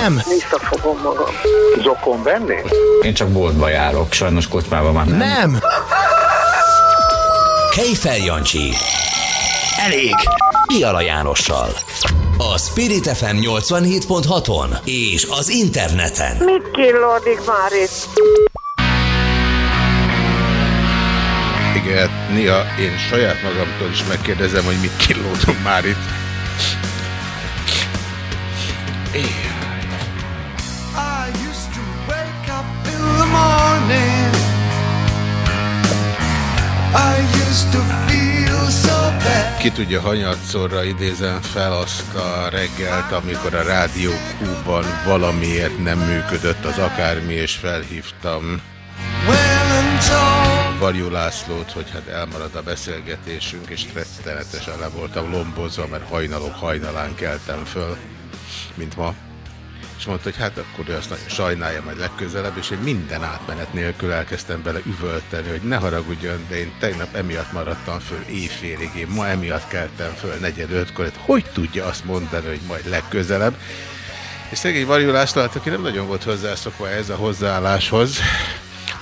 Nem. Visszafogom magam. Zokon venni? Én csak boltba járok, sajnos kocsmában már nem. Nem. Kejfel Jancsi. Elég. Piala Jánossal. A Spirit FM 87.6-on és az interneten. Mit killódik már itt? Igen, néha én saját magamtól is megkérdezem, hogy mit killódom már itt. Éj. Morning. I used to feel so bad. Ki tudja, hanyatszorra idézem fel azt a reggelt, amikor a Rádió Q-ban valamiért nem működött az akármi, és felhívtam. Varjú Lászlót, hogy hát elmarad a beszélgetésünk, és rettenetesen le voltam lombozva, mert hajnalok hajnalán keltem föl, mint ma. És mondta, hogy hát akkor ő azt nagyon sajnálja majd legközelebb, és én minden átmenet nélkül elkezdtem bele üvölteni, hogy ne haragudjon, de én tegnap emiatt maradtam föl éjfélig, én ma emiatt keltem föl negyed ötkor, hát hogy tudja azt mondani, hogy majd legközelebb. És szegény Varjú László, hát, aki nem nagyon volt hozzászokva ez a hozzáálláshoz,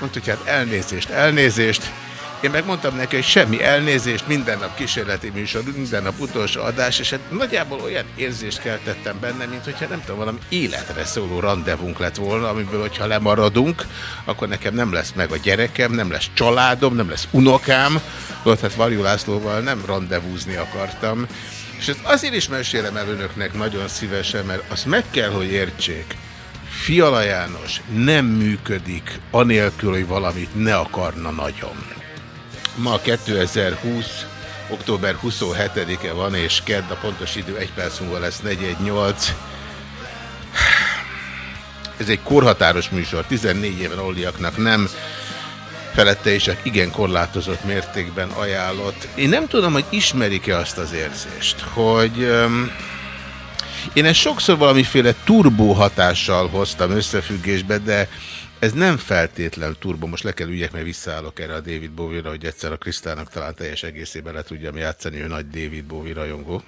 mondta, hogy hát elnézést, elnézést, én megmondtam neki, hogy semmi elnézést, minden nap kísérleti műsor, minden nap utolsó adás, és hát nagyjából olyan érzést keltettem benne, mint hogyha nem tudom, valami életre szóló rendezvunk lett volna, amiből, hogyha lemaradunk, akkor nekem nem lesz meg a gyerekem, nem lesz családom, nem lesz unokám, ott hát Varjú Lászlóval nem rendezvúzni akartam. És ezt azért is mesélem el önöknek nagyon szívesen, mert azt meg kell, hogy értsék, Fiala János nem működik anélkül, hogy valamit ne akarna nagyon. Ma 2020. október 27-e van, és kedd a pontos idő, egy perc múlva lesz 418. Ez egy korhatáros műsor, 14 éven oldiaknak nem, felette is igen korlátozott mértékben ajánlott. Én nem tudom, hogy ismerik-e azt az érzést, hogy... Um, én ezt sokszor valamiféle turbó hatással hoztam összefüggésbe, de ez nem feltétlen turbo. Most le kell üljek, mert visszaállok erre a David Bowie-ra, hogy egyszer a Krisztának talán teljes egészében le tudjam játszani, ő nagy David Bowie rajongó.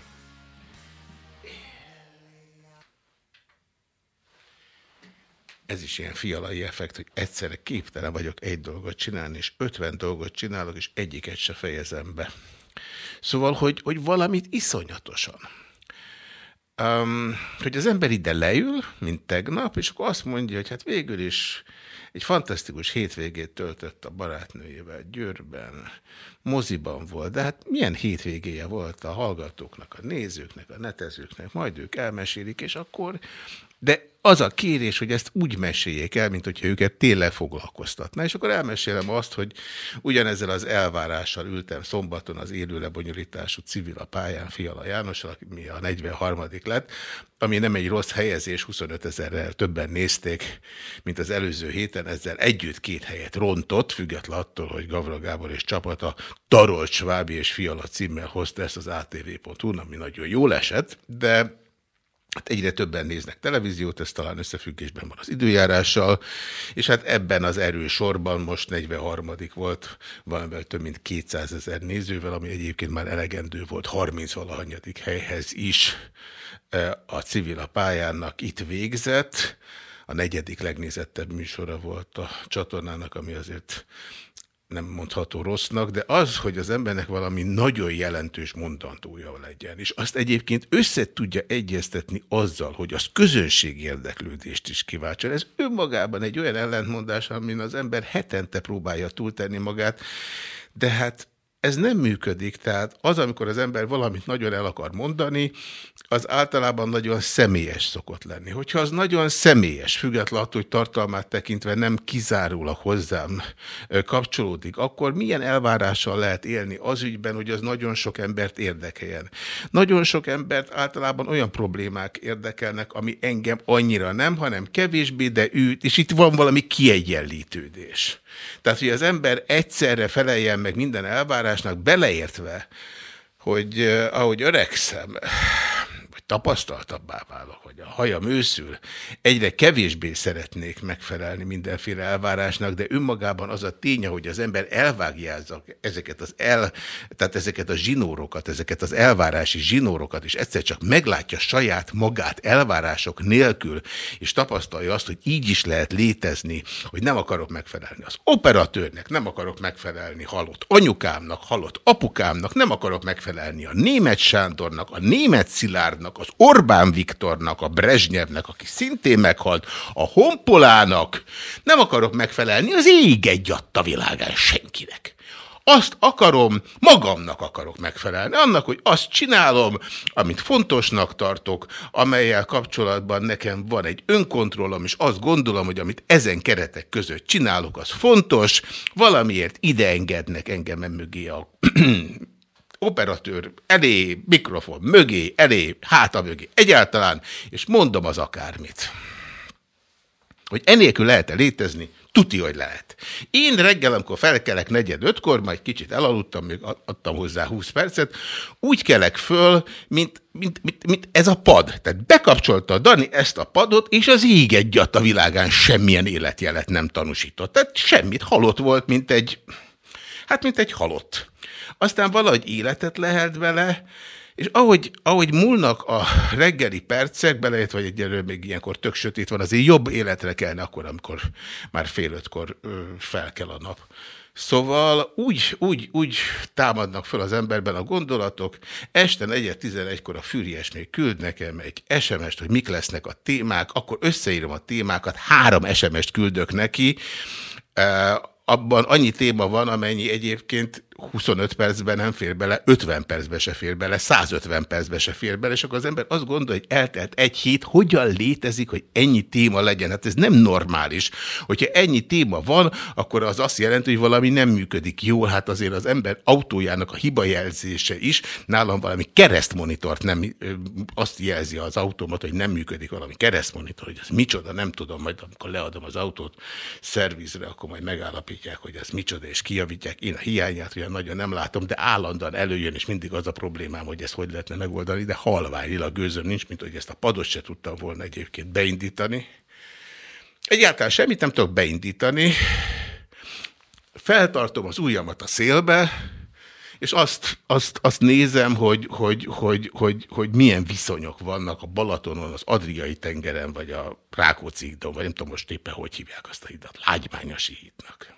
Ez is ilyen fialai effekt, hogy egyszerre képtelen vagyok egy dolgot csinálni, és 50 dolgot csinálok, és egyiket se fejezem be. Szóval, hogy, hogy valamit iszonyatosan um, hogy az ember ide leül, mint tegnap, és akkor azt mondja, hogy hát végül is egy fantasztikus hétvégét töltött a barátnőjével Győrben, moziban volt, de hát milyen hétvégéje volt a hallgatóknak, a nézőknek, a netezőknek, majd ők elmesélik, és akkor, de az a kérés, hogy ezt úgy meséljék el, mint hogyha őket tényleg foglalkoztatná. És akkor elmesélem azt, hogy ugyanezzel az elvárással ültem szombaton az élő lebonyolítású civil a pályán Fiala Jánossal, ami a 43. lett, ami nem egy rossz helyezés, 25 ezerrel többen nézték, mint az előző héten, ezzel együtt két helyet rontott, független attól, hogy Gavra Gábor és csapata Tarolt Svábi és Fiala címmel hozta ezt az atv.hu, ami nagyon jól esett, de Hát egyre többen néznek televíziót, ez talán összefüggésben van az időjárással, és hát ebben az erős sorban most 43. volt, valamivel több mint 200 ezer nézővel, ami egyébként már elegendő volt 30 valahanyadik helyhez is a civil a pályának itt végzett. A negyedik legnézettebb műsora volt a csatornának, ami azért nem mondható rossznak, de az, hogy az embernek valami nagyon jelentős mondandója legyen, és azt egyébként össze tudja egyeztetni azzal, hogy az közönség érdeklődést is kiváltson. Ez önmagában egy olyan ellentmondás, amin az ember hetente próbálja túltenni magát, de hát ez nem működik, tehát az, amikor az ember valamit nagyon el akar mondani, az általában nagyon személyes szokott lenni. Hogyha az nagyon személyes, függetlenül attól, hogy tartalmát tekintve nem kizárólag hozzám kapcsolódik, akkor milyen elvárással lehet élni az ügyben, hogy az nagyon sok embert érdekeljen. Nagyon sok embert általában olyan problémák érdekelnek, ami engem annyira nem, hanem kevésbé, de ő, és itt van valami kiegyenlítődés. Tehát, hogy az ember egyszerre feleljen meg minden elvárásnak, beleértve, hogy eh, ahogy öregszem, vagy tapasztaltabbá válok, hogy a hajam őszül, egyre kevésbé szeretnék megfelelni mindenféle elvárásnak, de önmagában az a tény, hogy az ember elvágjázza ezeket az el, tehát ezeket a zsinórokat, ezeket az elvárási zsinórokat, és egyszer csak meglátja saját magát elvárások nélkül, és tapasztalja azt, hogy így is lehet létezni, hogy nem akarok megfelelni az operatőrnek, nem akarok megfelelni halott anyukámnak, halott apukámnak, nem akarok megfelelni a német Sándornak, a német Szilárdnak, az Orbán Viktornak, a Brezsnyevnek, aki szintén meghalt, a Honpolának, nem akarok megfelelni az ég egy adta világán senkinek. Azt akarom, magamnak akarok megfelelni. Annak, hogy azt csinálom, amit fontosnak tartok, amelyel kapcsolatban nekem van egy önkontrollom, és azt gondolom, hogy amit ezen keretek között csinálok, az fontos, valamiért ide engednek engem mögé a operatőr elé, mikrofon mögé, elé, háta mögé, egyáltalán, és mondom az akármit. Hogy enélkül lehet-e létezni? Tuti, hogy lehet. Én reggel, amikor felkelek negyed ötkor, majd kicsit elaludtam, még adtam hozzá 20 percet, úgy kelek föl, mint, mint, mint, mint ez a pad. Tehát bekapcsolta Dani ezt a padot, és az íg egy a világán semmilyen életjelet nem tanúsított. Tehát semmit halott volt, mint egy, hát mint egy halott. Aztán valahogy életet lehet vele, és ahogy, ahogy múlnak a reggeli percek, belejött, vagy egyelőre még ilyenkor tök sötét van, azért jobb életre kellene akkor, amikor már fél ötkor fel kell a nap. Szóval úgy, úgy, úgy támadnak föl az emberben a gondolatok. Este 4.11-kor a Fűries még küld nekem egy SMS-t, hogy mik lesznek a témák, akkor összeírom a témákat, három SMS-t küldök neki, abban annyi téma van, amennyi egyébként 25 percben nem fér bele, 50 percben se fér bele, 150 percben se fér bele, és akkor az ember azt gondolja, hogy eltelt egy hét, hogyan létezik, hogy ennyi téma legyen. Hát ez nem normális. Hogyha ennyi téma van, akkor az azt jelenti, hogy valami nem működik jól. Hát azért az ember autójának a hibajelzése is, nálam valami keresztmonitort nem, azt jelzi az autómat, hogy nem működik valami keresztmonitor, hogy ez micsoda, nem tudom, majd amikor leadom az autót szervizre, akkor majd megállapítják, hogy ez micsoda, és kijavítják. Én a hiányát, hogy nagyon nem látom, de állandóan előjön, és mindig az a problémám, hogy ezt hogy lehetne megoldani, de halványilag gőzöm nincs, mint hogy ezt a padot se tudtam volna egyébként beindítani. Egyáltalán semmit nem tudok beindítani. Feltartom az ujjamat a szélbe, és azt, azt, azt nézem, hogy, hogy, hogy, hogy, hogy milyen viszonyok vannak a Balatonon, az Adriai tengeren, vagy a Rákóczi vagy nem tudom most éppen, hogy hívják azt a hidat, Lágymányasi hídnak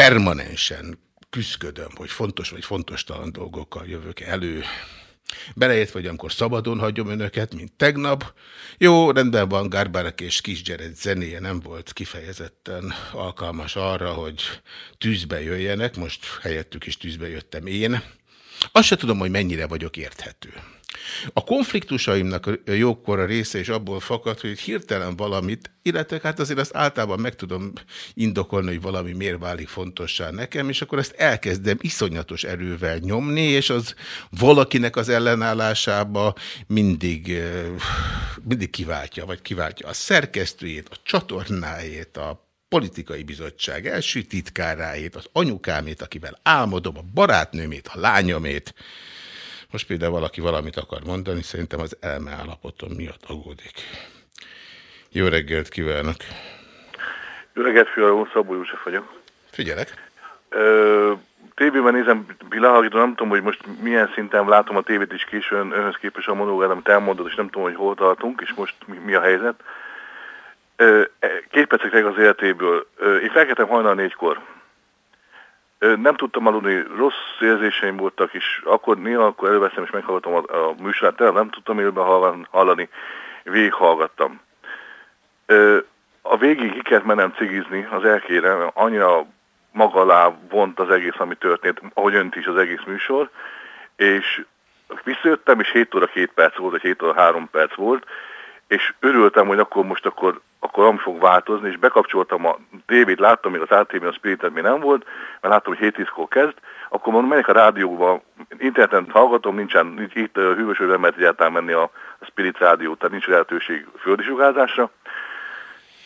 permanensen küzdködöm, hogy fontos vagy fontos talan dolgokkal jövök elő. Belejött vagy amikor szabadon hagyom önöket, mint tegnap. Jó, rendben van, Gárbárek és Kisgyeret zenéje nem volt kifejezetten alkalmas arra, hogy tűzbe jöjjenek, most helyettük is tűzbe jöttem én. Azt se tudom, hogy mennyire vagyok érthető. A konfliktusaimnak a jókor a része is abból fakad, hogy hirtelen valamit, illetve hát azért azt általában meg tudom indokolni, hogy valami miért válik fontossá nekem, és akkor ezt elkezdem iszonyatos erővel nyomni, és az valakinek az ellenállásába mindig, mindig kiváltja, vagy kiváltja a szerkesztőjét, a csatornájét, a politikai bizottság első titkáráét, az anyukámét, akivel álmodom, a barátnőmét, a lányomét, most például valaki valamit akar mondani, szerintem az elmeállapotom miatt aggódik. Jó reggelt kívánok! Jó reggelt, fialó, Szabó József vagyok. Figyelek! Tévében nézem világít, nem tudom, hogy most milyen szinten látom a tévét is későn, önhöz képest a monológát, amit elmondod, és nem tudom, hogy hol tartunk, és most mi, mi a helyzet. Ö, e, két percekre az életéből. Ö, én felkeltem hajnal négykor nem tudtam aludni, rossz érzéseim voltak, és akkor néha akkor előveszem és meghallgatom a, a műsorát, tényleg nem tudtam élőben hallani, végighallgattam. A végig ki kellett mennem cigizni az elkére, annyira maga alá vont az egész, ami történt, ahogy önt is az egész műsor, és visszajöttem, és 7 óra 2 perc volt, vagy 7 óra 3 perc volt, és örültem, hogy akkor most akkor, akkor ami fog változni, és bekapcsoltam a tévét, láttam, még az ATV a Spiritet még nem volt, mert láttam, hogy 7 kor kezd, akkor mondom, megyek a rádióba, interneten hallgatom, nincsen, nincs itt uh, hűvösről nem lehet egyáltalán menni a, Spirit rádió, tehát nincs lehetőség földi sugárzásra.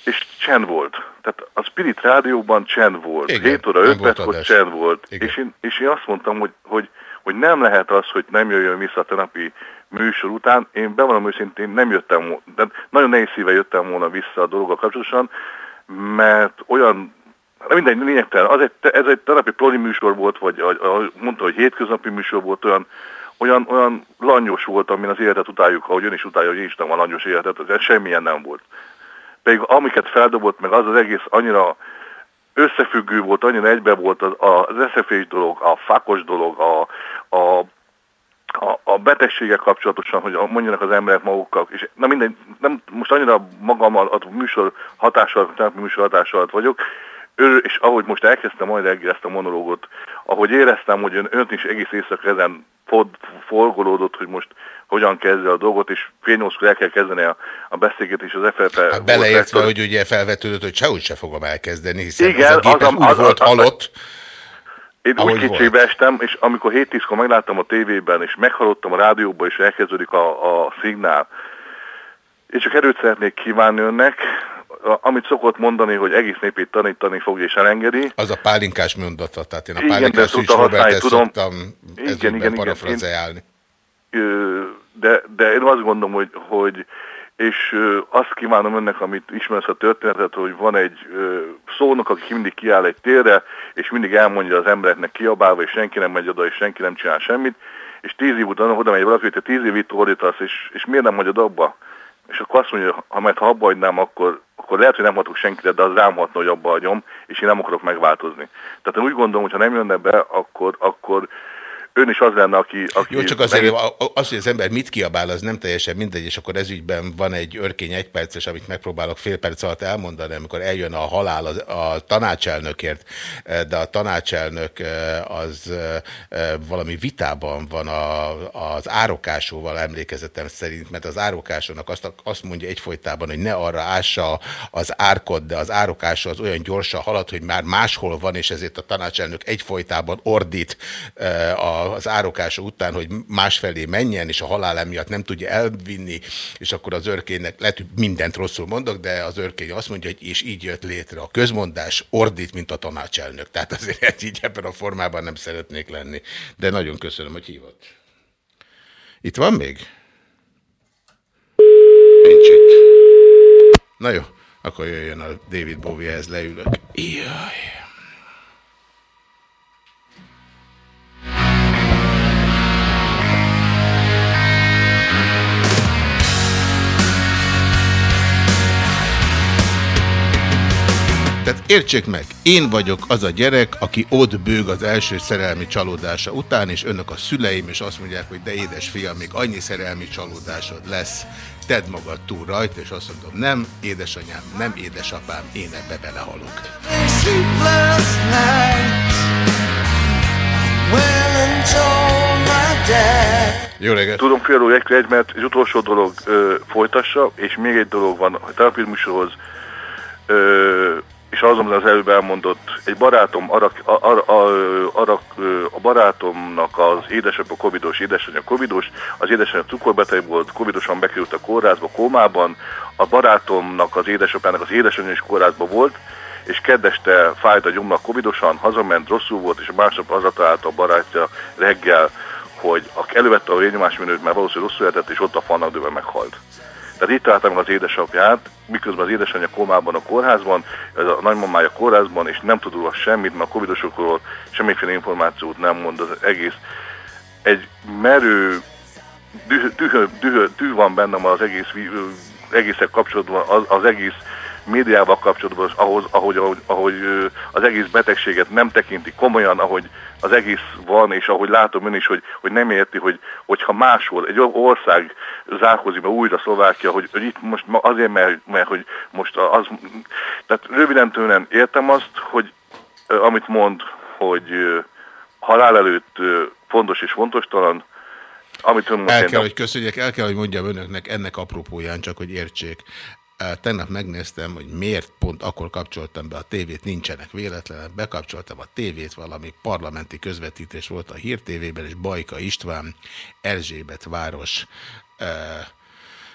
és csend volt. Tehát a Spirit Rádióban csend volt. Igen, 7 óra nem 5 volt perckor csend volt. Igen. És én, és én azt mondtam, hogy, hogy, hogy nem lehet az, hogy nem jöjjön vissza a tenapi műsor után. Én bevallom őszintén nem jöttem, de nagyon nehéz szíve jöttem volna vissza a dologgal kapcsolatosan, mert olyan Na mindegy, lényegtelen. Az egy, ez egy tenapi ploni műsor volt, vagy ahogy mondta, hogy hétköznapi műsor volt, olyan, olyan, olyan langyos volt, amin az életet utáljuk, ahogy ön is utálja, hogy én is tudom a langyos életet, ez semmilyen nem volt. Pedig amiket feldobott, meg az az egész annyira összefüggő volt, annyira egybe volt az, az eszefés dolog, a fákos dolog, a, a, a, a betegséggel kapcsolatosan, hogy mondjanak az emberek magukkal, és na mindegy, nem, most annyira magam a, műsor hatással, a műsor hatással alatt vagyok, ő, és ahogy most elkezdtem majd reggel ezt a monológot, ahogy éreztem, hogy ön, önt is egész éjszaka ezen fod, forgolódott, hogy most hogyan kezdje a dolgot, és fél nyolckor el kell kezdeni a, a beszélgetés az FFP. Hát beleértve, hogy ugye felvetődött, hogy sehogy se fogom elkezdeni, hiszen Igen, ez a gép az ez a- úgy az volt az halott. Én úgy kétségbe estem, és amikor 7-10-kor megláttam a tévében, és meghallottam a rádióban, és elkezdődik a, a szignál, és csak erőt szeretnék kívánni önnek, amit szokott mondani, hogy egész népét tanítani fogja és elengedi. Az a pálinkás mondata, tehát én a Igen, pálinkás Szűcs Robertet tudom. szoktam Igen, igen, igen. parafrazeálni. De, de én azt gondolom, hogy, hogy és azt kívánom önnek, amit ismersz a történetet, hogy van egy szónok, aki mindig kiáll egy térre, és mindig elmondja az embereknek kiabálva, és senki nem megy oda, és senki nem csinál semmit, és tíz év után oda megy valaki, hogy te tíz év itt ordítasz, és, és miért nem hagyod abba? És akkor azt mondja, ha mert ha abba hagynám, akkor, akkor lehet, hogy nem hatok senkire, de az rám hatna, hogy abba hagyom, és én nem akarok megváltozni. Tehát én úgy gondolom, hogy ha nem jönne be, akkor, akkor ön is az lenne, aki... aki Jó, csak azért meg- a- a- az, hogy az ember mit kiabál, az nem teljesen mindegy, és akkor ezügyben van egy örkény egyperces, amit megpróbálok fél perc alatt elmondani, amikor eljön a halál a, a tanácselnökért, eh, de a tanácselnök eh, az eh, valami vitában van a, az árokásóval emlékezetem szerint, mert az árokásónak azt, azt mondja egyfolytában, hogy ne arra ássa az árkot, de az árokásó az olyan gyorsan halad, hogy már máshol van, és ezért a tanácselnök egyfolytában ordít eh, az árokásó után, hogy másfelé menjen, és a halál emiatt nem tudja elvinni, és akkor az örkénynek, lehet, hogy mindent rosszul mondok, de az örkény azt mondja, hogy és így jött létre a közmondás, ordít, mint a tanácselnök. Tehát azért így ebben a formában nem szeretnék lenni. De nagyon köszönöm, hogy hívott. Itt van még? Nincs itt. Na jó, akkor jöjjön a David Bowiehez, leülök. Jaj. Tehát értsék meg, én vagyok az a gyerek, aki ott bőg az első szerelmi csalódása után, és önök a szüleim, és azt mondják, hogy de édes fiam, még annyi szerelmi csalódásod lesz, tedd magad túl rajta, és azt mondom, nem, édesanyám, nem édesapám, én ebbe belehalok. Jó reggelt! Tudom félről egy, egy, mert egy utolsó dolog ö, folytassa, és még egy dolog van a települműsorhoz, ö, és azon az előbb elmondott, egy barátom, arak, arak, ö, a barátomnak az édesapja covidos, édesanyja covidos, az édesanyja cukorbeteg volt, covidosan bekerült a kórházba, kómában, a barátomnak az édesapjának az édesanyja is kórházba volt, és keddeste fájt a gyomnak covidosan, hazament, rosszul volt, és másnap az a barátja reggel, hogy elővette a vérnyomásmérőt, mert valószínűleg rosszul lehetett, és ott a falnakdőben meghalt. Tehát itt találtam az édesapját, miközben az édesanyja komában a kórházban, a nagymamája kórházban, és nem tud róla semmit, mert a covidosokról semmiféle információt nem mond az egész. Egy merő düh, düh, düh, düh van bennem az egész, egészek kapcsolatban, az, az egész médiával kapcsolatban, ahhoz, ahogy, ahogy, ahogy az egész betegséget nem tekinti komolyan, ahogy az egész van, és ahogy látom ön is, hogy, hogy nem érti, hogy, hogyha máshol, egy ország zárkozik be újra Szlovákia, hogy, hogy itt most azért, mert, mert hogy most az, tehát röviden tőlen értem azt, hogy amit mond, hogy halál előtt fontos és fontos talan, amit ön El kell, hogy köszönjek, el kell, hogy mondjam önöknek ennek apropóján, csak hogy értsék. Tegnap megnéztem, hogy miért pont akkor kapcsoltam be a tévét, nincsenek véletlenek, bekapcsoltam a tévét, valami parlamenti közvetítés volt a Hír TV-ben, és Bajka István, Erzsébet város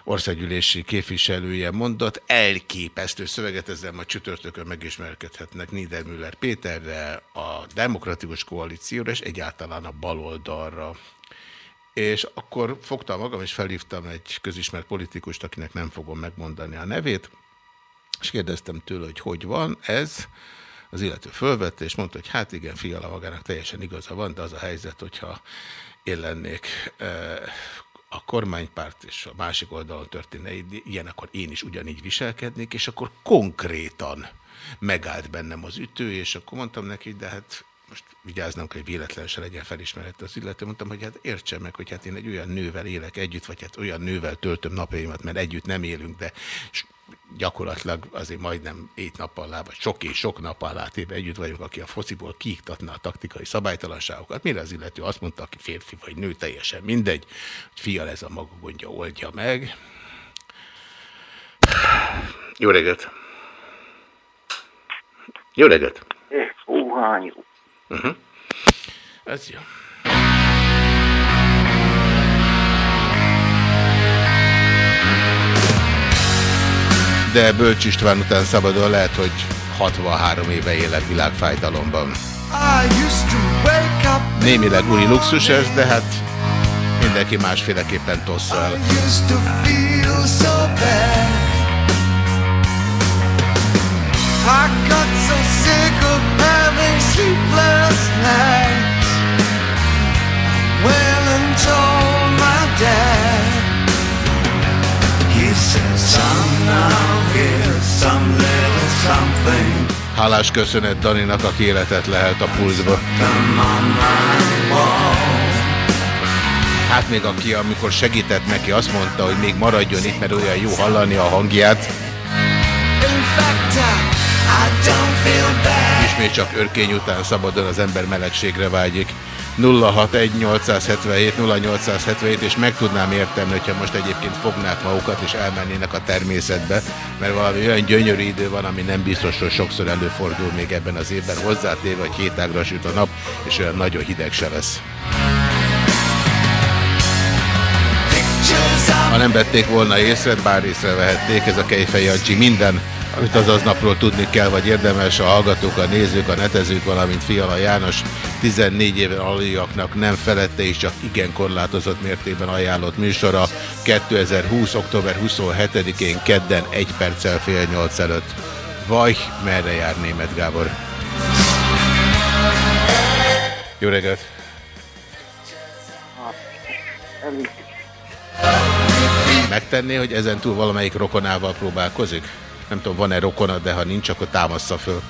országgyűlési képviselője mondott, elképesztő szöveget, ezzel majd csütörtökön megismerkedhetnek Niedermüller Péterre, a Demokratikus Koalícióra, és egyáltalán a baloldalra. És akkor fogtam magam, és felhívtam egy közismert politikust, akinek nem fogom megmondani a nevét, és kérdeztem tőle, hogy hogy van ez, az illető fölvette, és mondta, hogy hát igen, Fiala magának teljesen igaza van, de az a helyzet, hogyha én lennék eh, a kormánypárt és a másik oldalon történne ilyen, akkor én is ugyanígy viselkednék, és akkor konkrétan megállt bennem az ütő, és akkor mondtam neki, de hát vigyáznom, hogy véletlen se legyen felismerhető az illető. Mondtam, hogy hát értse meg, hogy hát én egy olyan nővel élek együtt, vagy hát olyan nővel töltöm napjaimat, mert együtt nem élünk, de gyakorlatilag azért majdnem ét nappal lá, vagy sok és sok nappal látéve együtt vagyunk, aki a fociból kiiktatna a taktikai szabálytalanságokat. Mire az illető azt mondta, aki férfi vagy nő, teljesen mindegy, hogy fia ez a maga gondja, oldja meg. Jó reggelt! Jó reggelt! Ó, hány jó. Uh -huh. Ez jó. De Bölcs István után szabadon lehet, hogy 63 éve élek világfájdalomban. Némileg új luxus ez, de hát mindenki másféleképpen tossza el. I got so sick of sleepless nights Well and told my dad He said some now here's some little something Hálás köszönet Daninak, aki életet lehet a pulzba. Hát még aki, amikor segített neki, azt mondta, hogy még maradjon itt, mert olyan jó hallani a hangját. Ismét csak örkény után szabadon az ember melegségre vágyik. 061-877-0877, és meg tudnám érteni, hogyha most egyébként fognák magukat, és elmennének a természetbe, mert valami olyan gyönyörű idő van, ami nem biztos, hogy sokszor előfordul még ebben az évben hozzátéve, hogy hétágra süt a nap, és olyan nagyon hideg se lesz. Ha nem vették volna észre, bár észrevehették, ez a Kejfej Jancsi minden amit az aznapról tudni kell, vagy érdemes a hallgatók, a nézők, a netezők, valamint Fiala János 14 éven aluljaknak nem felette és csak igen korlátozott mértékben ajánlott műsora 2020. október 27-én kedden 1 perccel fél 8 előtt. Vaj, merre jár német Gábor? Jó reggelt! Megtenné, hogy ezen túl valamelyik rokonával próbálkozik? Nem tudom, van-e rokona, de ha nincs, akkor támassza föl.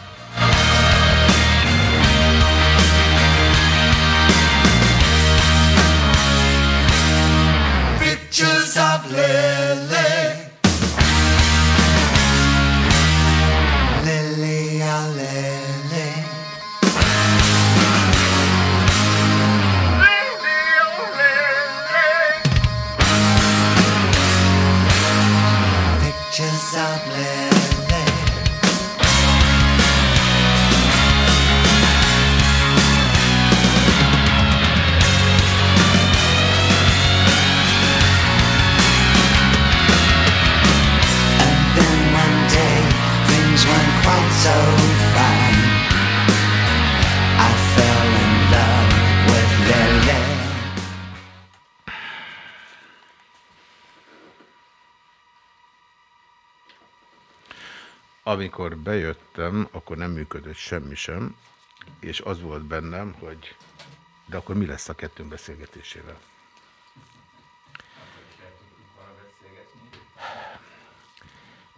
Amikor bejöttem, akkor nem működött semmi sem, és az volt bennem, hogy de akkor mi lesz a kettőnk beszélgetésével?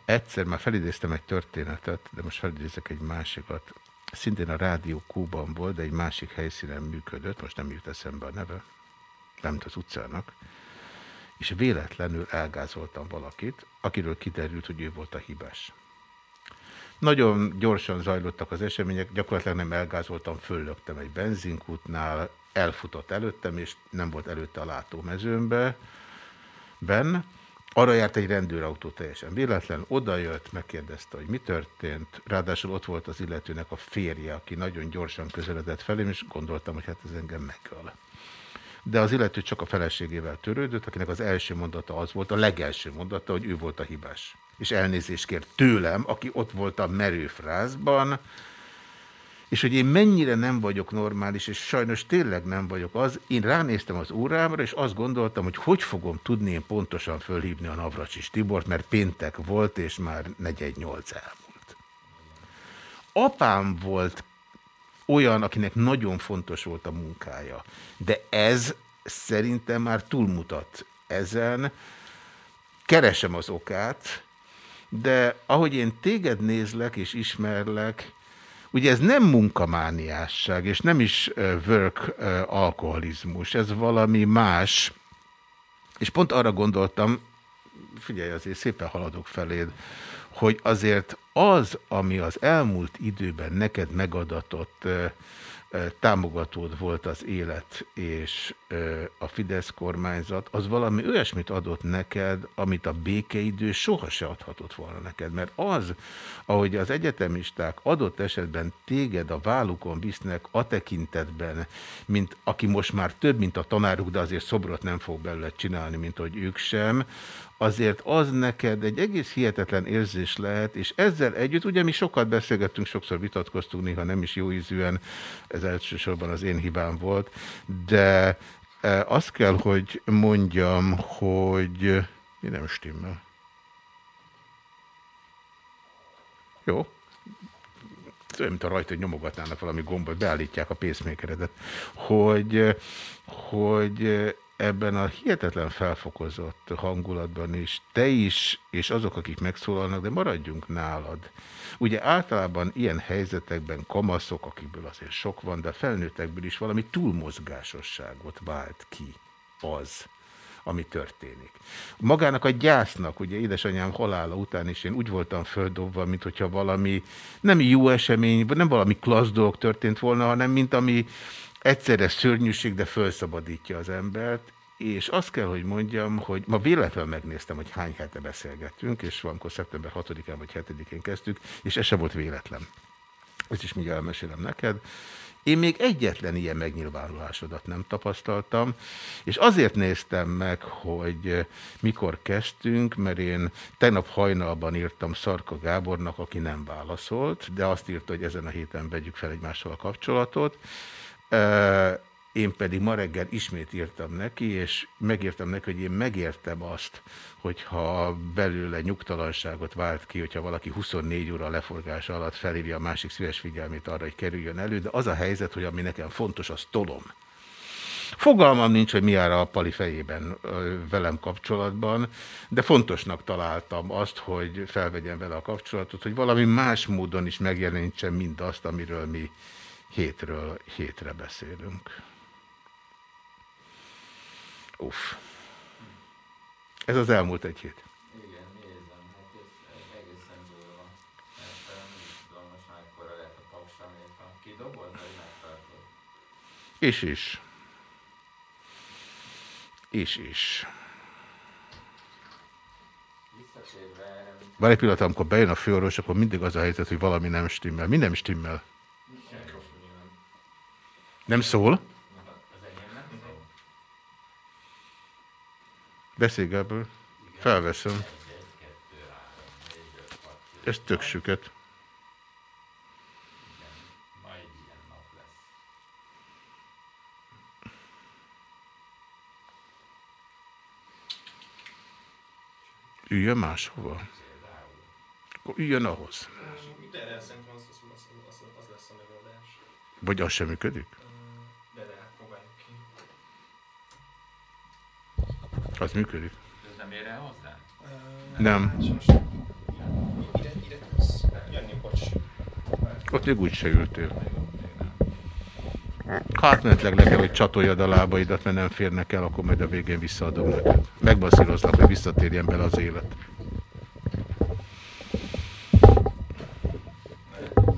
Egyszer már felidéztem egy történetet, de most felidézek egy másikat. Szintén a Rádió Kúban volt, de egy másik helyszínen működött, most nem jut eszembe a neve, nem az utcának, és véletlenül elgázoltam valakit, akiről kiderült, hogy ő volt a hibás. Nagyon gyorsan zajlottak az események, gyakorlatilag nem elgázoltam, föllögtem egy benzinkútnál, elfutott előttem, és nem volt előtte a látómezőmbe, ben. Arra járt egy rendőrautó teljesen véletlen, odajött, megkérdezte, hogy mi történt, ráadásul ott volt az illetőnek a férje, aki nagyon gyorsan közeledett felém, és gondoltam, hogy hát ez engem megöl. de az illető csak a feleségével törődött, akinek az első mondata az volt, a legelső mondata, hogy ő volt a hibás. És elnézést kért tőlem, aki ott volt a merőfrázban, és hogy én mennyire nem vagyok normális, és sajnos tényleg nem vagyok az, én ránéztem az órámra, és azt gondoltam, hogy hogy fogom tudni én pontosan fölhívni a Navracsis Tibort, mert péntek volt, és már 418 elmúlt. Apám volt olyan, akinek nagyon fontos volt a munkája, de ez szerintem már túlmutat ezen, keresem az okát, de ahogy én téged nézlek és ismerlek, Ugye ez nem munkamániásság, és nem is work alkoholizmus, ez valami más. És pont arra gondoltam, figyelj, azért szépen haladok feléd, hogy azért az, ami az elmúlt időben neked megadatott támogatód volt az élet és a Fidesz kormányzat, az valami olyasmit adott neked, amit a békeidő soha se adhatott volna neked. Mert az, ahogy az egyetemisták adott esetben téged a vállukon visznek a tekintetben, mint aki most már több, mint a tanáruk, de azért szobrot nem fog belőle csinálni, mint hogy ők sem, azért az neked egy egész hihetetlen érzés lehet, és ezzel együtt, ugye mi sokat beszélgettünk, sokszor vitatkoztunk, néha nem is jó ízűen, ez elsősorban az én hibám volt, de e, azt kell, hogy mondjam, hogy mi nem stimmel. Jó. Olyan, mint a rajta, hogy nyomogatnának valami gombot, beállítják a pacemakeredet, hogy, hogy ebben a hihetetlen felfokozott hangulatban is, te is, és azok, akik megszólalnak, de maradjunk nálad. Ugye általában ilyen helyzetekben kamaszok, akikből azért sok van, de felnőttekből is valami túlmozgásosságot vált ki az, ami történik. Magának a gyásznak, ugye édesanyám halála után is én úgy voltam földobva, mint hogyha valami nem jó esemény, nem valami klassz dolog történt volna, hanem mint ami egyszerre szörnyűség, de felszabadítja az embert, és azt kell, hogy mondjam, hogy ma véletlenül megnéztem, hogy hány hete beszélgettünk, és valamikor szeptember 6-án vagy 7-én kezdtük, és ez se volt véletlen. Ezt is mindjárt elmesélem neked. Én még egyetlen ilyen megnyilvánulásodat nem tapasztaltam, és azért néztem meg, hogy mikor kezdtünk, mert én tegnap hajnalban írtam Szarka Gábornak, aki nem válaszolt, de azt írta, hogy ezen a héten vegyük fel egymással a kapcsolatot. Én pedig ma reggel ismét írtam neki, és megírtam neki, hogy én megértem azt, hogyha belőle nyugtalanságot vált ki, hogyha valaki 24 óra leforgása alatt felhívja a másik szíves figyelmét arra, hogy kerüljön elő, de az a helyzet, hogy ami nekem fontos, az tolom. Fogalmam nincs, hogy mi áll a Pali fejében velem kapcsolatban, de fontosnak találtam azt, hogy felvegyem vele a kapcsolatot, hogy valami más módon is megjelenítsen mindazt, amiről mi hétről hétre beszélünk. Uff. Ez az elmúlt egy hét. Igen, nézem, hát ez, egészen durva. Mert nem is tudom most már ekkora lehet a paksaméta. Kidobolt, vagy megtartott? És is. És is. Visszatérve Van egy pillanat, amikor bejön a főorvos, akkor mindig az a helyzet, hogy valami nem stimmel. Mi nem stimmel? Nem szól? Beszélj, Gábor. Felveszem. Ez tök süket. Üljön máshova. Akkor üljön ahhoz. Vagy az sem működik? Az működik. Ez nem ér el hozzá? Nem. Ott még úgy se ültél. Hát mentleg le kell, hogy csatoljad a lábaidat, mert nem férnek el, akkor majd a végén visszaadom neked. Megbaszíroznak, hogy visszatérjen bele az élet.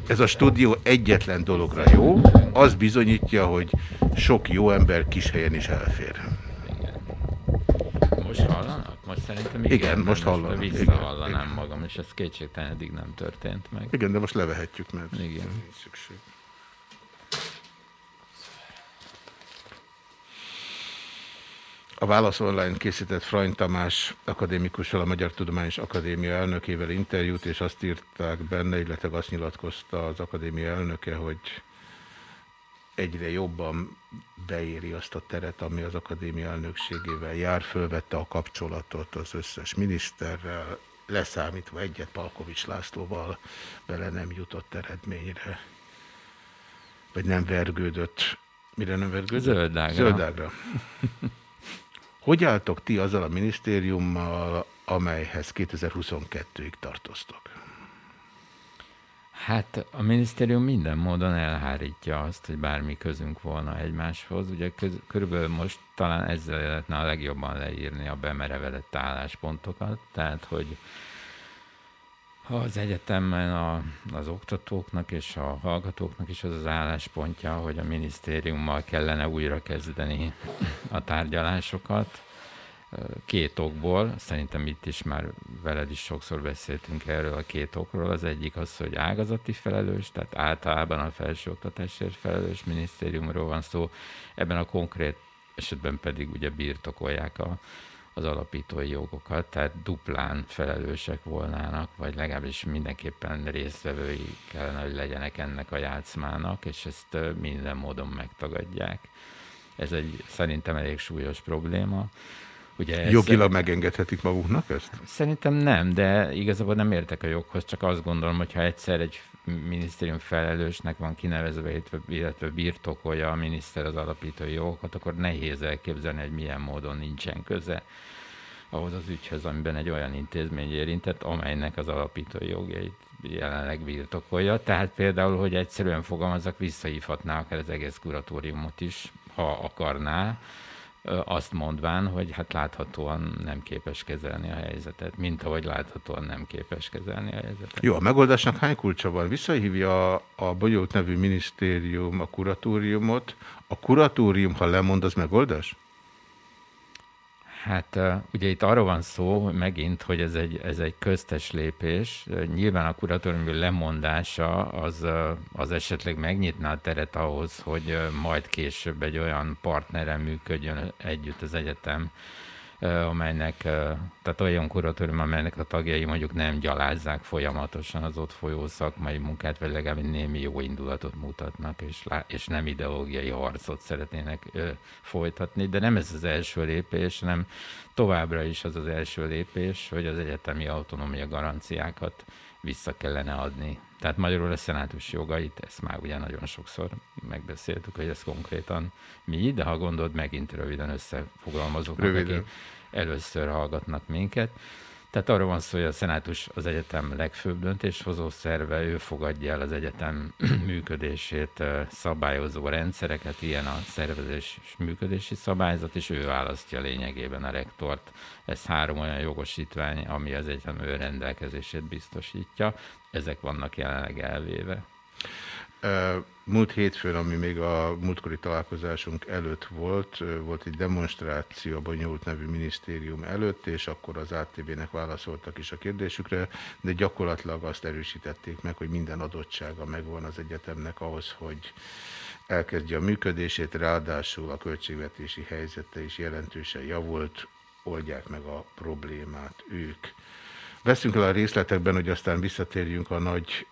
Ez a stúdió egyetlen dologra jó, az bizonyítja, hogy sok jó ember kis helyen is elfér. Most hallanak? Most szerintem igen. Igen, most hallanak. Most Igen, visszahallanám magam, és ez kétségtelen eddig nem történt meg. Igen, de most levehetjük, mert Igen. nincs szükség. A Válasz Online készített Frany Tamás akadémikussal, a Magyar Tudományos Akadémia elnökével interjút, és azt írták benne, illetve azt nyilatkozta az akadémia elnöke, hogy egyre jobban beéri azt a teret, ami az akadémia elnökségével jár, fölvette a kapcsolatot az összes miniszterrel, leszámítva egyet Palkovics Lászlóval, vele nem jutott eredményre, vagy nem vergődött. Mire nem vergődött? Zöldágra. Zöldágra. Hogy álltok ti azzal a minisztériummal, amelyhez 2022-ig tartoztok? Hát a minisztérium minden módon elhárítja azt, hogy bármi közünk volna egymáshoz. Ugye köz, körülbelül most talán ezzel lehetne a legjobban leírni a bemerevedett álláspontokat, tehát hogy az egyetemen a, az oktatóknak és a hallgatóknak is az az álláspontja, hogy a minisztériummal kellene újra kezdeni a tárgyalásokat. Két okból, szerintem itt is már veled is sokszor beszéltünk erről a két okról. Az egyik az, hogy ágazati felelős, tehát általában a felsőoktatásért felelős minisztériumról van szó, ebben a konkrét esetben pedig ugye birtokolják a, az alapítói jogokat, tehát duplán felelősek volnának, vagy legalábbis mindenképpen résztvevői kellene, hogy legyenek ennek a játszmának, és ezt minden módon megtagadják. Ez egy szerintem elég súlyos probléma. Ugye ez, Jogilag megengedhetik maguknak ezt? Szerintem nem, de igazából nem értek a joghoz, csak azt gondolom, hogy ha egyszer egy minisztérium felelősnek van kinevezve, illetve birtokolja a miniszter az alapítói jogokat, akkor nehéz elképzelni, hogy milyen módon nincsen köze ahhoz az ügyhöz, amiben egy olyan intézmény érintett, amelynek az alapítói jogjait jelenleg birtokolja. Tehát például, hogy egyszerűen fogalmazok, visszahívhatná akár az egész kuratóriumot is, ha akarná, azt mondván, hogy hát láthatóan nem képes kezelni a helyzetet, mint ahogy láthatóan nem képes kezelni a helyzetet. Jó, a megoldásnak hány kulcsa van? Visszahívja a, a Bolyót nevű minisztérium a kuratóriumot. A kuratórium, ha lemond, az megoldás? Hát ugye itt arról van szó megint, hogy ez egy, ez egy köztes lépés. Nyilván a kuratórium lemondása az, az esetleg megnyitná a teret ahhoz, hogy majd később egy olyan partnerrel működjön együtt az egyetem, amelynek, tehát olyan kuratórium, amelynek a tagjai mondjuk nem gyalázzák folyamatosan az ott folyó szakmai munkát, vagy legalább némi jó indulatot mutatnak, és, és nem ideológiai harcot szeretnének folytatni, de nem ez az első lépés, hanem továbbra is az az első lépés, hogy az egyetemi autonómia garanciákat vissza kellene adni. Tehát magyarul a szenátus jogait, ezt már ugye nagyon sokszor megbeszéltük, hogy ez konkrétan mi, de ha gondolod, megint röviden összefoglalmazok, akik először hallgatnak minket. Tehát arról van szó, hogy a szenátus az egyetem legfőbb döntéshozó szerve, ő fogadja el az egyetem működését szabályozó rendszereket, ilyen a szervezés és működési szabályzat, és ő választja lényegében a rektort. Ez három olyan jogosítvány, ami az egyetem ő rendelkezését biztosítja. Ezek vannak jelenleg elvéve. Múlt hétfőn, ami még a múltkori találkozásunk előtt volt, volt egy demonstráció a Bonyolult nevű minisztérium előtt, és akkor az ATV-nek válaszoltak is a kérdésükre, de gyakorlatilag azt erősítették meg, hogy minden adottsága megvan az egyetemnek ahhoz, hogy elkezdje a működését, ráadásul a költségvetési helyzete is jelentősen javult, oldják meg a problémát ők. Veszünk el a részletekben, hogy aztán visszatérjünk a nagy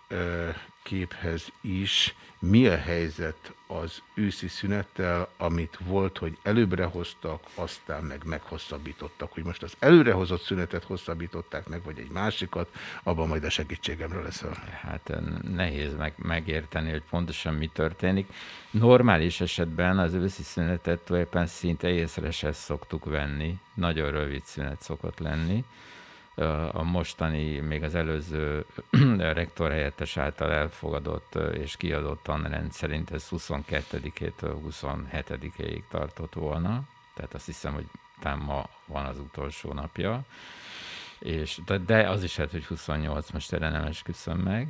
képhez is. Mi a helyzet az őszi szünettel, amit volt, hogy előbbre hoztak, aztán meg meghosszabbítottak. Hogy most az előrehozott szünetet hosszabbították meg, vagy egy másikat, abban majd a segítségemről lesz. Hát nehéz meg, megérteni, hogy pontosan mi történik. Normális esetben az őszi szünetet tulajdonképpen szinte észre se szoktuk venni. Nagyon rövid szünet szokott lenni a mostani, még az előző rektor helyettes által elfogadott és kiadott tanrend szerint ez 22-től 27-ig tartott volna, tehát azt hiszem, hogy talán ma van az utolsó napja, és, de, de az is lehet, hogy 28, most erre nem esküszöm meg,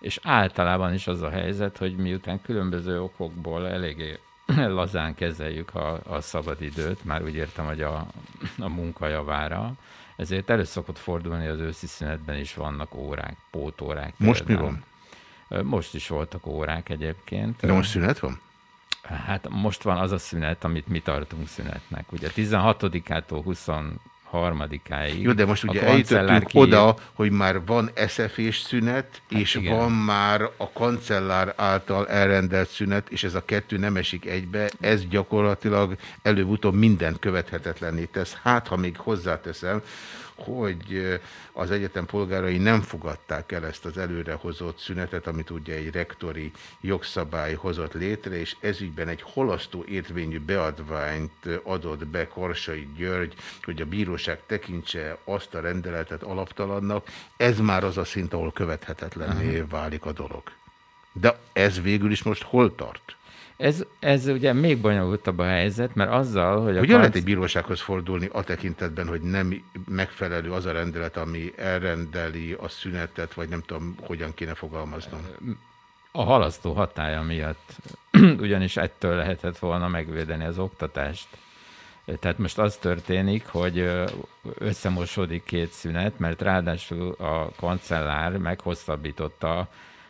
és általában is az a helyzet, hogy miután különböző okokból eléggé lazán kezeljük a, a szabadidőt, már úgy értem, hogy a, a munka javára, ezért elő szokott fordulni az őszi szünetben is vannak órák, pótórák. Most például. mi van? Most is voltak órák egyébként. De most szünet van? Hát most van az a szünet, amit mi tartunk szünetnek. Ugye 16-ától 23-áig. Jó, de most ugye eljutottunk kiír- oda, hogy már van SZF-és szünet, és Hát igen. van már a kancellár által elrendelt szünet, és ez a kettő nem esik egybe, ez gyakorlatilag előbb-utóbb mindent követhetetlenné tesz. Hát, ha még hozzáteszem, hogy az egyetem polgárai nem fogadták el ezt az előrehozott szünetet, amit ugye egy rektori jogszabály hozott létre, és ezügyben egy holasztó érvényű beadványt adott be Karsai György, hogy a bíróság tekintse azt a rendeletet alaptalannak. Ez már az a szint, ahol követhetetlenné válik a dolog. De ez végül is most hol tart? Ez, ez ugye még bonyolultabb a helyzet, mert azzal, hogy Hogyan lehet egy bírósághoz fordulni a tekintetben, hogy nem megfelelő az a rendelet, ami elrendeli a szünetet, vagy nem tudom, hogyan kéne fogalmaznom? a halasztó hatája miatt, ugyanis ettől lehetett volna megvédeni az oktatást. Tehát most az történik, hogy ö, összemosodik két szünet, mert ráadásul a kancellár meghosszabbította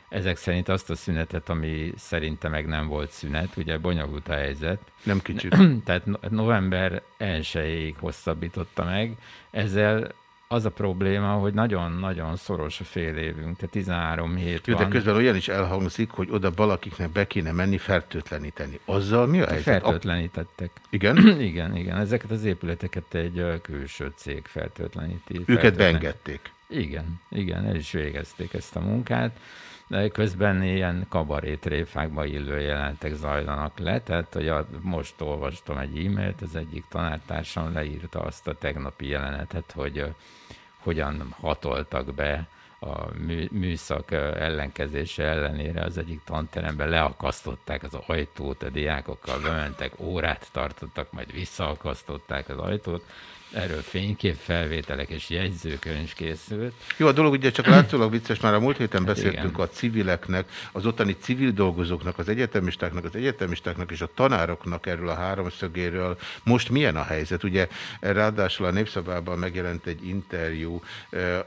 ezek szerint azt a szünetet, ami szerinte meg nem volt szünet, ugye bonyolult a helyzet. Nem kicsit. Tehát no- november 1-ig hosszabbította meg, ezzel az a probléma, hogy nagyon-nagyon szoros a fél évünk, tehát 13 hét Jó, de van. közben olyan is elhangzik, hogy oda valakiknek be kéne menni fertőtleníteni. Azzal mi a helyzet? Fertőtlenítettek. Igen? igen, igen. Ezeket az épületeket egy külső cég fertőtleníti. Őket fertőtlen- beengedték. Igen, igen, el is végezték ezt a munkát. De közben ilyen kabarétréfákba illő jelentek zajlanak le, tehát hogy most olvastam egy e-mailt, az egyik tanártársam leírta azt a tegnapi jelenetet, hogy ö, hogyan hatoltak be a mű, műszak ellenkezése ellenére az egyik tanterembe, leakasztották az ajtót, a diákokkal bementek, órát tartottak, majd visszaakasztották az ajtót. Erről fényképfelvételek és jegyzőkönyv készült. Jó, a dolog ugye csak látszólag vicces, már a múlt héten Hát beszéltünk igen. a civileknek, az ottani civil dolgozóknak, az egyetemistáknak, az egyetemistáknak és a tanároknak erről a háromszögéről. Most milyen a helyzet? Ugye ráadásul a Népszabában megjelent egy interjú eh,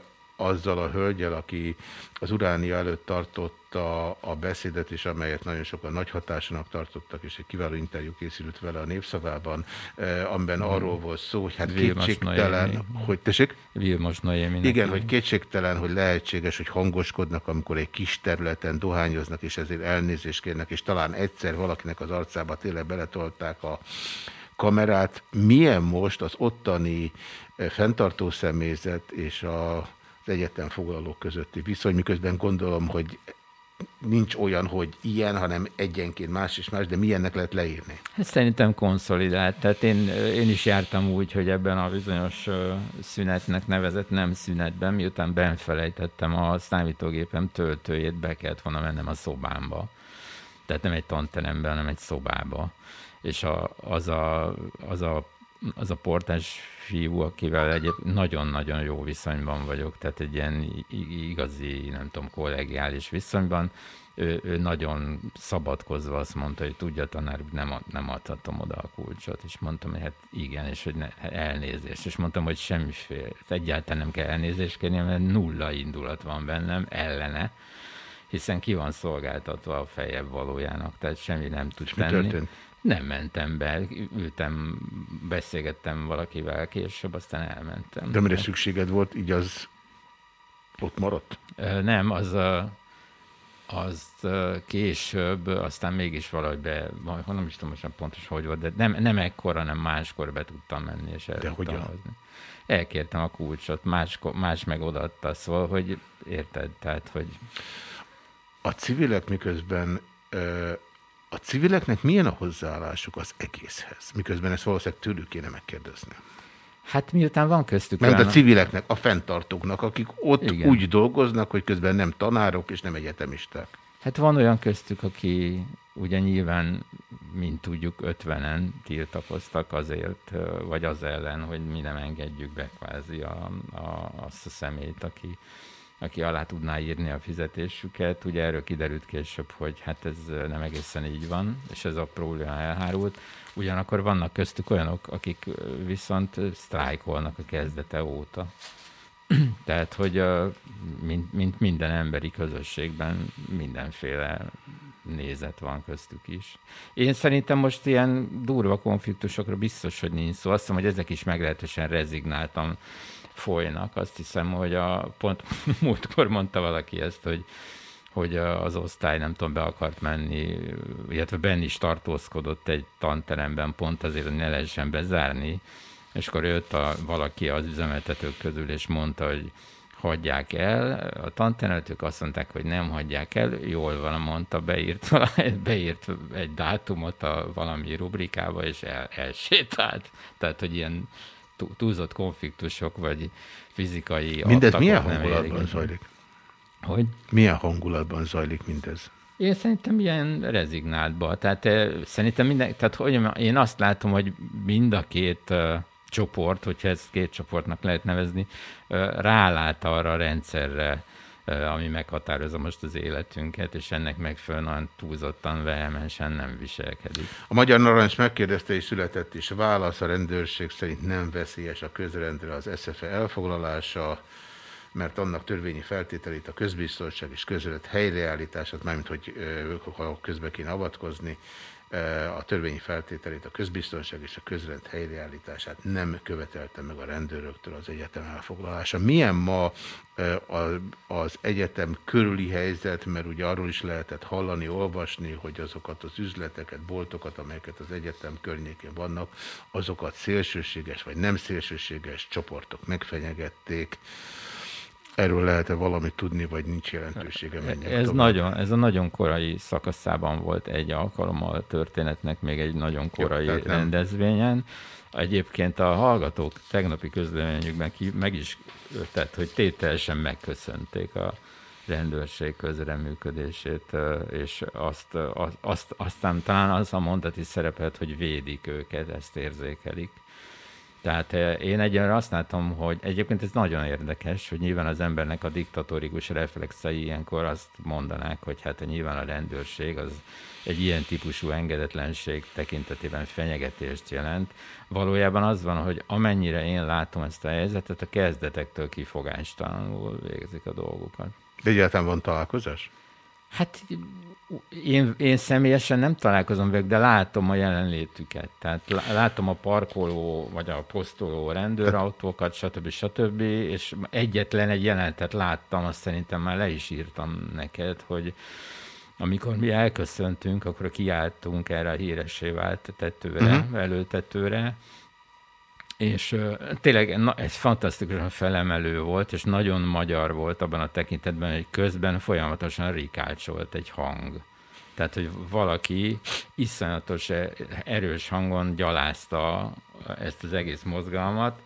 azzal a hölgyel, aki az Uránia előtt tartotta a beszédet, és amelyet nagyon sokan nagy hatásának tartottak, és egy kiváló interjú készült vele a Népszavában, eh, amiben arról volt szó, hogy hát Vilmos kétségtelen, Noémi. hogy tessék? Vilmos Noéminek. Igen, hogy kétségtelen, hogy lehetséges, hogy hangoskodnak, amikor egy kis területen dohányoznak, és ezért elnézést kérnek, és talán egyszer valakinek az arcába tényleg beletolták a kamerát. Milyen most az ottani eh, fenntartó személyzet és a, az egyetem foglalók közötti viszony, miközben gondolom, hogy nincs olyan, hogy ilyen, hanem egyenként más és más, de milyennek lehet leírni? Hát szerintem konszolidált. Tehát én, én is jártam úgy, hogy ebben a bizonyos szünetnek nevezett nem szünetben, miután benfelejtettem a számítógépem töltőjét, be kellett volna mennem a szobámba. Tehát nem egy tanterembe, hanem egy szobába. És a, az, a, az, a, az a portás fiú, akivel egyéb nagyon-nagyon jó viszonyban vagyok, tehát egy ilyen igazi, nem tudom, kollegiális viszonyban, ő, ő nagyon szabadkozva azt mondta, hogy tudja tanár, nem, nem adhatom oda a kulcsot, és mondtam, hogy hát igen, és hogy ne, elnézést, és mondtam, hogy semmiféle, egyáltalán nem kell elnézést kérni, mert nulla indulat van bennem ellene, hiszen ki van szolgáltatva a fejebb valójának, tehát semmi nem tud mi tenni. történt? Nem mentem be, ültem, beszélgettem valakivel később, aztán elmentem. De mire szükséged volt, így az ott maradt? Nem, az a, az ö, később, aztán mégis valahogy be, nem is tudom most pontosan hogy volt, de nem, nem ekkor, hanem máskor be tudtam menni, és el De hogyan? hozni. Elkértem a kulcsot, más, más meg odaadta, szóval, hogy érted, tehát, hogy A civilek miközben ö, a civileknek milyen a hozzáállásuk az egészhez? Miközben ezt valószínűleg tőlük kéne megkérdezni. hát miután van köztük Mert a civileknek, a fenntartóknak, akik ott Igen. úgy dolgoznak, hogy közben nem tanárok és nem egyetemisták. Hát van olyan köztük, aki ugye nyilván, mint tudjuk, ötvenen tiltakoztak azért, vagy az ellen, hogy mi nem engedjük be kvázi a, a, azt a szemét, aki, aki alá tudná írni a fizetésüket. Ugye erről kiderült később, hogy hát ez nem egészen így van, és ez a probléma elhárult. Ugyanakkor vannak köztük olyanok, akik viszont sztrájkolnak a kezdete óta. Tehát, hogy mint, mint minden emberi közösségben mindenféle nézet van köztük is. Én szerintem most ilyen durva konfliktusokra biztos, hogy nincs szó. Azt hiszem, hogy ezek is meglehetősen rezignáltan folynak. Azt hiszem, hogy a, pont múltkor mondta valaki ezt, hogy hogy az osztály nem tudom, be akart menni, illetve benn is tartózkodott egy tanteremben pont azért, hogy ne lehessen bezárni, és akkor jött a, valaki az üzemeltetők közül, és mondta, hogy hagyják el. A tanteremtők azt mondták, hogy nem hagyják el. Jól van, mondta, beírt, beírt egy dátumot a valami rubrikába, és el, elsétált. Tehát, hogy ilyen túlzott konfliktusok, vagy fizikai Mindez milyen hangulatban zajlik? Hogy? Milyen hangulatban zajlik mindez? Én szerintem ilyen rezignáltba. Tehát szerintem minden, tehát hogy én azt látom, hogy mind a két uh, csoport, hogyha ezt két csoportnak lehet nevezni, uh, rálát arra a rendszerre, ami meghatározza most az életünket, és ennek megfelelően túlzottan vehemensen nem viselkedik. A Magyar Narancs megkérdezte, és született is válasz, a rendőrség szerint nem veszélyes a közrendre az SZFE elfoglalása, mert annak törvényi feltételét a közbiztonság és közölet helyreállítását, mármint hogy ha közbe kéne avatkozni, a törvényi feltételét, a közbiztonság és a közrend helyreállítását nem követelte meg a rendőröktől az egyetem elfoglalása. Milyen ma az egyetem körüli helyzet, mert ugye arról is lehetett hallani, olvasni, hogy azokat az üzleteket, boltokat, amelyeket az egyetem környékén vannak, azokat szélsőséges vagy nem szélsőséges csoportok megfenyegették, Erről lehet-e valamit tudni, vagy nincs jelentősége? Ez, nagyon, ez a nagyon korai szakaszában volt egy alkalommal a történetnek, még egy nagyon korai Jó, rendezvényen. Egyébként a hallgatók tegnapi közleményükben ki, meg is tett, hogy tételesen megköszönték a rendőrség közreműködését, és azt, azt, aztán talán az a mondat is szerepelt, hogy védik őket, ezt érzékelik. Tehát eh, én egyenre azt látom, hogy egyébként ez nagyon érdekes, hogy nyilván az embernek a diktatórikus reflexei ilyenkor azt mondanák, hogy hát nyilván a rendőrség az egy ilyen típusú engedetlenség tekintetében fenyegetést jelent. Valójában az van, hogy amennyire én látom ezt a helyzetet, a kezdetektől kifogástalanul végzik a dolgokat. De egyáltalán van találkozás? Hát én, én személyesen nem találkozom velük, de látom a jelenlétüket. Tehát látom a parkoló, vagy a posztoló rendőrautókat, stb. stb. És egyetlen egy jelentet láttam, azt szerintem már le is írtam neked, hogy amikor mi elköszöntünk, akkor kiálltunk erre a híresé vált tetőre, uh-huh. előtetőre, és tényleg na, ez fantasztikusan felemelő volt, és nagyon magyar volt abban a tekintetben, hogy közben folyamatosan rikácsolt egy hang. Tehát, hogy valaki iszonyatos erős hangon gyalázta ezt az egész mozgalmat.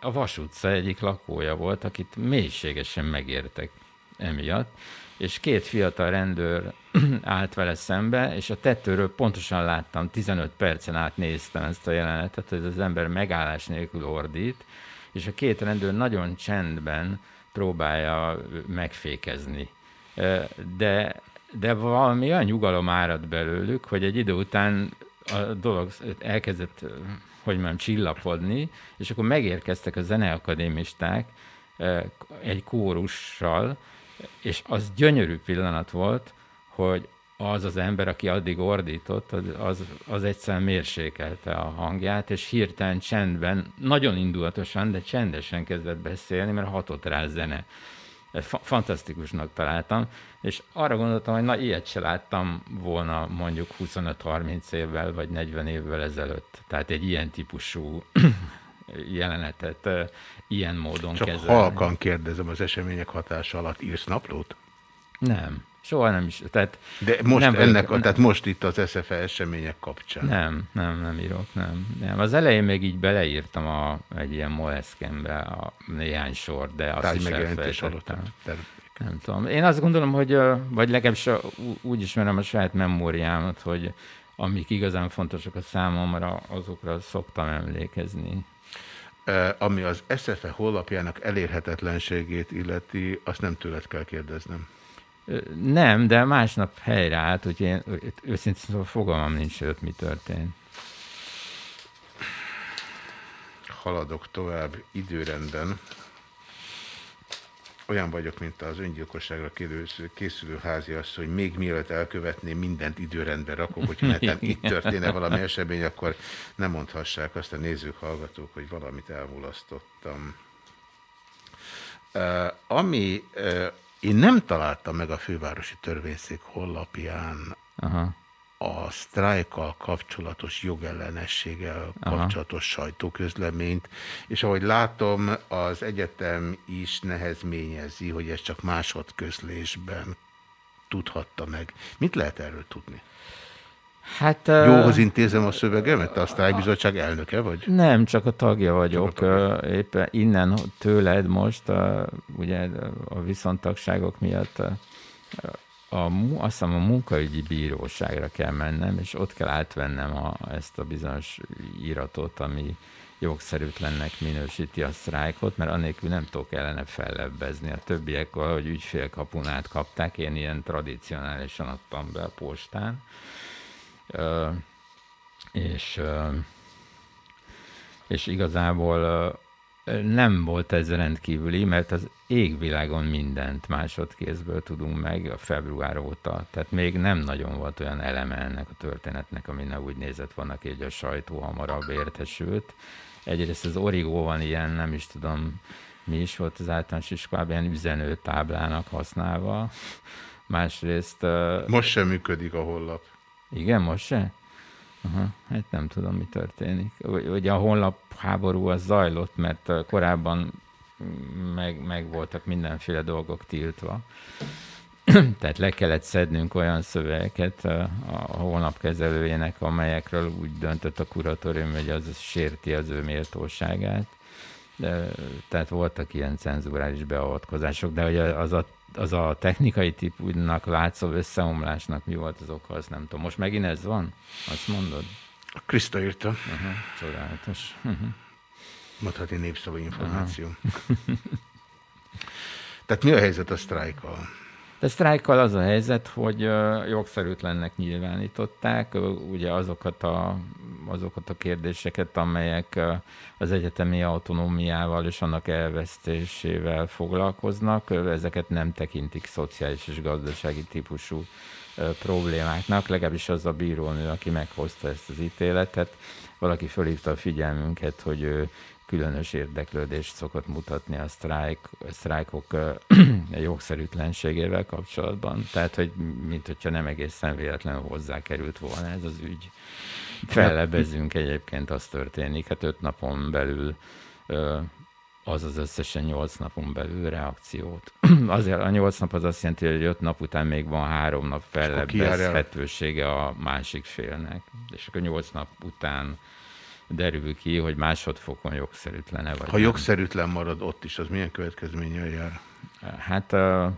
A Vas utca egyik lakója volt, akit mélységesen megértek emiatt, és két fiatal rendőr állt vele szembe, és a tetőről pontosan láttam, 15 percen át néztem ezt a jelenetet, hogy az ember megállás nélkül ordít, és a két rendőr nagyon csendben próbálja megfékezni. De, de valami olyan nyugalom árad belőlük, hogy egy idő után a dolog elkezdett, hogy mondjam, csillapodni, és akkor megérkeztek a zeneakadémisták egy kórussal, és az gyönyörű pillanat volt, hogy az az ember, aki addig ordított, az, az, egyszerűen mérsékelte a hangját, és hirtelen csendben, nagyon indulatosan, de csendesen kezdett beszélni, mert hatott rá a zene. Ezt fantasztikusnak találtam, és arra gondoltam, hogy na, ilyet se láttam volna mondjuk 25-30 évvel, vagy 40 évvel ezelőtt. Tehát egy ilyen típusú jelenetet ilyen módon Csak kezelni. halkan kérdezem az események hatása alatt, írsz naplót? Nem. Soha nem is. Tehát De most nem ennek, vagyok, tehát most itt az SFE események kapcsán. Nem, nem, nem írok, nem. nem. Az elején még így beleírtam a, egy ilyen moleszkenbe a néhány sor, de azt Tehát is megjelentés. Nem tudom. Én azt gondolom, hogy, vagy legalábbis úgy ismerem a saját memóriámat, hogy amik igazán fontosak a számomra, azokra szoktam emlékezni. Ami az SFE honlapjának elérhetetlenségét illeti, azt nem tőled kell kérdeznem. Nem, de másnap helyreállt, úgyhogy én őszintén szóval fogalmam nincs, hogy mi történt. Haladok tovább időrendben. Olyan vagyok, mint az öngyilkosságra készülő, háziasszony, hogy még mielőtt elkövetném, mindent időrendbe rakok, hogy neten itt történne valami esemény, akkor nem mondhassák azt a nézők, hallgatók, hogy valamit elmulasztottam. Uh, ami uh, én nem találtam meg a fővárosi törvényszék honlapján Aha. A sztrájkkal kapcsolatos jogellenességgel Aha. kapcsolatos sajtóközleményt, és ahogy látom, az egyetem is nehezményezi, hogy ez csak másodközlésben tudhatta meg. Mit lehet erről tudni? Hát, Jóhoz intézem a szövegemet? A sztrájkbizottság elnöke vagy? Nem, csak a tagja vagyok. A tagja. Éppen innen tőled most, ugye a viszontagságok miatt a, azt hiszem a munkaügyi bíróságra kell mennem, és ott kell átvennem a, ezt a bizonyos iratot, ami jogszerűtlennek minősíti a sztrájkot, mert anélkül nem tudok ellene fellebbezni. A többiek valahogy ügyfélkapun át kapták, én ilyen tradicionálisan adtam be a postán. Uh, és, és igazából nem volt ez rendkívüli, mert az égvilágon mindent másodkézből tudunk meg a február óta, tehát még nem nagyon volt olyan eleme ennek a történetnek, ami ne úgy nézett volna ki, hogy a sajtó hamarabb értesült. Egyrészt az Origo van ilyen, nem is tudom, mi is volt az általános iskolában, ilyen üzenőtáblának használva. Másrészt... Most sem működik a honlap. Igen, most se? Aha, hát nem tudom, mi történik. Ugye a honlap háború az zajlott, mert korábban meg, meg voltak mindenféle dolgok tiltva. Tehát le kellett szednünk olyan szövegeket a, a honlap kezelőjének, amelyekről úgy döntött a kuratórium, hogy az sérti az ő méltóságát. De, tehát voltak ilyen cenzúrális beavatkozások, de hogy az a az a technikai típusnak látszó összeomlásnak mi volt az oka, azt nem tudom. Most megint ez van? Azt mondod? A Krista írta. Uh-huh, csodálatos. Uh-huh. Mondhatni népszavú információ. Uh-huh. Tehát mi a helyzet a sztrájkkal? A sztrájkkal az a helyzet, hogy jogszerűtlennek nyilvánították ugye azokat a, azokat a kérdéseket, amelyek az egyetemi autonómiával és annak elvesztésével foglalkoznak. Ezeket nem tekintik szociális és gazdasági típusú problémáknak, legalábbis az a bírónő, aki meghozta ezt az ítéletet. Valaki fölhívta a figyelmünket, hogy ő különös érdeklődést szokott mutatni a sztrájk, a sztrájkok jogszerűtlenségével kapcsolatban. Tehát, hogy mint hogyha nem egészen véletlenül hozzá került volna ez az ügy. Fellebezzünk egyébként, az történik, hát öt napon belül az az összesen nyolc napon belül reakciót. Azért a nyolc nap az azt jelenti, hogy öt nap után még van három nap fellebbezhetősége a másik félnek. És akkor nyolc nap után derül ki, hogy másodfokon jogszerűtlene vagy. Ha nem. jogszerűtlen marad ott is, az milyen következménnyel jár? Hát uh,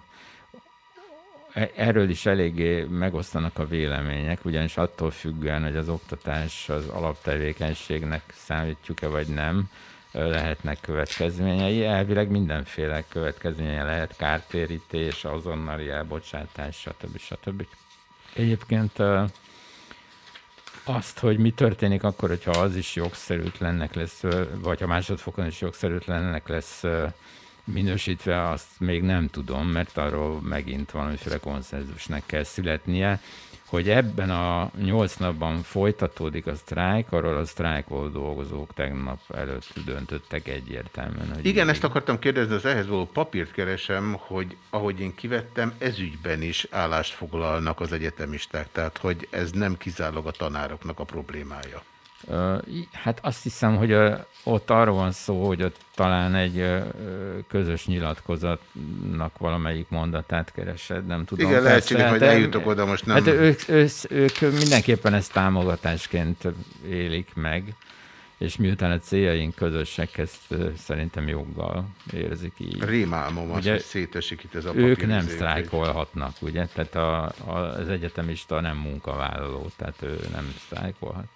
erről is eléggé megosztanak a vélemények, ugyanis attól függően, hogy az oktatás az alaptevékenységnek számítjuk-e vagy nem, lehetnek következményei. Elvileg mindenféle következménye lehet, kártérítés, azonnali elbocsátás, stb. stb. Egyébként azt, hogy mi történik akkor, hogyha az is jogszerűtlennek lesz, vagy a másodfokon is jogszerűtlennek lesz minősítve, azt még nem tudom, mert arról megint valamiféle konszenzusnak kell születnie. Hogy ebben a nyolc napban folytatódik a sztrájk, arról a sztrájkból dolgozók tegnap előtt döntöttek egyértelműen. Hogy Igen, így... ezt akartam kérdezni, az ehhez való papírt keresem, hogy ahogy én kivettem, ezügyben is állást foglalnak az egyetemisták, tehát hogy ez nem kizárólag a tanároknak a problémája. Hát azt hiszem, hogy ott arról van szó, hogy ott talán egy közös nyilatkozatnak valamelyik mondatát keresed, nem tudom. Igen, lehetséges, hogy eljutok oda, most nem. Hát ők, ők, ők mindenképpen ezt támogatásként élik meg, és miután a céljaink közösek, ezt szerintem joggal érzik így. Rémálmom az, hogy szétesik itt ez a Ők nem sztrájkolhatnak, ugye? Tehát a, a, az egyetemista nem munkavállaló, tehát ő nem sztrájkolhat.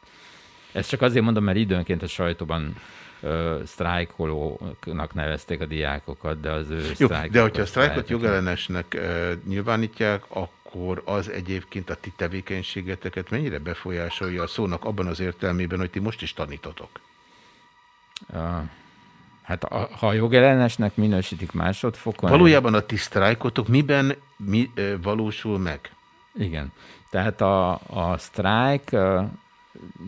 Ezt csak azért mondom, mert időnként a sajtóban ö, sztrájkolóknak nevezték a diákokat, de az ő Jó, De hogyha a sztrájkot jogellenesnek ö, nyilvánítják, akkor az egyébként a ti tevékenységeteket mennyire befolyásolja a szónak abban az értelmében, hogy ti most is tanítotok? Uh, Hát a, ha a jogellenesnek minősítik másodfokon... Valójában a ti sztrájkotok miben mi, ö, valósul meg? Igen. Tehát a, a sztrájk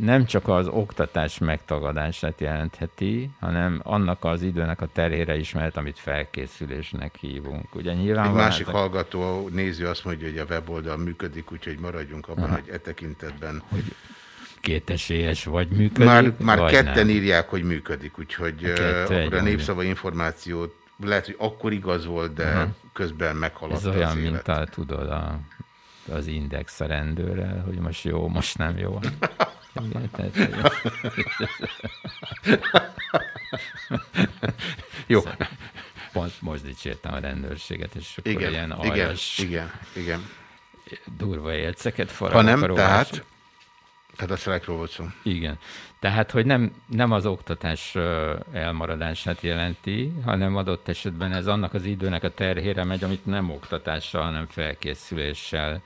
nem csak az oktatás megtagadását jelentheti, hanem annak az időnek a terhére is mehet, amit felkészülésnek hívunk. Ugye Egy nyilvánvalóan... másik hallgató, néző azt mondja, hogy a weboldal működik, úgyhogy maradjunk abban, Aha. hogy e tekintetben... kétesélyes vagy működik, Már, már vagy ketten nem. írják, hogy működik, úgyhogy A kettő akkor a népszava információt lehet, hogy akkor igaz volt, de Aha. közben Ez meghaladta olyan, az mint a, tudod, a, az index a rendőrrel, hogy most jó, most nem jó. Igen, tehát, Jó. Pont most dicsértem a rendőrséget, és akkor Igen, ilyen igen, aljas, igen, igen. durva érceket Ha faragok nem, a rohás. tehát, tehát a sztrájkról volt szó. Igen. Tehát, hogy nem, nem az oktatás elmaradását jelenti, hanem adott esetben ez annak az időnek a terhére megy, amit nem oktatással, hanem felkészüléssel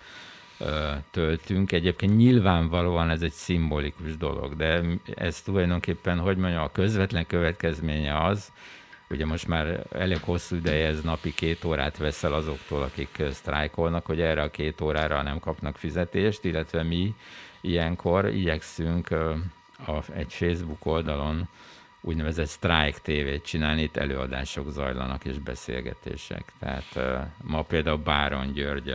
töltünk. Egyébként nyilvánvalóan ez egy szimbolikus dolog, de ez tulajdonképpen, hogy mondjam, a közvetlen következménye az, ugye most már elég hosszú ideje ez napi két órát veszel azoktól, akik sztrájkolnak, hogy erre a két órára nem kapnak fizetést, illetve mi ilyenkor igyekszünk a, egy Facebook oldalon úgynevezett Strike TV-t csinálni, itt előadások zajlanak és beszélgetések. Tehát ma például Báron György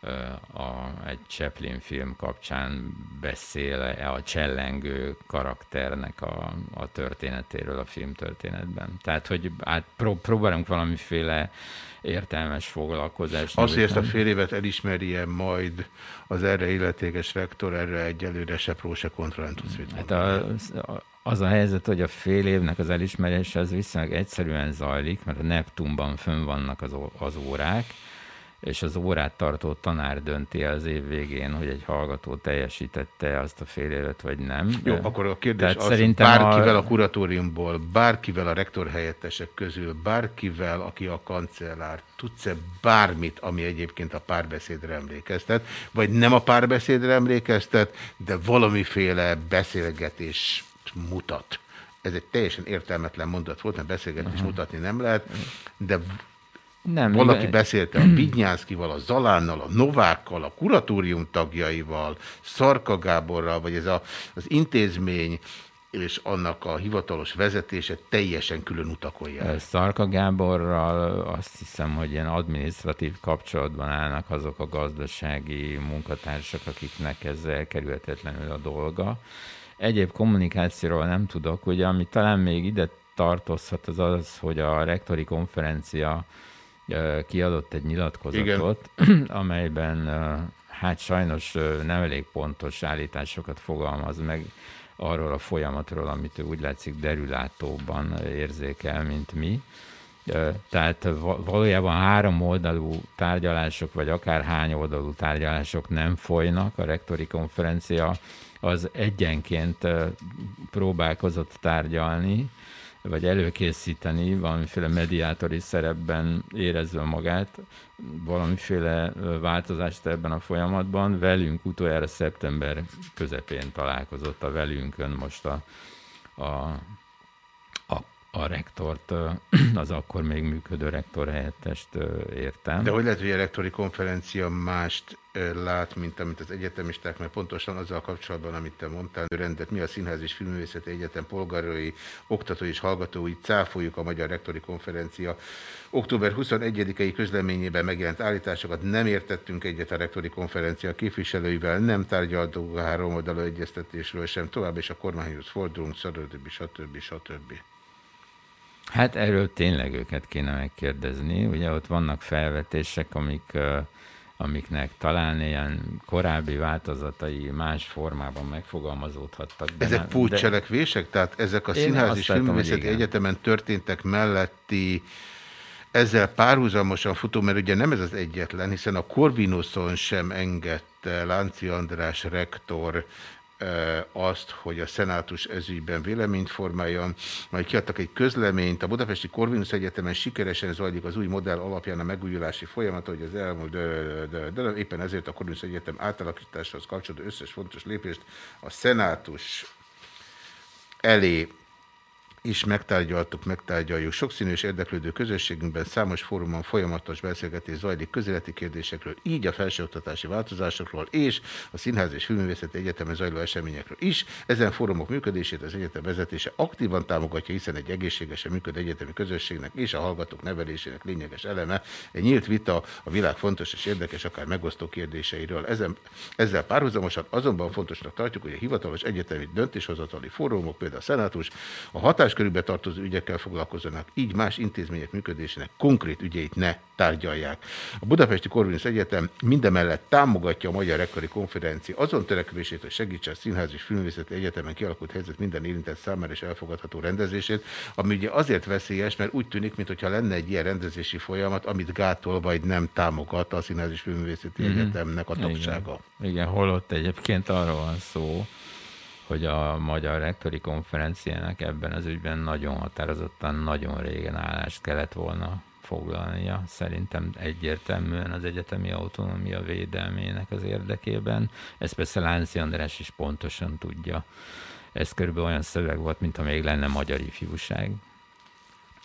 ö, a, egy Chaplin film kapcsán beszél a csellengő karakternek a, a történetéről a filmtörténetben. Tehát, hogy át, pró, próbálunk valamiféle értelmes foglalkozást. Az, hogy ezt a fél évet elismerje majd az erre illetékes rektor, erre egyelőre se pró, se kontra nem tudsz mit Hát mondani. a, az a helyzet, hogy a fél évnek az elismerése az viszonylag egyszerűen zajlik, mert a Neptunban fönn vannak az, az órák, és az órát tartó tanár dönti el az év végén, hogy egy hallgató teljesítette azt a fél évet, vagy nem. Jó, akkor a kérdés Tehát az, szerintem bárkivel a... a kuratóriumból, bárkivel a rektor helyettesek közül, bárkivel, aki a kancellár, tudsz-e bármit, ami egyébként a párbeszédre emlékeztet, vagy nem a párbeszédre emlékeztet, de valamiféle beszélgetés mutat. Ez egy teljesen értelmetlen mondat volt, mert beszélgetés mutatni nem lehet, de Nem, valaki igen. beszélte a Vidnyánszkival, a Zalánnal, a Novákkal, a kuratórium tagjaival, Szarka Gáborral, vagy ez a, az intézmény és annak a hivatalos vezetése teljesen külön utakon jár. Szarka Gáborral azt hiszem, hogy ilyen adminisztratív kapcsolatban állnak azok a gazdasági munkatársak, akiknek ez elkerülhetetlenül a dolga. Egyéb kommunikációról nem tudok, ugye ami talán még ide tartozhat az az, hogy a rektori konferencia kiadott egy nyilatkozatot, amelyben ö, hát sajnos nem elég pontos állításokat fogalmaz meg arról a folyamatról, amit ő úgy látszik derülátóban érzékel, mint mi. Tehát va- valójában három oldalú tárgyalások, vagy akár hány oldalú tárgyalások nem folynak. A rektori konferencia az egyenként próbálkozott tárgyalni, vagy előkészíteni, valamiféle mediátori szerepben érezve magát, valamiféle változást ebben a folyamatban. Velünk utoljára szeptember közepén találkozott a velünkön most a, a, a, rektort, az akkor még működő rektor helyettest értem. De hogy lehet, hogy a rektori konferencia mást lát, mint amit az egyetemisták, mert pontosan azzal kapcsolatban, amit te mondtál, rendet, mi a Színház és Filmművészeti Egyetem polgárai, oktatói és hallgatói cáfoljuk a Magyar Rektori Konferencia október 21-i közleményében megjelent állításokat, nem értettünk egyet a rektori konferencia képviselőivel, nem tárgyaltunk a három oldalú egyeztetésről sem tovább, és a kormányhoz fordulunk, stb. stb. stb. Hát erről tényleg őket kéne megkérdezni. Ugye ott vannak felvetések, amik, amiknek talán ilyen korábbi változatai más formában megfogalmazódhattak. de Ezek nem- pulcselekvések? Tehát ezek a Én Színház és Filmművészeti. Egyetemen történtek melletti ezzel párhuzamosan futó, mert ugye nem ez az egyetlen, hiszen a Corvinuson sem engedte Lánci András rektor azt, hogy a szenátus ezügyben véleményt formáljon, majd kiadtak egy közleményt. A Budapesti Corvinus Egyetemen sikeresen zajlik az új modell alapján a megújulási folyamat, hogy az elmúlt, de, de, de, éppen ezért a Corvinus Egyetem átalakításhoz kapcsolódó összes fontos lépést a szenátus elé is megtárgyaltuk, megtárgyaljuk. Sokszínű és érdeklődő közösségünkben számos fórumon folyamatos beszélgetés zajlik közéleti kérdésekről, így a felsőoktatási változásokról és a Színház és Filmvészeti Egyetemen zajló eseményekről is. Ezen fórumok működését az egyetem vezetése aktívan támogatja, hiszen egy egészségesen működő egyetemi közösségnek és a hallgatók nevelésének lényeges eleme egy nyílt vita a világ fontos és érdekes, akár megosztó kérdéseiről. Ezen, ezzel párhuzamosan azonban fontosnak tartjuk, hogy a hivatalos egyetemi döntéshozatali fórumok, például a szenátus, a hatáskörükbe tartozó ügyekkel foglalkozzanak, így más intézmények működésének konkrét ügyeit ne tárgyalják. A Budapesti Corvinus Egyetem mindemellett támogatja a Magyar Rektori Konferencia azon törekvését, hogy segítse a Színház és Filmvészeti Egyetemen kialakult helyzet minden érintett számára és elfogadható rendezését, ami ugye azért veszélyes, mert úgy tűnik, mintha lenne egy ilyen rendezési folyamat, amit gátol vagy nem támogat a Színház és Filmvészeti mm-hmm. Egyetemnek a tagsága. Igen. Igen, holott egyébként arról van szó, hogy a Magyar Rektori Konferenciának ebben az ügyben nagyon határozottan, nagyon régen állást kellett volna foglalnia. Szerintem egyértelműen az egyetemi autonómia védelmének az érdekében. Ezt persze Lánci András is pontosan tudja. Ez körülbelül olyan szöveg volt, mintha még lenne magyar ifjúság.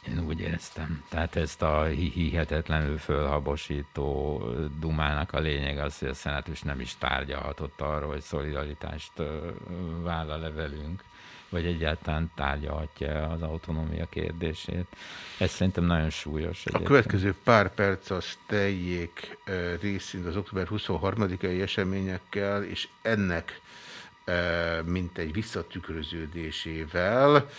Én úgy éreztem. Tehát ezt a hihetetlenül fölhabosító dumának a lényeg az, hogy a szenátus nem is tárgyalhatott arról, hogy szolidaritást vállal-e velünk, vagy egyáltalán tárgyalhatja az autonómia kérdését. Ez szerintem nagyon súlyos. Egyetlen. A következő pár perc az teljék részint az október 23-ai eseményekkel, és ennek mint egy visszatükröződésével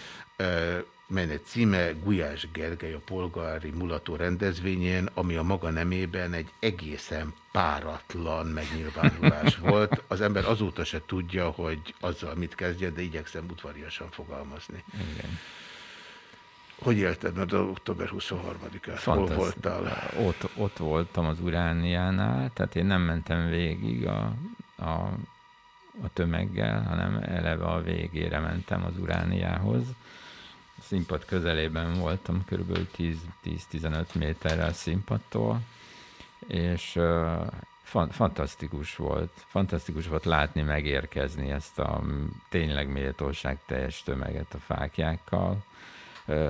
melynek címe Gulyás Gergely a polgári mulató rendezvényén, ami a maga nemében egy egészen páratlan megnyilvánulás volt. Az ember azóta se tudja, hogy azzal mit kezdjen, de igyekszem udvariasan fogalmazni. Igen. Hogy élted az október 23-át? Hol voltál? Ott, ott voltam az Urániánál, tehát én nem mentem végig a, a, a tömeggel, hanem eleve a végére mentem az Urániához színpad közelében voltam, kb. 10-15 méterrel színpadtól, és fan, fantasztikus volt. Fantasztikus volt látni, megérkezni ezt a tényleg méltóság teljes tömeget a fákjákkal.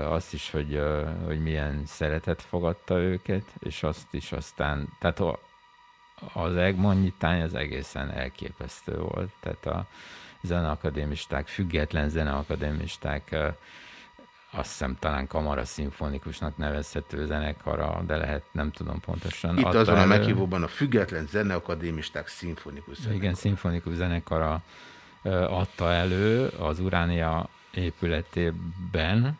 Azt is, hogy, hogy milyen szeretet fogadta őket, és azt is aztán, tehát az Egmond az egészen elképesztő volt. Tehát a zeneakadémisták, független zeneakadémisták azt hiszem talán kamara szimfonikusnak nevezhető zenekara, de lehet, nem tudom pontosan. Itt azon elő. a meghívóban a független zeneakadémisták szimfonikus zenekara. Igen, szimfonikus zenekara adta elő az Uránia épületében,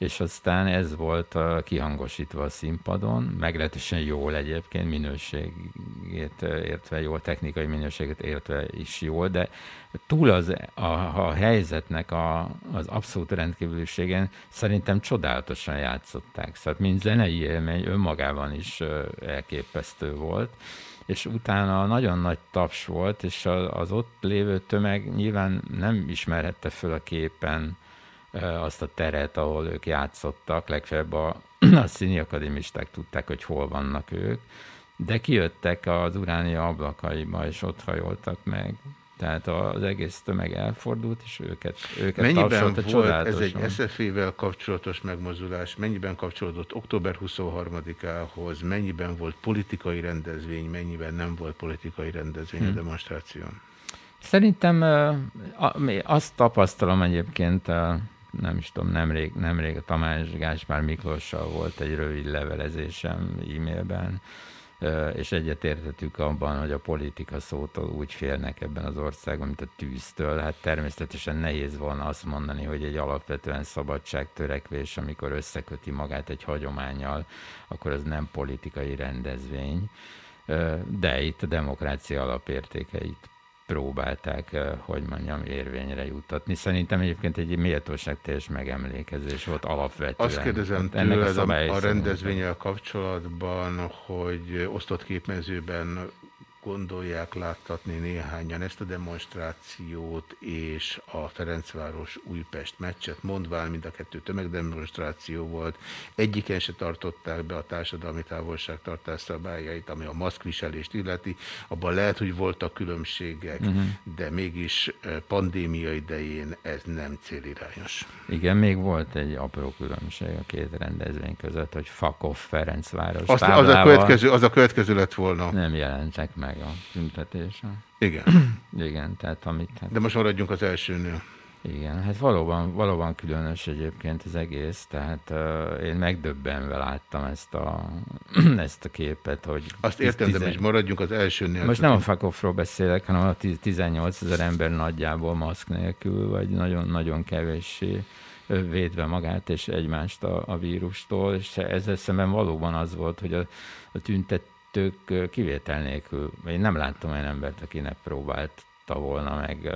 és aztán ez volt a kihangosítva a színpadon, meglehetősen jól egyébként, minőségét értve jól, technikai minőséget értve is jól, de túl az, a, a helyzetnek a, az abszolút rendkívüliségen szerintem csodálatosan játszották. Szóval mint zenei élmény önmagában is elképesztő volt és utána nagyon nagy taps volt, és az ott lévő tömeg nyilván nem ismerhette föl a képen azt a teret, ahol ők játszottak, legfeljebb a, a színi akadémisták tudták, hogy hol vannak ők, de kijöttek az uránia ablakaiba, és ott hajoltak meg. Tehát az egész tömeg elfordult, és őket, őket Mennyiben volt ez egy SZF-vel kapcsolatos megmozulás, mennyiben kapcsolódott október 23-ához, mennyiben volt politikai rendezvény, mennyiben nem volt politikai rendezvény hmm. a hm. demonstráción? Szerintem azt tapasztalom egyébként nem is tudom, nemrég, nemrég a Tamás Gáspár Miklossal volt egy rövid levelezésem e-mailben, és egyetértettük abban, hogy a politika szótól úgy félnek ebben az országban, mint a tűztől. Hát természetesen nehéz volna azt mondani, hogy egy alapvetően szabadságtörekvés, amikor összeköti magát egy hagyományjal, akkor ez nem politikai rendezvény. De itt a demokrácia alapértékeit próbálták, eh, hogy mondjam, érvényre juttatni. Szerintem egyébként egy méltóságteljes megemlékezés volt alapvetően. Azt kérdezem hát tőled a, a rendezvényel kapcsolatban, hogy osztott képmezőben gondolják láttatni néhányan ezt a demonstrációt és a Ferencváros Újpest meccset, mondván mind a kettő tömegdemonstráció volt. Egyiken se tartották be a társadalmi távolságtartás szabályait, ami a maszkviselést illeti. Abban lehet, hogy voltak különbségek, uh Mhm. -huh. de mégis eh, pandémia idején ez nem célirányos. Igen, még volt egy apró különbség a két rendezvény között, hogy fuck off Ferencváros Azt, az, a következő, az a következő lett volna. Nem jelentek meg a tüntetésen. Igen. Igen, tehát amit... Hát, De most maradjunk az elsőnél. Igen, hát valóban, valóban különös egyébként az egész, tehát uh, én megdöbbenve láttam ezt a, ezt a képet, hogy... Azt értem, de most maradjunk az elsőnél. Most nem a fakoffról beszélek, hanem a 18 ezer ember nagyjából maszk nélkül, vagy nagyon-nagyon kevéssé védve magát és egymást a, a vírustól, és ezzel szemben valóban az volt, hogy a, a tüntetők kivétel nélkül, én nem láttam olyan embert, aki ne próbálta volna meg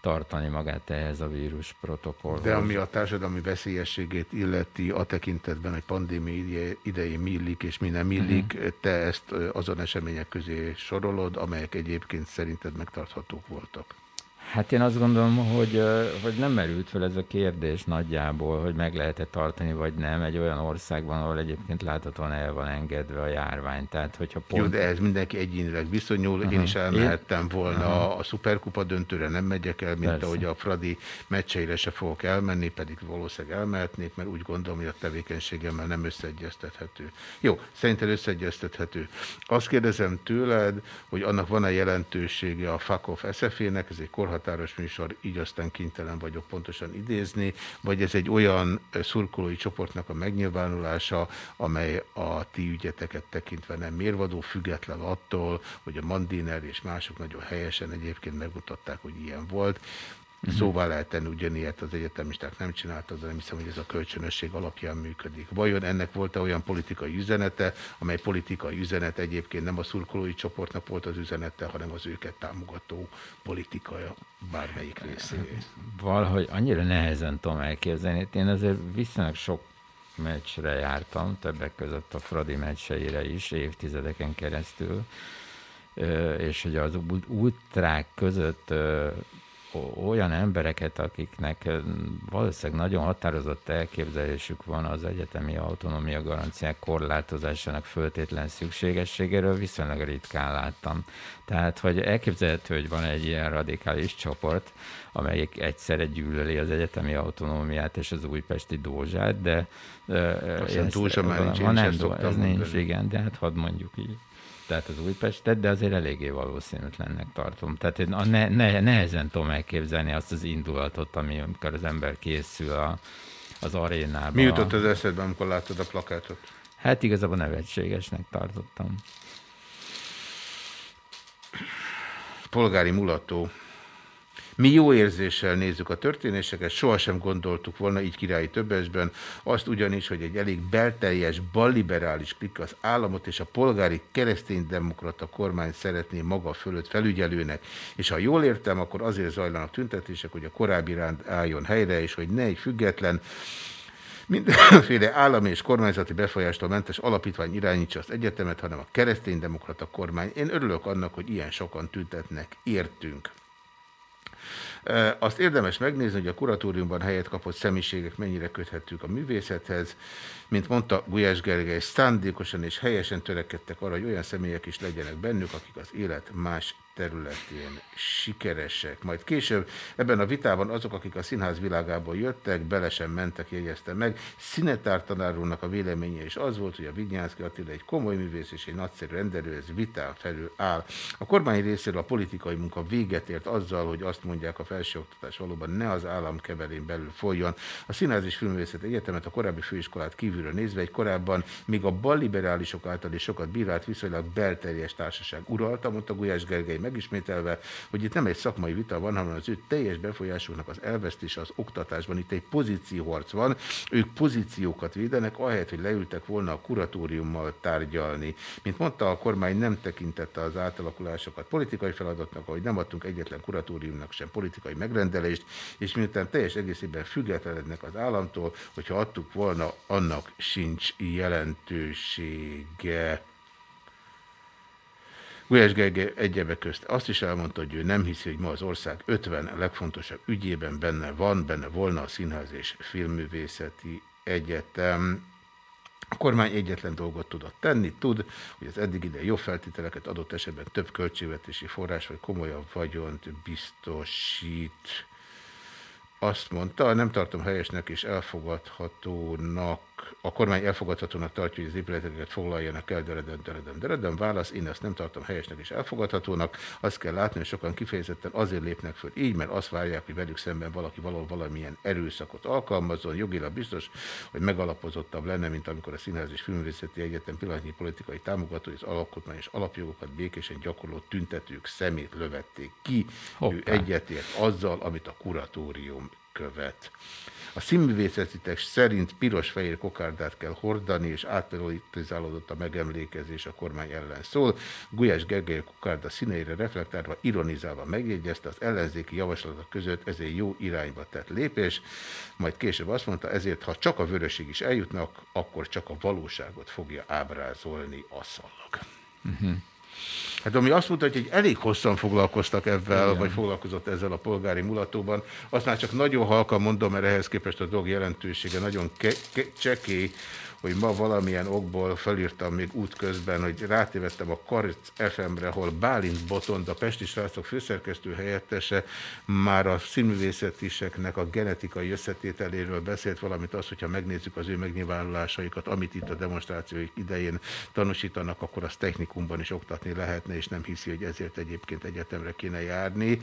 tartani magát ehhez a vírus protokollhoz. De ami a társadalmi veszélyességét illeti a tekintetben, hogy pandémia idején mi illik és mi nem illik, uh -huh. te ezt azon események közé sorolod, amelyek egyébként szerinted megtarthatók voltak. Hát én azt gondolom, hogy, hogy nem merült fel ez a kérdés nagyjából, hogy meg lehet-e tartani, vagy nem, egy olyan országban, ahol egyébként láthatóan el van engedve a járvány. Tehát, hogyha pont... Jó, de ez mindenki egyénileg viszonyul. -huh. Én is elmehettem én... volna -huh. a szuperkupa döntőre, nem megyek el, mint Persze. ahogy a Fradi meccseire se fogok elmenni, pedig valószínűleg elmehetnék, mert úgy gondolom, hogy a tevékenységemmel nem összeegyeztethető. Jó, szerinted összeegyeztethető. Azt kérdezem tőled, hogy annak van-e jelentősége a FAKOF SF-ének, ez egy korhatározó határos műsor, így aztán kénytelen vagyok pontosan idézni, vagy ez egy olyan szurkolói csoportnak a megnyilvánulása, amely a ti ügyeteket tekintve nem mérvadó, független attól, hogy a Mandiner és mások nagyon helyesen egyébként megmutatták, hogy ilyen volt. Uh-huh. Szóval lehet tenni ugyanilyet az egyetemisták nem csináltak, de nem hiszem, hogy ez a kölcsönösség alapján működik. Vajon ennek volt-e olyan politikai üzenete, amely politikai üzenet egyébként nem a szurkolói csoportnak volt az üzenete, hanem az őket támogató politikaja bármelyik részé? Valahogy annyira nehezen tudom elképzelni. Én azért viszonylag sok meccsre jártam, többek között a Fradi meccseire is, évtizedeken keresztül, és hogy az ultrák között olyan embereket, akiknek valószínűleg nagyon határozott elképzelésük van az egyetemi autonómia garanciák korlátozásának föltétlen szükségességéről, viszonylag ritkán láttam. Tehát, hogy elképzelhető, hogy van egy ilyen radikális csoport, amelyik egyszerre gyűlöli az egyetemi autonómiát és az újpesti dózsát, de... Aztán dózsa már nincs, én nem, ez nincs, igen, de hát hadd mondjuk így tehát az Újpestet, de azért eléggé valószínűtlennek tartom. Tehát én ne, ne, nehezen tudom elképzelni azt az indulatot, ami, amikor az ember készül a, az arénába. Mi jutott az eszedbe, amikor láttad a plakátot? Hát igazából nevetségesnek tartottam. Polgári mulató. Mi jó érzéssel nézzük a történéseket, sohasem gondoltuk volna így királyi többesben, azt ugyanis, hogy egy elég belteljes, balliberális klik az államot és a polgári kereszténydemokrata kormány szeretné maga fölött felügyelőnek, és ha jól értem, akkor azért zajlanak tüntetések, hogy a korábbi rend álljon helyre, és hogy ne egy független, mindenféle állami és kormányzati befolyástól mentes alapítvány irányítsa az egyetemet, hanem a kereszténydemokrata kormány. Én örülök annak, hogy ilyen sokan tüntetnek. Értünk. Azt érdemes megnézni, hogy a kuratóriumban helyet kapott személyiségek mennyire köthetők a művészethez. Mint mondta Gulyás Gergely, szándékosan és helyesen törekedtek arra, hogy olyan személyek is legyenek bennük, akik az élet más területén sikeresek. Majd később ebben a vitában azok, akik a színház világából jöttek, bele sem mentek, jegyezte meg. Szinetár tanárulnak a véleménye is az volt, hogy a Vigyánszki Attila egy komoly művész és egy nagyszerű rendelő, ez vitán felül áll. A kormány részéről a politikai munka véget ért azzal, hogy azt mondják, a felsőoktatás valóban ne az állam keverén belül folyjon. A Színház és Filmvészet Egyetemet a korábbi főiskolát kívülről nézve egy korábban még a balliberálisok által is sokat bírált viszonylag belterjes társaság uralta, mondta Gulyás Gergely megismételve, hogy itt nem egy szakmai vita van, hanem az ő teljes befolyásuknak az elvesztése az oktatásban. Itt egy pozícióharc van, ők pozíciókat védenek, ahelyett, hogy leültek volna a kuratóriummal tárgyalni. Mint mondta, a kormány nem tekintette az átalakulásokat politikai feladatnak, ahogy nem adtunk egyetlen kuratóriumnak sem politikai megrendelést, és miután teljes egészében függetlenednek az államtól, hogyha adtuk volna, annak sincs jelentősége. Gulyás Gergely egyebek közt azt is elmondta, hogy ő nem hiszi, hogy ma az ország 50 legfontosabb ügyében benne van, benne volna a Színház és Filmművészeti Egyetem. A kormány egyetlen dolgot tudott tenni, tud, hogy az eddig ide jobb feltételeket adott esetben több költségvetési forrás vagy komolyabb vagyont biztosít. Azt mondta, nem tartom helyesnek és elfogadhatónak, a kormány elfogadhatónak tartja, hogy az épületeket foglaljanak el, deredem, deredem, deredem. Válasz, én ezt nem tartom helyesnek és elfogadhatónak. Azt kell látni, hogy sokan kifejezetten azért lépnek föl így, mert azt várják, hogy velük szemben valaki valahol valamilyen erőszakot alkalmazzon. Jogilag biztos, hogy megalapozottabb lenne, mint amikor a Színház és Filmvészeti Egyetem pillanatnyi politikai támogatói az alkotmányos alapjogokat békésen gyakorló tüntetők szemét lövették ki. Hoppá. Ő egyetért azzal, amit a kuratórium követ. A színművészetitek szerint piros-fehér kokárdát kell hordani, és átpolitizálódott a megemlékezés a kormány ellen szól. Gulyás Gergely kokárda színeire reflektálva, ironizálva megjegyezte, az ellenzéki javaslatok között ez egy jó irányba tett lépés, majd később azt mondta, ezért ha csak a vöröség is eljutnak, akkor csak a valóságot fogja ábrázolni a szalag. Uh -huh. Hát ami azt mutatja, hogy elég hosszan foglalkoztak ezzel, Igen. vagy foglalkozott ezzel a polgári mulatóban, azt már csak nagyon halkan mondom, mert ehhez képest a dolg jelentősége nagyon csekély, hogy ma valamilyen okból felírtam még útközben, hogy rátévettem a Karic FM-re, ahol Bálint Botond, a Pesti Srácok főszerkesztő helyettese már a színművészetiseknek a genetikai összetételéről beszélt, valamint az, hogyha megnézzük az ő megnyilvánulásaikat, amit itt a demonstrációik idején tanúsítanak, akkor azt technikumban is oktatni lehetne, és nem hiszi, hogy ezért egyébként egyetemre kéne járni.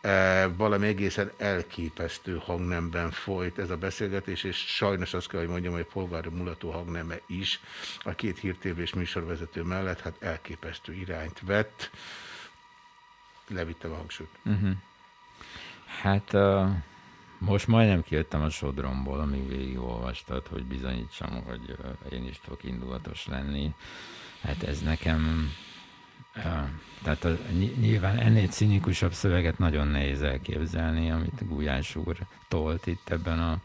E, valami egészen elképesztő hangnemben folyt ez a beszélgetés, és sajnos azt kell, hogy mondjam, hogy polgári mulató hangneme is a két hírtévés műsorvezető mellett hát elképesztő irányt vett. Levittem a hangsúlyt. Uh mhm. -huh. Hát uh, most majdnem kijöttem a sodromból, amíg végigolvastad, hogy bizonyítsam, hogy én is tudok indulatos lenni. Hát ez nekem tehát a, nyilván ennél cinikusabb szöveget nagyon nehéz elképzelni, amit Gulyás úr tolt itt ebben a,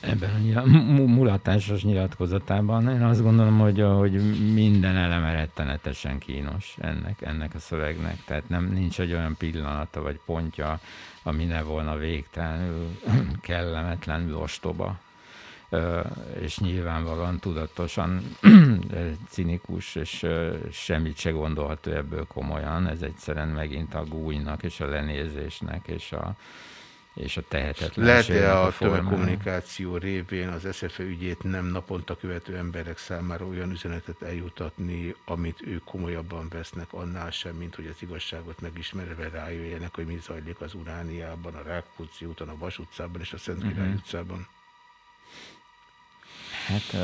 ebben a mulatásos nyilatkozatában. Én azt gondolom, hogy, hogy minden eleme rettenetesen kínos ennek, ennek a szövegnek. Tehát nem, nincs egy olyan pillanata vagy pontja, ami ne volna végtelenül kellemetlenül ostoba és nyilvánvalóan tudatosan cinikus, és semmit se gondolható ebből komolyan. Ez egyszerűen megint a gújnak, és a lenézésnek, és a, és a tehetetlenségnek Lehet-e a, a tömegkommunikáció révén az SZFE ügyét nem naponta követő emberek számára olyan üzenetet eljutatni, amit ők komolyabban vesznek annál sem, mint hogy az igazságot megismerve rájöjjenek, hogy mi zajlik az Urániában, a Rákóczi úton, a Vas utcában és a Szent Király uh. -huh. utcában? Hát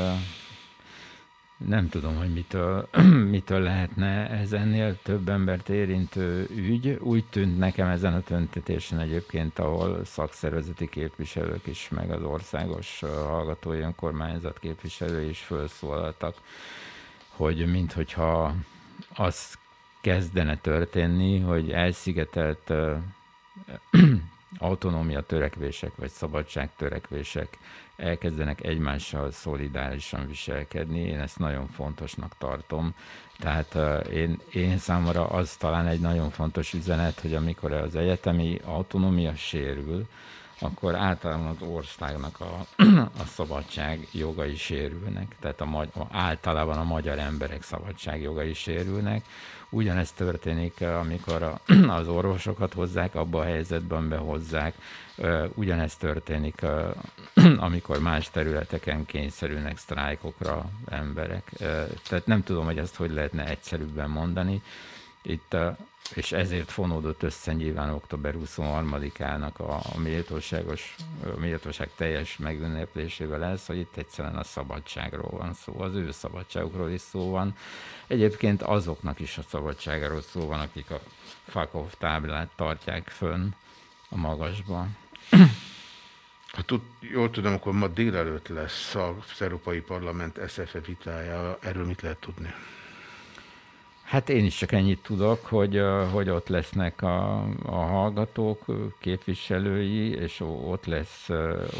nem tudom, hogy mitől, mitől lehetne ez ennél több embert érintő ügy. Úgy tűnt nekem ezen a tüntetésen egyébként, ahol szakszervezeti képviselők is, meg az országos hallgatói önkormányzat képviselői is felszólaltak, hogy minthogyha az kezdene történni, hogy elszigetelt autonómia törekvések, vagy szabadság törekvések elkezdenek egymással szolidárisan viselkedni. Én ezt nagyon fontosnak tartom. Tehát én, én számomra az talán egy nagyon fontos üzenet, hogy amikor az egyetemi autonómia sérül, akkor általában az országnak a, a szabadság jogai sérülnek, tehát a, általában a magyar emberek szabadság jogai sérülnek. Ugyanezt történik, amikor a, az orvosokat hozzák abba a helyzetben, amiben hozzák, Ugyanezt történik, amikor más területeken kényszerülnek sztrájkokra emberek. Tehát nem tudom, hogy ezt hogy lehetne egyszerűbben mondani. Itt, és ezért fonódott össze nyilván október 23-ának a, a méltóságos, a méltóság teljes megünneplésével ez, hogy itt egyszerűen a szabadságról van szó, az ő szabadságokról is szó van. Egyébként azoknak is a szabadságáról szó van, akik a fuck táblát tartják fönn a magasban. Ha tud, jól tudom, akkor ma délelőtt lesz az Európai Parlament SZFE vitája. Erről mit lehet tudni? Hát én is csak ennyit tudok, hogy, hogy ott lesznek a, a hallgatók, képviselői, és ott lesz...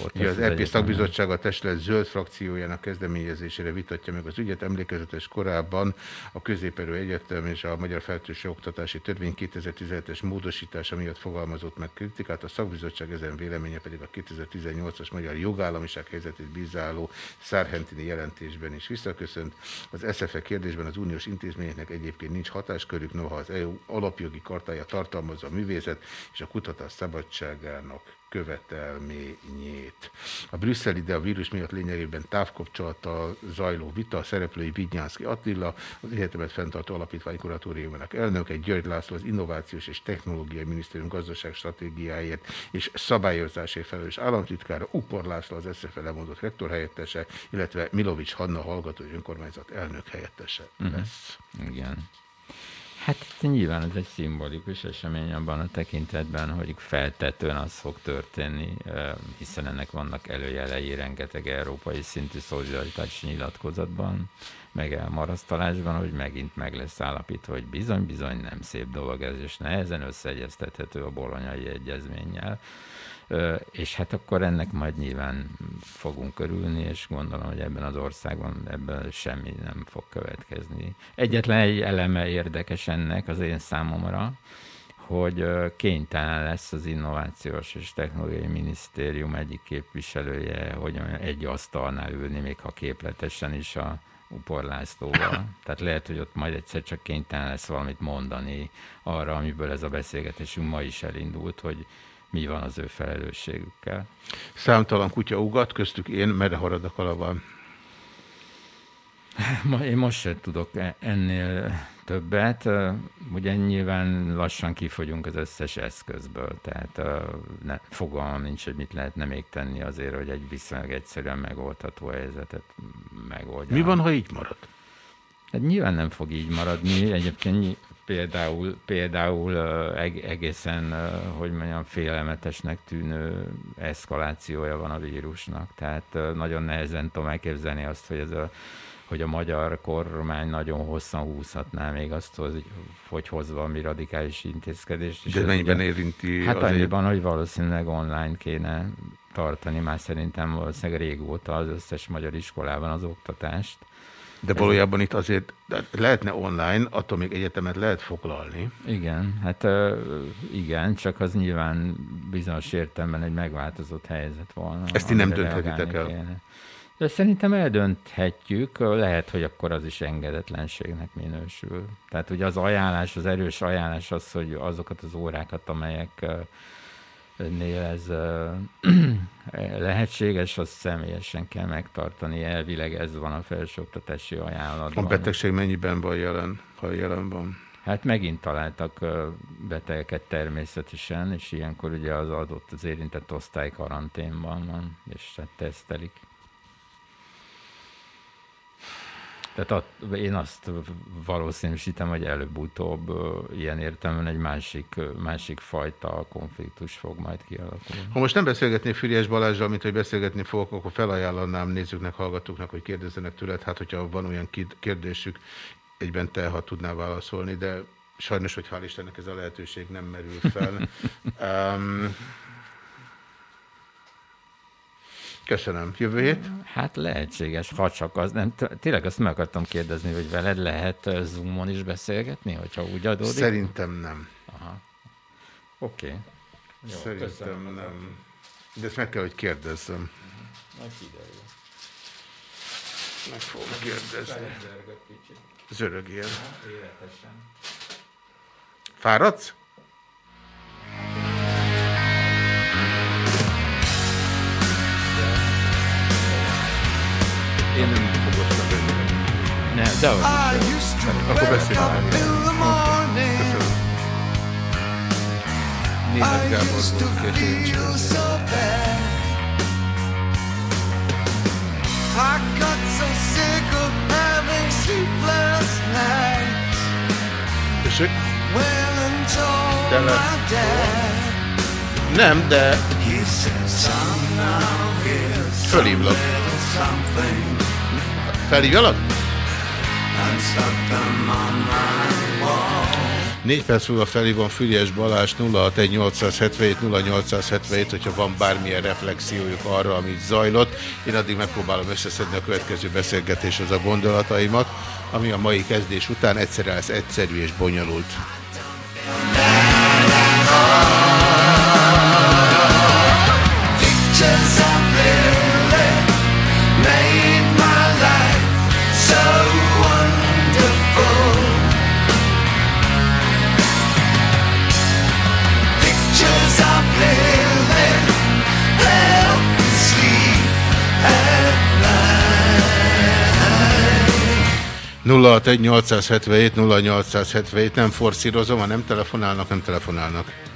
Ott Ugye lesz az EP szakbizottság a testület zöld frakciójának kezdeményezésére vitatja meg az ügyet. Emlékezetes korábban a Középerő Egyetem és a Magyar Feltőső Oktatási Törvény 2017-es módosítása miatt fogalmazott meg kritikát. A szakbizottság ezen véleménye pedig a 2018-as Magyar Jogállamiság helyzetét bízáló Szárhentini jelentésben is visszaköszönt. Az SZFE kérdésben az uniós intézményeknek egyébként nincs hatáskörük, noha az EU alapjogi kartája tartalmazza a művészet és a kutatás szabadságának követelményét. A brüsszeli, de a vírus miatt lényegében távkapcsolattal zajló vita a szereplői Vignyánszki Attila, az egyetemet fenntartó alapítvány kuratóriumának elnöke, György László, az Innovációs és Technológiai Minisztérium gazdaság stratégiáért és szabályozásért felelős államtitkára, Upor László, az SZFE lemondott rektor helyettese, illetve Milovics Hanna hallgató önkormányzat elnök helyettese Mhm. lesz. Igen. Hát nyilván ez egy szimbolikus esemény abban a tekintetben, hogy feltetően az fog történni, hiszen ennek vannak előjelei rengeteg európai szintű szolidaritási nyilatkozatban, meg elmarasztalásban, hogy megint meg lesz állapítva, hogy bizony-bizony nem szép dolog ez, és nehezen összeegyeztethető a bolonyai egyezménnyel. És hát akkor ennek majd nyilván fogunk örülni, és gondolom, hogy ebben az országban ebben semmi nem fog következni. Egyetlen egy eleme érdekes ennek az én számomra, hogy kénytelen lesz az Innovációs és Technológiai Minisztérium egyik képviselője, hogy egy asztalnál ülni, még ha képletesen is a Upor Lászlóval. Tehát lehet, hogy ott majd egyszer csak kénytelen lesz valamit mondani arra, amiből ez a beszélgetésünk ma is elindult, hogy mi van az ő felelősségükkel. Számtalan kutya ugat, köztük én, merre harad a kalaban. Én most sem tudok e- ennél többet. Ugye nyilván lassan kifogyunk az összes eszközből, tehát ne, fogalmam nincs, hogy mit lehetne még tenni azért, hogy egy viszonylag egyszerűen megoldható helyzetet megoldja. Mi van, ha így marad? Hát nyilván nem fog így maradni. Egyébként például, például egészen, hogy mondjam, félelmetesnek tűnő eszkalációja van a vírusnak. Tehát nagyon nehezen tudom elképzelni azt, hogy ez a hogy a magyar kormány nagyon hosszan húzhatná még azt, hogy, hogy hoz valami radikális intézkedést. és De mennyiben ugye- érinti Hát az egy- annyiban, hogy valószínűleg online kéne tartani már szerintem valószínűleg régóta az összes magyar iskolában az oktatást. De valójában itt azért lehetne online, attól még egyetemet lehet foglalni. Igen, hát igen, csak az nyilván bizonyos értelemben egy megváltozott helyzet volna. Ezt ti nem dönthetitek el. kéne. De szerintem eldönthetjük, lehet, hogy akkor az is engedetlenségnek minősül. Tehát ugye az ajánlás, az erős ajánlás az, hogy azokat az órákat, amelyek nél ez lehetséges, azt személyesen kell megtartani. Elvileg ez van a felsőoktatási A ajánlatban. betegség mennyiben van jelen, ha jelen van? Hát megint találtak betegeket természetesen, és ilyenkor ugye az adott, az érintett osztály karanténban van, és hát tesztelik. Tehát att, én azt valószínűsítem, hogy előbb-utóbb ilyen értelemben egy másik, másik fajta konfliktus fog majd kialakulni. Ha most nem beszélgetnék Füriás Balázsral, mint hogy beszélgetni fogok, akkor felajánlanám nézőknek, hallgatóknak, hogy kérdezzenek tőled, hát hogyha van olyan kérdésük, egyben te, ha tudnál válaszolni, de sajnos, hogy hál' Istennek ez a lehetőség nem merül fel. um, köszönöm. Jövő hét? Hát lehetséges, ha csak az nem. Tényleg azt meg akartam kérdezni, hogy veled lehet Zoomon is beszélgetni, hogyha úgy adódik? Szerintem nem. Aha. Oké. Okay. Jó, Szerintem nem. De ezt meg kell, hogy kérdezzem. Majd kiderül. Meg fogom kérdezni. Életesen. Fáradsz? Beszélj up már. in the morning. Köszönöm. Német I Gábor used to volt későn. feel so bad. I got so sick of having sleepless nights. Tessék? Went and told Tele. Felhívjalak? Négy perc múlva felhívom Füriás Balázs 061877 0877, hogyha van bármilyen reflexiójuk arra, amit zajlott. Én addig megpróbálom összeszedni a következő beszélgetéshez a gondolataimat, ami a mai kezdés után egyszerre lesz egyszerű és bonyolult. 061 877 0877, nem forszírozom, ha nem telefonálnak, nem telefonálnak.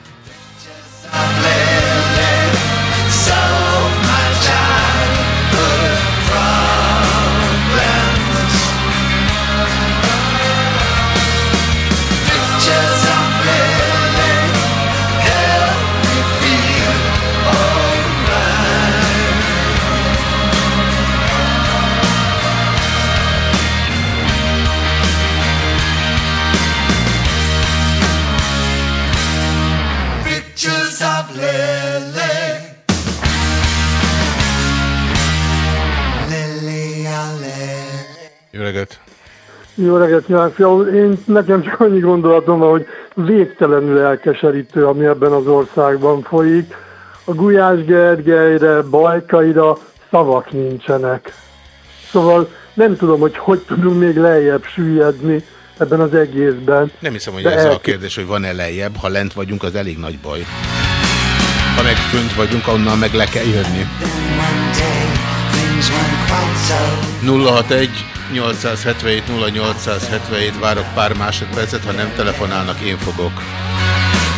Jó reggelt kívánok, fiam! Én nekem csak annyi gondolatom van, hogy végtelenül elkeserítő, ami ebben az országban folyik. A Gulyás Gergelyre, Bajkaira szavak nincsenek. Szóval nem tudom, hogy hogy tudunk még lejjebb süllyedni ebben az egészben. Nem hiszem, hogy De ez a elke- kérdés, hogy van-e lejjebb. Ha lent vagyunk, az elég nagy baj. Ha meg fönt vagyunk, onnan meg le kell jönni. Things went quite so 061 877 0877 várok pár másodpercet, ha nem telefonálnak, én fogok.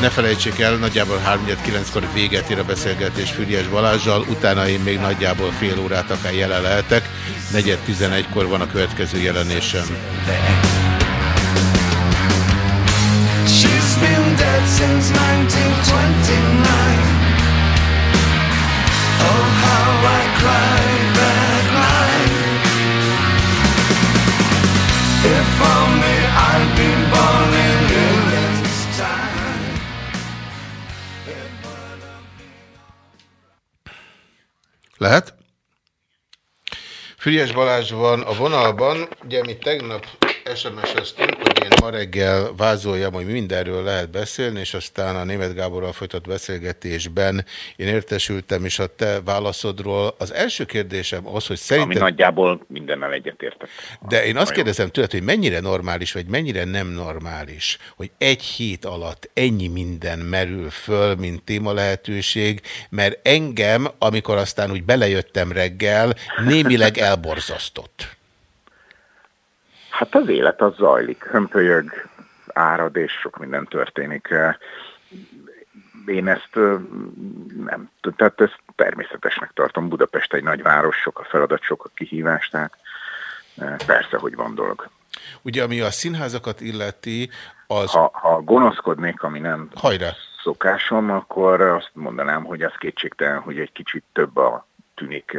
Ne felejtsék el, nagyjából 3-9-kor véget ér a beszélgetés Füriás Balázsjal, utána én még nagyjából fél órát akár jelen lehetek. 4-11-kor van a következő jelenésem. She's been dead since 1929. Oh, how I cried Lehet? Füriás Balázs van a vonalban. Ugye mi tegnap SMS-eztünk, hogy én ma reggel vázoljam, hogy mindenről lehet beszélni, és aztán a német Gáborral folytatott beszélgetésben én értesültem is a te válaszodról. Az első kérdésem az, hogy Ami szerintem... nagyjából mindennel egyetértek. De én azt kérdezem tőled, hogy mennyire normális, vagy mennyire nem normális, hogy egy hét alatt ennyi minden merül föl, mint téma lehetőség, mert engem, amikor aztán úgy belejöttem reggel, némileg elborzasztott. Hát az élet az zajlik, hömpölyög, árad és sok minden történik. Én ezt nem, tehát ezt természetesnek tartom. Budapest egy nagyváros, sok a feladat, sok a kihívás, tehát persze, hogy van dolog. Ugye, ami a színházakat illeti, az... Ha, ha gonoszkodnék, ami nem Hajrá. szokásom, akkor azt mondanám, hogy az kétségtelen, hogy egy kicsit több a tűnik,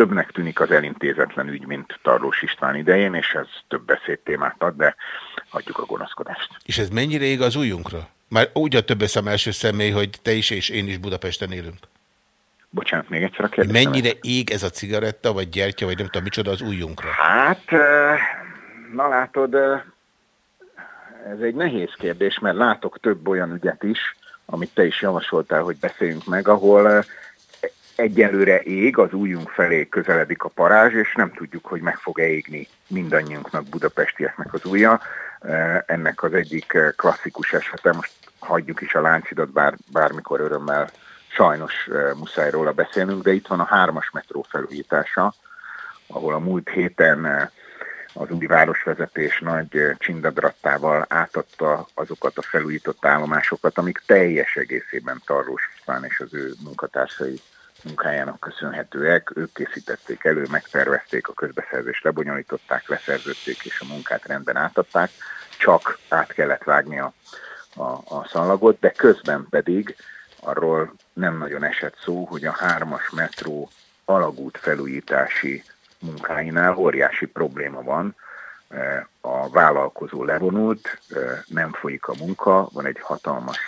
többnek tűnik az elintézetlen ügy, mint Tarlós István idején, és ez több beszédtémát ad, de hagyjuk a gonoszkodást. És ez mennyire ég az ujjunkra? Már úgy a több szem első személy, hogy te is és én is Budapesten élünk. Bocsánat, még egyszer a Hogy kérdésem. mennyire ég ez a cigaretta, vagy gyertya, vagy nem tudom micsoda az ujjunkra? Hát, na látod, ez egy nehéz kérdés, mert látok több olyan ügyet is, amit te is javasoltál, hogy beszéljünk meg, ahol egyelőre ég, az újunk felé közeledik a parázs, és nem tudjuk, hogy meg fog-e égni mindannyiunknak, budapestieknek az ujja. Eh, Ennek az egyik eh, klasszikus esete, most hagyjuk is a láncidat, bár bármikor örömmel sajnos eh, muszáj róla beszélnünk, de itt van a hármas metró felújítása, ahol a múlt héten az új városvezetés nagy csindadrattával átadta azokat a felújított állomásokat, amik teljes egészében Tarlós István és az ő munkatársai munkájának köszönhetőek. Ők készítették elő, megtervezték, a közbeszerzést lebonyolították, leszerződték és a munkát rendben átadták, csak át kellett vágni a, a, a szalagot, de közben pedig arról nem nagyon esett szó, hogy a hármas metró alagút felújítási munkáinál óriási probléma van, a vállalkozó levonult, nem folyik a munka, van egy hatalmas,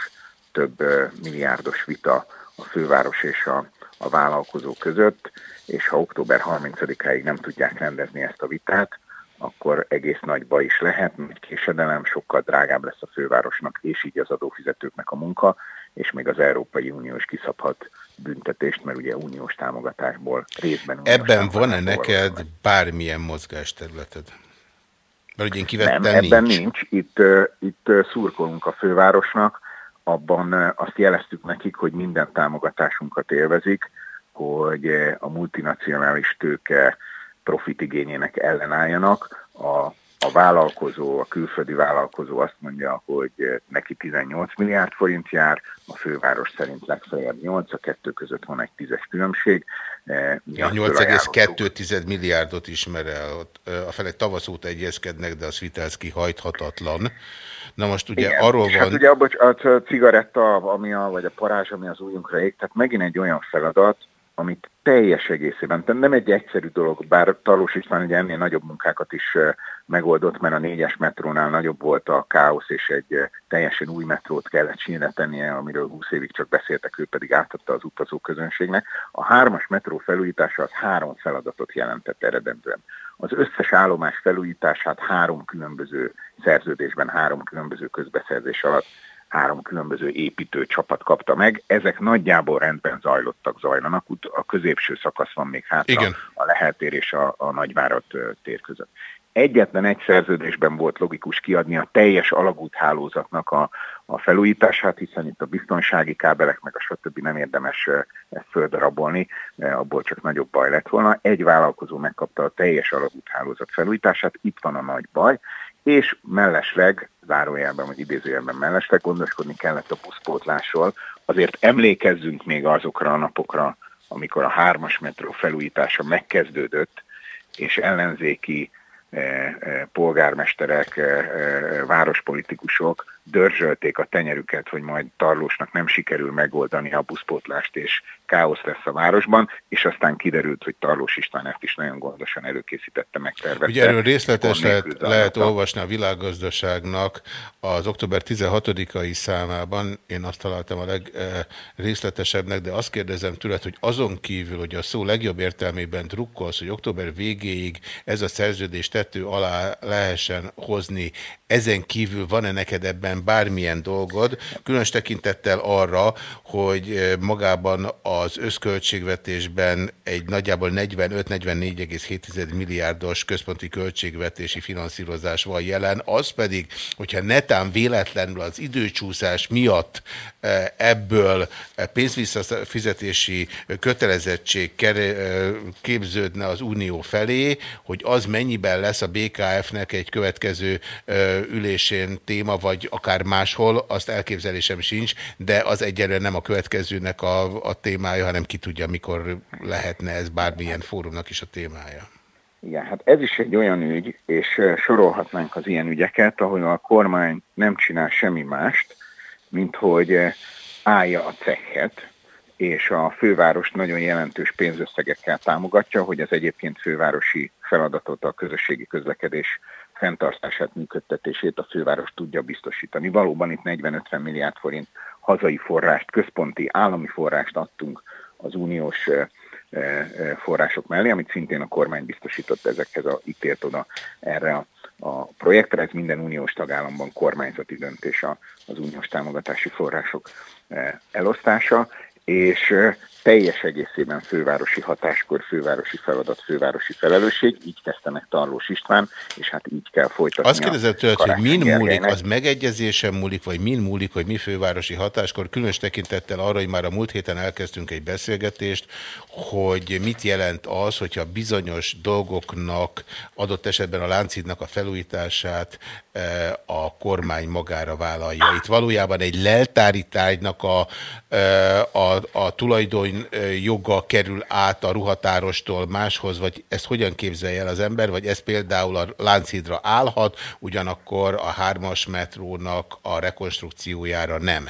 több milliárdos vita a főváros és a, a vállalkozó között, és ha október 30-áig nem tudják rendezni ezt a vitát, akkor egész nagy baj is lehet, nagy késedelem, sokkal drágább lesz a fővárosnak, és így az adófizetőknek a munka, és még az Európai Unió is kiszabhat büntetést, mert ugye uniós támogatásból részben... Uniós Ebben van-e neked van. bármilyen mozgásterületed? Mert ugye én kivettem, Nem, ebben nincs. nincs. Itt, itt szurkolunk a fővárosnak, abban uh, azt jeleztük nekik, hogy minden támogatásunkat élvezik, hogy uh, a multinacionális tőke profit igényének ellenálljanak. A a vállalkozó, a külföldi vállalkozó azt mondja, hogy neki 18 milliárd forint jár, a főváros szerint legfeljebb 8, a kettő között van egy tízes különbség. 8,2 milliárdot ismer el, a felek tavasz óta egyezkednek, de a Svitelszki hajthatatlan. Na most ugye Igen, arról van... Hát ugye a, a cigaretta, ami a, vagy a parázs, ami az újunkra ég, tehát megint egy olyan feladat, amit teljes egészében, tehát nem egy egyszerű dolog, bár Talós István ugye ennél nagyobb munkákat is megoldott, mert a négyes metrónál nagyobb volt a káosz, és egy teljesen új metrót kellett csinálni tennie, amiről 20 évig csak beszéltek, ő pedig átadta az utazó közönségnek. A hármas metró felújítása az három feladatot jelentett eredetben. Az összes állomás felújítását három különböző szerződésben, három különböző közbeszerzés alatt három különböző építő csapat kapta meg. Ezek nagyjából rendben zajlottak, zajlanak. A középső szakasz van még hátra Igen. a leheltér és a, a nagyvárat tér között. Egyetlen egy szerződésben volt logikus kiadni a teljes alagúthálózatnak a, a felújítását, hiszen itt a biztonsági kábelek meg a stb. nem érdemes ezt földarabolni, abból csak nagyobb baj lett volna. Egy vállalkozó megkapta a teljes alagúthálózat felújítását, itt van a nagy baj, és mellesleg, zárójelben vagy idézőjelben mellesleg gondoskodni kellett a buszpótlásról. Azért emlékezzünk még azokra a napokra, amikor a hármas metró felújítása megkezdődött, és ellenzéki polgármesterek, eh, várospolitikusok dörzsölték a tenyerüket, hogy majd Tarlósnak nem sikerül megoldani a buszpótlást, és káosz lesz a városban, és aztán kiderült, hogy Tarlós István ezt is nagyon gondosan előkészítette, megtervezte. Ugye erről részletes lehet, lehet olvasni a világgazdaságnak az október 16-ai számában, én azt találtam a legrészletesebbnek, de azt kérdezem tőled, hogy azon kívül, hogy a szó legjobb értelmében drukkolsz, hogy október végéig ez a szerződés tető alá lehessen hozni, ezen kívül van-e neked ebben bármilyen dolgod, különös tekintettel arra, hogy magában az összköltségvetésben egy nagyjából 45-44,7 milliárdos központi költségvetési finanszírozás van jelen, az pedig, hogyha netán véletlenül az időcsúszás miatt ebből pénzvisszafizetési kötelezettség képződne az Unió felé, hogy az mennyiben lesz a BKF-nek egy következő ülésén téma, vagy akár máshol, azt elképzelésem sincs, de az egyelőre nem a következőnek a, a témája, hanem ki tudja, mikor lehetne ez bármilyen fórumnak is a témája. Igen, hát ez is egy olyan ügy, és sorolhatnánk az ilyen ügyeket, ahol a kormány nem csinál semmi mást, mint hogy állja a cechet, és a főváros nagyon jelentős pénzösszegekkel támogatja, hogy az egyébként fővárosi feladatot, a közösségi közlekedés fenntartását, működtetését a főváros tudja biztosítani. Valóban itt 40-50 milliárd forint hazai forrást, központi állami forrást adtunk az uniós források mellé, amit szintén a kormány biztosított ezekhez a ítélt oda erre a, a projektre. Ez minden uniós tagállamban kormányzati döntés az uniós támogatási források elosztása, és teljes egészében fővárosi hatáskor, fővárosi feladat, fővárosi felelősség, így kezdte meg Tarlós István, és hát így kell folytatni. Azt kérdezett tőled, hogy min múlik, az megegyezésen múlik, vagy min múlik, hogy mi fővárosi hatáskor, különös tekintettel arra, hogy már a múlt héten elkezdtünk egy beszélgetést, hogy mit jelent az, hogyha bizonyos dolgoknak, adott esetben a Láncidnak a felújítását eh, a kormány magára vállalja. Itt valójában egy leltári tárgynak a, eh, a, a tulajdon joga kerül át a ruhatárostól máshoz, vagy ezt hogyan képzelje el az ember, vagy ez például a Lánchídra állhat, ugyanakkor a hármas metrónak a rekonstrukciójára nem?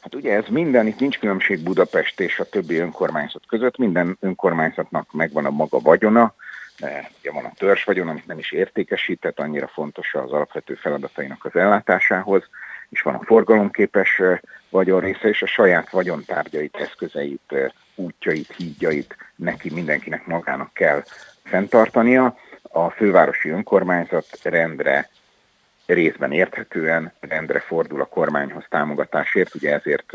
Hát ugye ez minden, itt nincs különbség Budapest és a többi önkormányzat között, minden önkormányzatnak megvan a maga vagyona, e, ugye van a törzsvagyon, amit nem is értékesített, annyira fontos az alapvető feladatainak az ellátásához, és van a forgalomképes vagyon része, és a saját vagyontárgyait, eszközeit, útjait, hídjait neki mindenkinek magának kell fenntartania. A fővárosi önkormányzat rendre részben érthetően rendre fordul a kormányhoz támogatásért, ugye ezért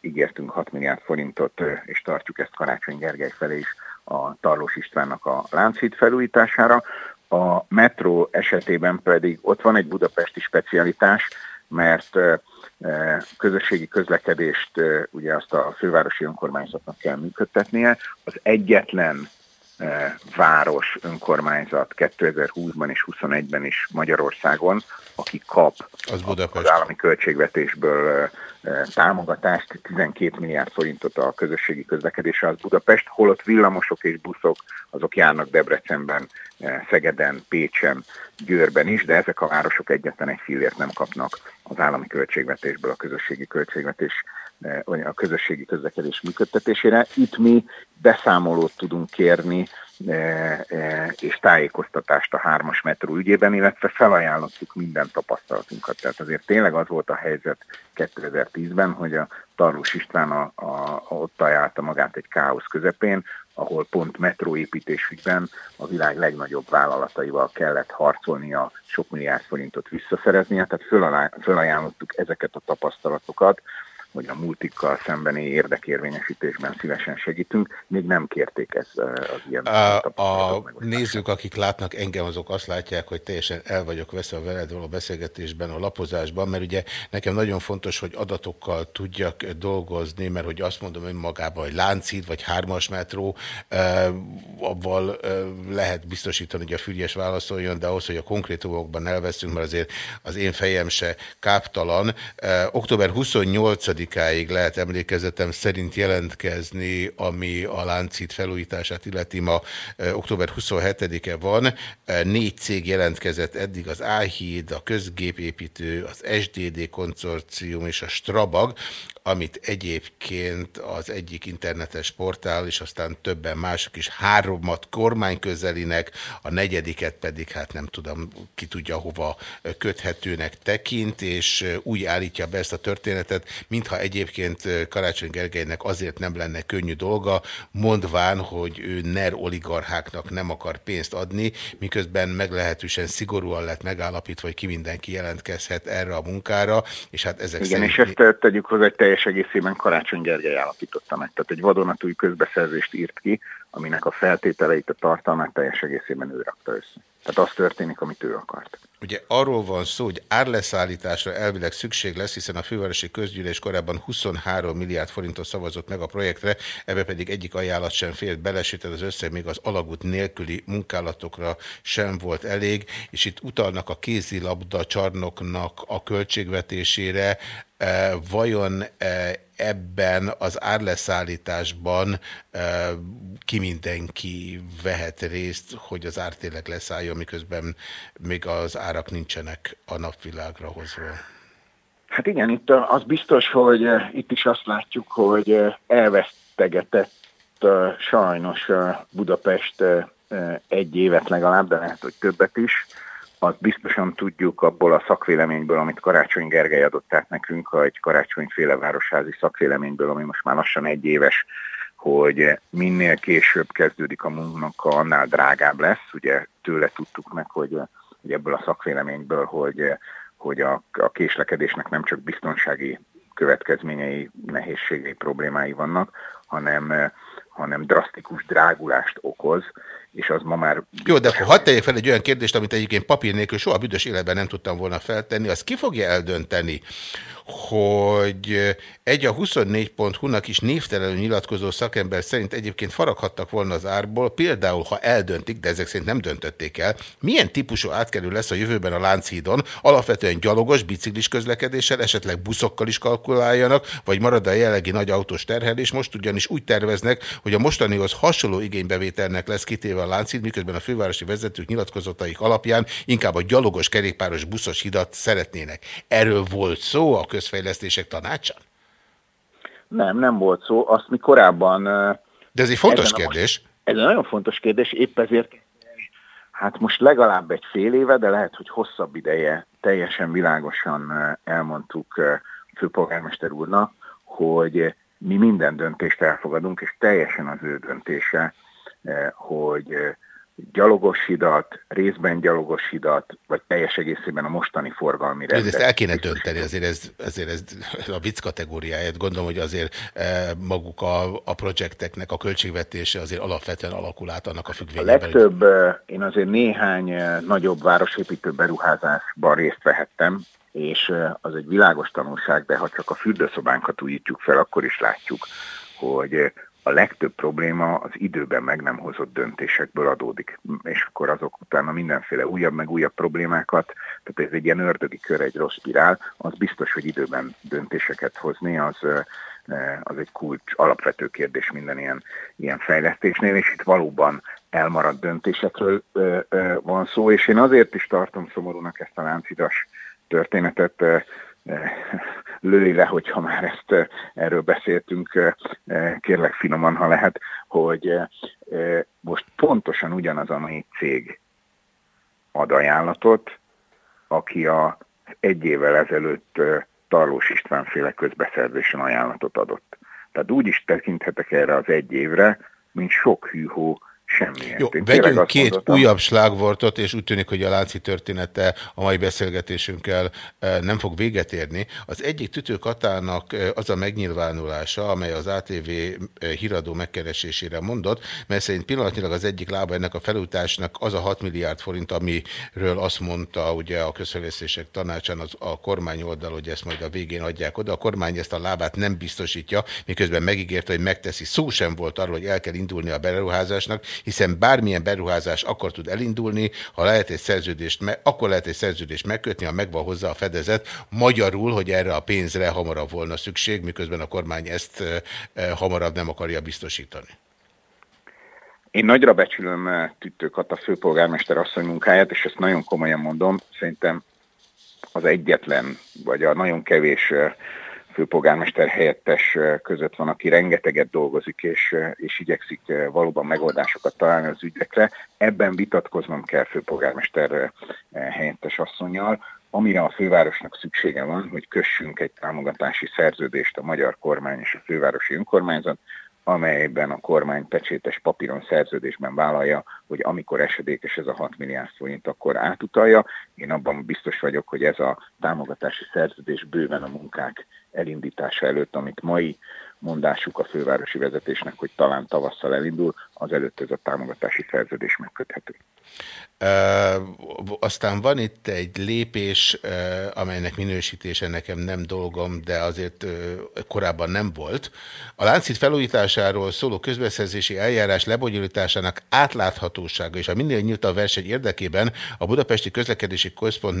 ígértünk 6 milliárd forintot, és tartjuk ezt Karácsony Gergely felé is a Tarlós Istvánnak a Lánchíd felújítására. A metró esetében pedig ott van egy budapesti specialitás, mert közösségi közlekedést ugye azt a fővárosi önkormányzatnak kell működtetnie. Az egyetlen város önkormányzat 2020-ban és 2021-ben is Magyarországon, aki kap az, az állami költségvetésből támogatást, 12 milliárd forintot a közösségi közlekedésre, az Budapest, holott villamosok és buszok, azok járnak Debrecenben, Szegeden, Pécsen, Győrben is, de ezek a városok egyetlen egy fillért nem kapnak az állami költségvetésből a közösségi költségvetés a közösségi közlekedés működtetésére. Itt mi beszámolót tudunk kérni e, e, és tájékoztatást a hármas metró ügyében, illetve felajánlottuk minden tapasztalatunkat. Tehát azért tényleg az volt a helyzet 2010-ben, hogy a Tarlós István a, a, ott találta magát egy káosz közepén, ahol pont metróépítés ügyben a világ legnagyobb vállalataival kellett harcolnia, sok milliárd forintot visszaszereznie, tehát fölajánlottuk ezeket a tapasztalatokat, hogy a multikkal szembeni érdekérvényesítésben szívesen segítünk, még nem kérték ezt az ilyen A, a nézők, akik látnak engem, azok azt látják, hogy teljesen el vagyok veszve a veled való beszélgetésben, a lapozásban, mert ugye nekem nagyon fontos, hogy adatokkal tudjak dolgozni, mert hogy azt mondom önmagában, hogy láncid vagy hármas metró, abval lehet biztosítani, hogy a Füriás válaszoljon, de ahhoz, hogy a konkrétumokban elveszünk, mert azért az én fejem se káptalan. Október 28 ig lehet emlékezetem szerint jelentkezni, ami a láncít felújítását illeti ma október 27-e van. Négy cég jelentkezett eddig, az Áhíd, a Közgépépítő, az SDD konzorcium és a Strabag amit egyébként az egyik internetes portál, és aztán többen mások is háromat kormányközelinek, a negyediket pedig hát nem tudom, ki tudja hova köthetőnek tekint, és úgy állítja be ezt a történetet, mintha egyébként Karácsony Gergelynek azért nem lenne könnyű dolga, mondván, hogy ő NER oligarcháknak nem akar pénzt adni, miközben meglehetősen szigorúan lett megállapítva, hogy ki mindenki jelentkezhet erre a munkára, és hát ezek Igen, szerint... és ezt tegyük hozzá, hogy teljes egészében Karácsony Gergely állapította meg. Tehát egy vadonatúj közbeszerzést írt ki, aminek a feltételeit, a tartalmát teljes egészében ő rakta össze. Tehát az történik, amit ő akart. Ugye arról van szó, hogy árleszállításra elvileg szükség lesz, hiszen a fővárosi közgyűlés korábban 23 milliárd forintot szavazott meg a projektre, ebbe pedig egyik ajánlat sem félt bele, az összeg még az alagút nélküli munkálatokra sem volt elég, és itt utalnak a kézilabda csarnoknak a költségvetésére, vajon e, ebben az árleszállításban e, ki mindenki vehet részt, hogy az ár tényleg leszálljon, miközben még az árak nincsenek a napvilágra hozva. Hát igen, itt az biztos, hogy itt is azt látjuk, hogy elvesztegetett sajnos Budapest egy évet legalább, de lehet, hogy többet is. Azt biztosan tudjuk abból a szakvéleményből, amit Karácsony Gergely adott át nekünk, egy karácsonyféle városházi szakvéleményből, ami most már lassan egy éves, hogy minél később kezdődik a munka, annál drágább lesz. Ugye tőle tudtuk meg, hogy, hogy ebből a szakvéleményből, hogy, hogy a, a késlekedésnek nem csak biztonsági következményei, nehézségei, problémái vannak, hanem, hanem drasztikus drágulást okoz, és az ma már... Jó, de akkor hadd tegyek fel egy olyan kérdést, amit egyébként papír nélkül soha büdös életben nem tudtam volna feltenni, az ki fogja eldönteni, hogy egy a 24.hu-nak is névtelenül nyilatkozó szakember szerint egyébként faraghattak volna az árból, például ha eldöntik, de ezek szerint nem döntötték el, milyen típusú átkerül lesz a jövőben a Lánchídon, alapvetően gyalogos, biciklis közlekedéssel, esetleg buszokkal is kalkuláljanak, vagy marad a jellegi nagy autós terhelés, most ugyanis úgy terveznek, hogy a mostanihoz hasonló igénybevételnek lesz kitéve a Lánchíd, miközben a fővárosi vezetők nyilatkozataik alapján inkább a gyalogos, kerékpáros, buszos hidat szeretnének. Erről volt szó a közfejlesztések tanácsán? Nem, nem volt szó. Azt mi korábban... De ez egy fontos kérdés. A, Ez egy nagyon fontos kérdés, épp ezért hát most legalább egy fél éve, de lehet, hogy hosszabb ideje teljesen világosan elmondtuk főpolgármester úrnak, hogy mi minden döntést elfogadunk, és teljesen az ő döntése, hogy gyalogos hidat, részben gyalogos hidat, vagy teljes egészében a mostani forgalmi rendet. Ezt el kéne dönteni, azért ez, azért ez a vicc kategóriáját. Gondolom, hogy azért maguk a, a projekteknek a költségvetése azért alapvetően alakul át annak a függvényében. A legtöbb, én azért néhány nagyobb városépítő beruházásban részt vehettem, és az egy világos tanulság, de ha csak a fürdőszobánkat újítjuk fel, akkor is látjuk, hogy a legtöbb probléma az időben meg nem hozott döntésekből adódik, és akkor azok utána mindenféle újabb meg újabb problémákat, tehát ez egy ilyen ördögi kör, egy rossz spirál, az biztos, hogy időben döntéseket hozni, az, az egy kulcs, alapvető kérdés minden ilyen, ilyen fejlesztésnél, és itt valóban elmaradt döntésekről van szó, és én azért is tartom szomorúnak ezt a láncidas történetet, lőj le, hogyha már ezt eh, erről beszéltünk, eh, eh, kérlek finoman, ha lehet, hogy most pontosan ugyanaz a mai cég ad ajánlatot, aki a egy évvel ezelőtt Tarlós István féle közbeszerzésen ajánlatot adott. Tehát úgy is tekinthetek erre az egy évre, mint sok hűhó semmilyen. Jó, vegyünk két mondottam. újabb slágvortot, és úgy tűnik, hogy a Lánci története a mai beszélgetésünkkel eh, nem fog véget érni. Az egyik tütőkatának eh, az a megnyilvánulása, amely az ATV eh, híradó megkeresésére mondott, mert szerint pillanatnyilag az egyik lába ennek a felújításnak az a 6 milliárd forint, amiről azt mondta ugye a közfejlesztések tanácsán az, a kormány oldal, hogy ezt majd a végén adják oda. A kormány ezt a lábát nem biztosítja, miközben megígérte, hogy megteszi. Szó sem volt arról, hogy el kell indulni a beruházásnak, hiszen bármilyen beruházás akkor tud elindulni, ha lehet egy szerződést, akkor lehet egy szerződést megkötni, ha megvan hozzá a fedezet. Magyarul, hogy erre a pénzre hamarabb volna szükség, miközben a kormány ezt hamarabb nem akarja biztosítani. Én nagyra becsülöm Tüttőkat a főpolgármester asszony munkáját, és ezt nagyon komolyan mondom. Szerintem az egyetlen, vagy a nagyon kevés főpolgármester helyettes között van, aki rengeteget dolgozik, és, és igyekszik valóban megoldásokat találni az ügyekre. Ebben vitatkoznom kell főpolgármester helyettes asszonyjal, amire a fővárosnak szüksége van, hogy kössünk egy támogatási szerződést a magyar kormány és a fővárosi önkormányzat, amelyben a kormány pecsétes papíron szerződésben vállalja, hogy amikor esedékes ez a 6 milliárd forint, akkor átutalja. Én abban biztos vagyok, hogy ez a támogatási szerződés bőven a munkák elindítása előtt, amit mai mondásuk a fővárosi vezetésnek, hogy talán tavasszal elindul, azelőtt ez a támogatási szerződés megköthető. Aztán van itt egy lépés, amelynek minősítése nekem nem dolgom, de azért korábban nem volt. A láncít felújításáról szóló közbeszerzési eljárás lebonyolításának átláthatósága és a minél nyíltabb verseny érdekében a Budapesti Közlekedési Központ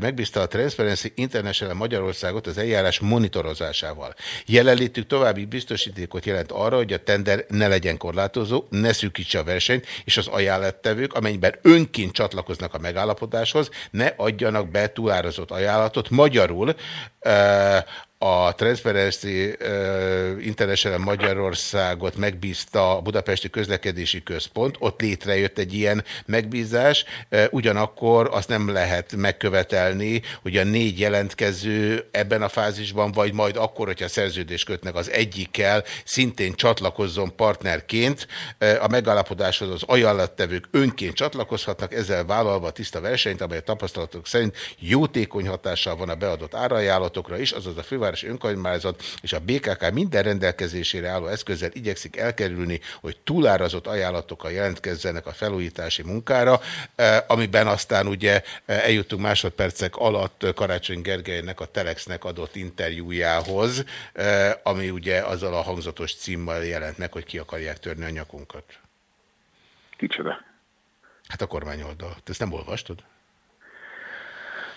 megbízta a Transparency International Magyarországot az eljárás monitorozásával. Jelenlétük további biztosítékot jelent arra, hogy a tender ne legyen korlátozó, ne szűkítse a versenyt, és az ajánlattevők, amennyiben önként csatlakoznak a megállapodáshoz, ne adjanak be túlárazott ajánlatot. Magyarul a Transparency International Magyarországot megbízta a Budapesti Közlekedési Központ, ott létrejött egy ilyen megbízás, ugyanakkor azt nem lehet megkövetelni, hogy a négy jelentkező ebben a fázisban, vagy majd akkor, hogyha szerződést kötnek az egyikkel, szintén csatlakozzon partnerként. A megállapodáshoz az ajánlattevők önként csatlakozhatnak, ezzel vállalva a tiszta versenyt, amely a tapasztalatok szerint jótékony hatással van a beadott árajánlatokra is, azaz a főváros fővárosi önkormányzat és a BKK minden rendelkezésére álló eszközzel igyekszik elkerülni, hogy túlárazott ajánlatokkal jelentkezzenek a felújítási munkára, eh, amiben aztán ugye eh, eljutunk másodpercek alatt Karácsony Gergelynek a Telexnek adott interjújához, eh, ami ugye azzal a hangzatos címmel jelent meg, hogy ki akarják törni a nyakunkat. Kicsoda? Hát a kormányoldal. Te ezt nem olvastad?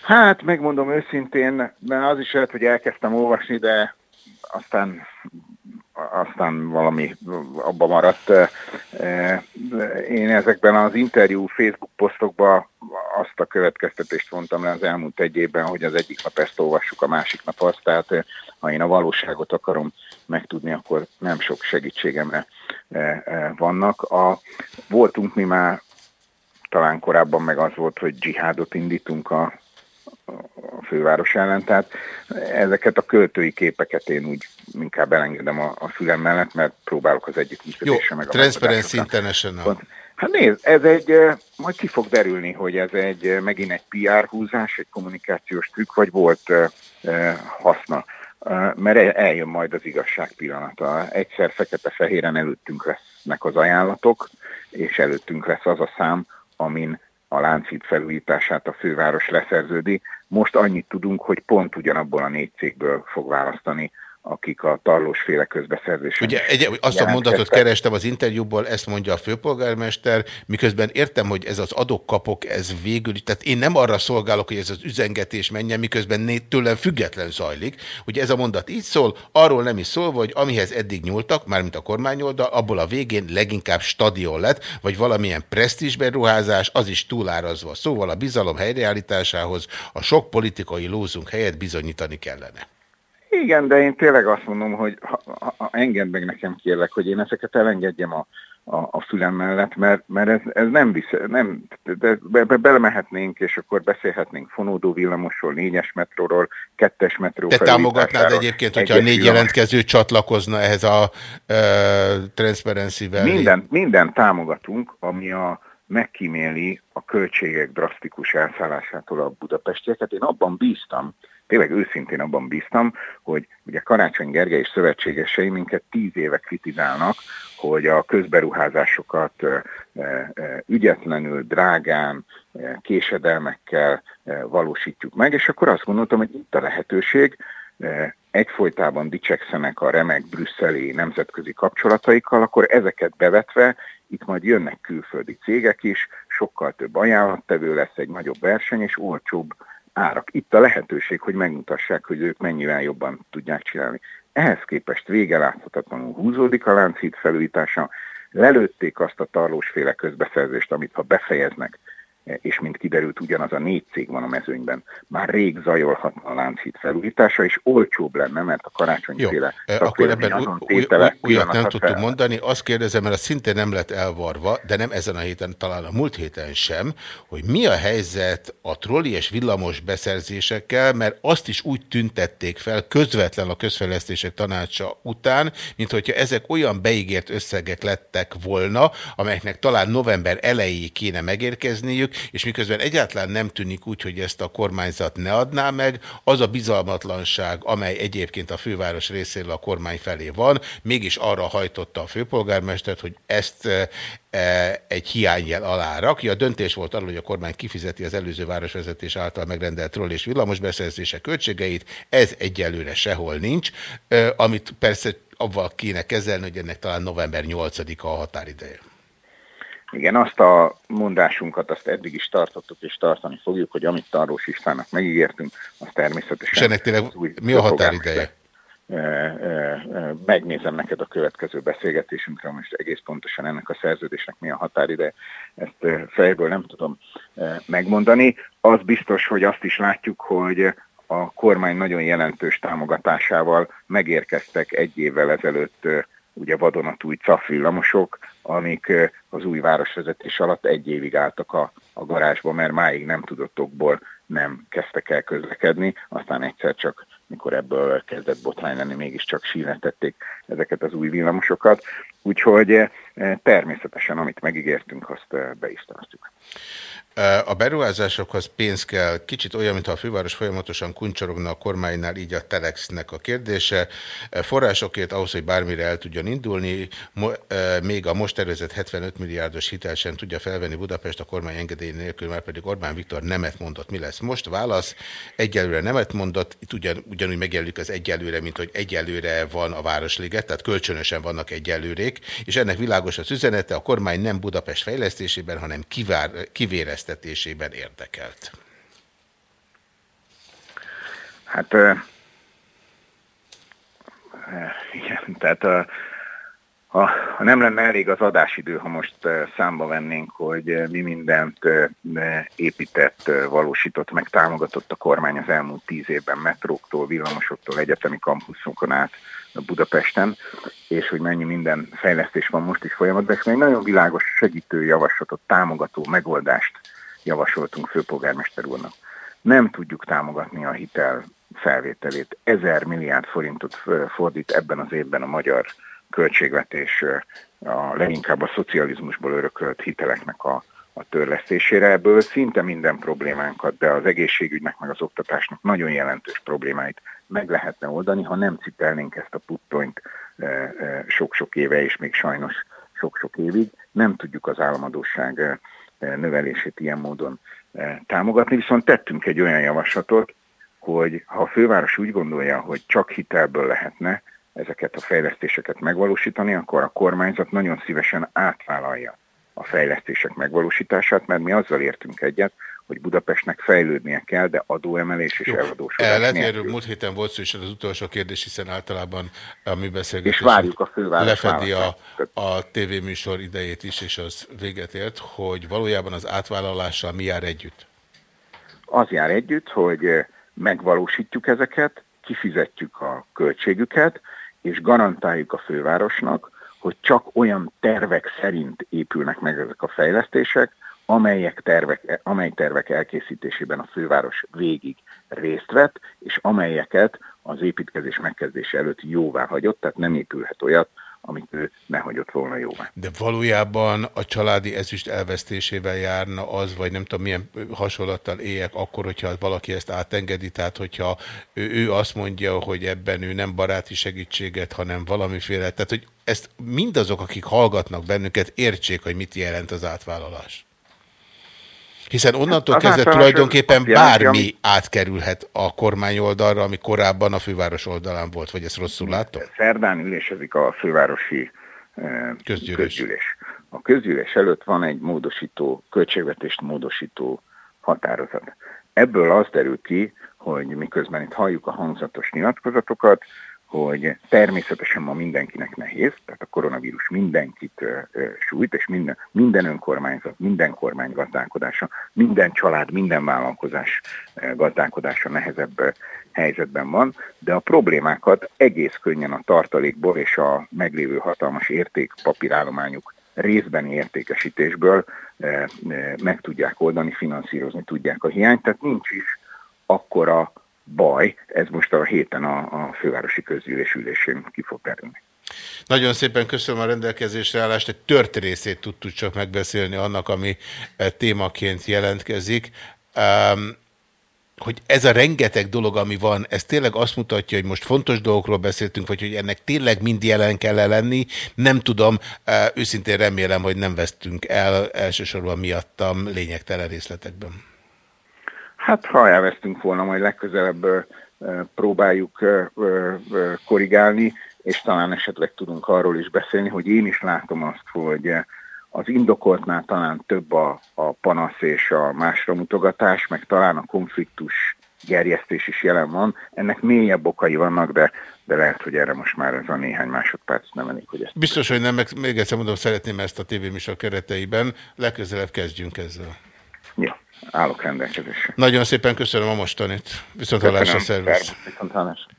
Hát, megmondom őszintén, mert az is lehet, hogy elkezdtem olvasni, de aztán, aztán valami abba maradt. Én ezekben az interjú Facebook posztokban azt a következtetést mondtam le az elmúlt egy évben, hogy az egyik nap ezt olvassuk, a másik nap azt, tehát ha én a valóságot akarom megtudni, akkor nem sok segítségemre vannak. A, voltunk mi már talán korábban meg az volt, hogy dzsihádot indítunk a, a főváros ellen, tehát ezeket a költői képeket én úgy inkább elengedem a, a fülem mellett, mert próbálok az együttműködésre meg a Transparency International. Hát nézd, ez egy, majd ki fog derülni, hogy ez egy megint egy PR húzás, egy kommunikációs trükk, vagy volt haszna. Mert eljön majd az igazság pillanata. Egyszer fekete-fehéren előttünk lesznek az ajánlatok, és előttünk lesz az a szám, amin a láncít felújítását a főváros leszerződi. Most annyit tudunk, hogy pont ugyanabból a négy cégből fog választani akik a tarlósféle közbeszerzésen. Ugye egy, azt a mondatot kerestem az interjúból, ezt mondja a főpolgármester, miközben értem, hogy ez az adok-kapok, ez végül, tehát én nem arra szolgálok, hogy ez az üzengetés menjen, miközben tőlem független zajlik. Ugye ez a mondat így szól, arról nem is szól, hogy amihez eddig nyúltak, mármint a kormányoldal, abból a végén leginkább stadion lett, vagy valamilyen presztízsberuházás, az is túlárazva. Szóval a bizalom helyreállításához a sok politikai lózunk helyett bizonyítani kellene. Igen, de én tényleg azt mondom, hogy ha, ha, engedd meg nekem kérlek, hogy én ezeket elengedjem a, a, a fülem mellett, mert, mert ez, ez nem visz, nem, de be, be, belemehetnénk, és akkor beszélhetnénk fonódó villamosról, négyes metróról, kettes metró Te támogatnád egyébként, hogyha a négy jelentkező csatlakozna ehhez a Transparency Valley? Minden, minden támogatunk, ami a megkíméli a költségek drasztikus elszállásától a budapestieket. Én abban bíztam, tényleg őszintén abban bíztam, hogy ugye Karácsony Gergely és szövetségesei minket tíz éve kritizálnak, hogy a közberuházásokat ügyetlenül, drágán, késedelmekkel valósítjuk meg, és akkor azt gondoltam, hogy itt a lehetőség, egyfolytában dicsekszenek a remek brüsszeli nemzetközi kapcsolataikkal, akkor ezeket bevetve itt majd jönnek külföldi cégek is, sokkal több ajánlattevő lesz, egy nagyobb verseny és olcsóbb árak. Itt a lehetőség, hogy megmutassák, hogy ők mennyivel jobban tudják csinálni. Ehhez képest vége láthatatlanul húzódik a láncít felújítása, lelőtték azt a tarlósféle közbeszerzést, amit ha befejeznek, és mint kiderült, ugyanaz a négy cég van a mezőnyben, már rég zajolhatna a lánchíd felújítása, és olcsóbb lenne, mert a karácsonyféle Jó, akkor ebben újat nem tudtuk mondani. Azt kérdezem, mert az szintén nem lett elvarva, de nem ezen a héten, talán a múlt héten sem, hogy mi a helyzet a trolli és villamos beszerzésekkel, mert azt is úgy tüntették fel közvetlen a közfejlesztések tanácsa után, mint hogyha ezek olyan beígért összegek lettek volna, amelyeknek talán november elejéig kéne megérkezniük, és miközben egyáltalán nem tűnik úgy, hogy ezt a kormányzat ne adná meg, az a bizalmatlanság, amely egyébként a főváros részéről a kormány felé van, mégis arra hajtotta a főpolgármestert, hogy ezt e, egy hiányjel alá rakja. A döntés volt arról, hogy a kormány kifizeti az előző városvezetés által megrendelt troll és villamos beszerzése költségeit. Ez egyelőre sehol nincs, e, amit persze avval kéne kezelni, hogy ennek talán november 8-a a határideje. Igen, azt a mondásunkat azt eddig is tartottuk és tartani fogjuk, hogy amit Tarlós Istvánnak megígértünk, az természetesen... És ennek tényleg mi a határideje? Megnézem neked a következő beszélgetésünkre, most egész pontosan ennek a szerződésnek mi a határideje, ezt fejből nem tudom megmondani. Az biztos, hogy azt is látjuk, hogy a kormány nagyon jelentős támogatásával megérkeztek egy évvel ezelőtt ugye vadonatúj CAF villamosok, amik az új városvezetés alatt egy évig álltak a, a garázsba, mert máig nem tudott okból nem kezdtek el közlekedni, aztán egyszer csak, mikor ebből kezdett botrány lenni, mégiscsak síretették ezeket az új villamosokat. Úgyhogy természetesen, amit megígértünk, azt be is tartjuk. A beruházásokhoz pénz kell, kicsit olyan, mintha a főváros folyamatosan kuncsorogna a kormánynál, így a Telexnek a kérdése. Forrásokért ahhoz, hogy bármire el tudjon indulni, még a most tervezett 75 milliárdos hitel sem tudja felvenni Budapest a kormány engedély nélkül, már pedig Orbán Viktor nemet mondott, mi lesz most. Válasz, egyelőre nemet mondott, itt ugyan, ugyanúgy megjelenik az egyelőre, mint hogy egyelőre van a Városliget, tehát kölcsönösen vannak egyelőrék, és ennek világos az üzenete, a kormány nem Budapest fejlesztésében, hanem kivár, kivérez egyeztetésében érdekelt? Hát igen, tehát ha, ha nem lenne elég az adásidő, ha most számba vennénk, hogy mi mindent épített, valósított, meg támogatott a kormány az elmúlt tíz évben metróktól, villamosoktól, egyetemi kampuszokon át Budapesten, és hogy mennyi minden fejlesztés van most is folyamatban, és még nagyon világos segítő javaslatot, támogató megoldást javasoltunk főpolgármester úrnak. Nem tudjuk támogatni a hitel felvételét. Ezer milliárd forintot fordít ebben az évben a magyar költségvetés a leginkább a szocializmusból örökölt hiteleknek a, a törlesztésére. Ebből szinte minden problémánkat, de az egészségügynek meg az oktatásnak nagyon jelentős problémáit meg lehetne oldani, ha nem cipelnénk ezt a puttonyt ö, ö, sok-sok éve, és még sajnos sok-sok évig. Nem tudjuk az államadóság ö, növelését ilyen módon támogatni, viszont tettünk egy olyan javaslatot, hogy ha a főváros úgy gondolja, hogy csak hitelből lehetne ezeket a fejlesztéseket megvalósítani, akkor a kormányzat nagyon szívesen átvállalja a fejlesztések megvalósítását, mert mi azzal értünk egyet, hogy Budapestnek fejlődnie kell, de adóemelés és eladósodás Lehet, nélkül. erről múlt héten volt szó, és ez az utolsó kérdés, hiszen általában a mi És beszélgetésünk várjuk a főváros lefedi a, a tévéműsor idejét is, és az véget ért, hogy valójában az átvállalással mi jár együtt? az jár együtt, hogy eh, megvalósítjuk ezeket, kifizetjük a költségüket, és garantáljuk a fővárosnak, hogy csak olyan tervek szerint épülnek meg ezek a fejlesztések, amelyek tervek, amely tervek elkészítésében a főváros végig részt vett, és amelyeket az építkezés megkezdése előtt jóvá hagyott, tehát nem épülhet olyat, amit ő ne hagyott volna jóvá. De valójában a családi ezüst elvesztésével járna az, vagy nem tudom milyen hasonlattal éljek akkor, hogyha valaki ezt átengedi, tehát hogyha ő, ő azt mondja, hogy ebben ő nem baráti segítséget, hanem valamiféle, tehát hogy ezt mindazok, akik hallgatnak bennünket, értsék, hogy mit jelent az átvállalás. Hiszen onnantól Az kezdve tulajdonképpen bármi ami- átkerülhet a kormány oldalra, ami korábban a főváros oldalán volt, vagy ezt rosszul látom? Szerdán ülésezik a fővárosi eh, Közgyűlés. közgyűlés. A közgyűlés előtt van egy módosító, költségvetést módosító határozat. Ebből az derül ki, hogy miközben itt halljuk a hangzatos nyilatkozatokat, hogy természetesen ma mindenkinek nehéz, tehát a koronavírus mindenkit sújt, és minden, minden önkormányzat, minden kormány gazdálkodása, minden család, minden vállalkozás gazdálkodása nehezebb helyzetben van, de a problémákat egész könnyen a tartalékból és a meglévő hatalmas értékpapírállományuk részbeni értékesítésből meg tudják oldani, finanszírozni tudják a hiányt, tehát nincs is akkora baj, ez most a héten a, a fővárosi közgyűlés ülésén ki fog derülni. Nagyon szépen köszönöm a rendelkezésre állást, egy tört részét tudtuk csak megbeszélni annak, ami eh, témaként jelentkezik. Um, hogy ez a rengeteg dolog, ami van, ez tényleg azt mutatja, hogy most fontos dolgokról beszéltünk, vagy hogy ennek tényleg mind jelen kell -e lenni. Nem tudom, eh, őszintén remélem, hogy nem vesztünk el elsősorban miattam lényegtelen részletekben. Hát ha elvesztünk volna, majd legközelebb ö, próbáljuk ö, ö, ö, korrigálni, és talán esetleg tudunk arról is beszélni, hogy én is látom azt, hogy az indokoltnál talán több a, a panasz és a másra mutogatás, meg talán a konfliktus gerjesztés is jelen van. Ennek mélyebb okai vannak, de, de lehet, hogy erre most már ez a néhány másodperc nem elég, hogy ezt Biztos, hogy nem, meg még egyszer mondom, szeretném ezt a tévéműsor kereteiben. Legközelebb kezdjünk ezzel. Ja, állok rendelkezésre. Nagyon szépen köszönöm a mostanit. Viszont hallásra, szervusz. Viszont hallásra.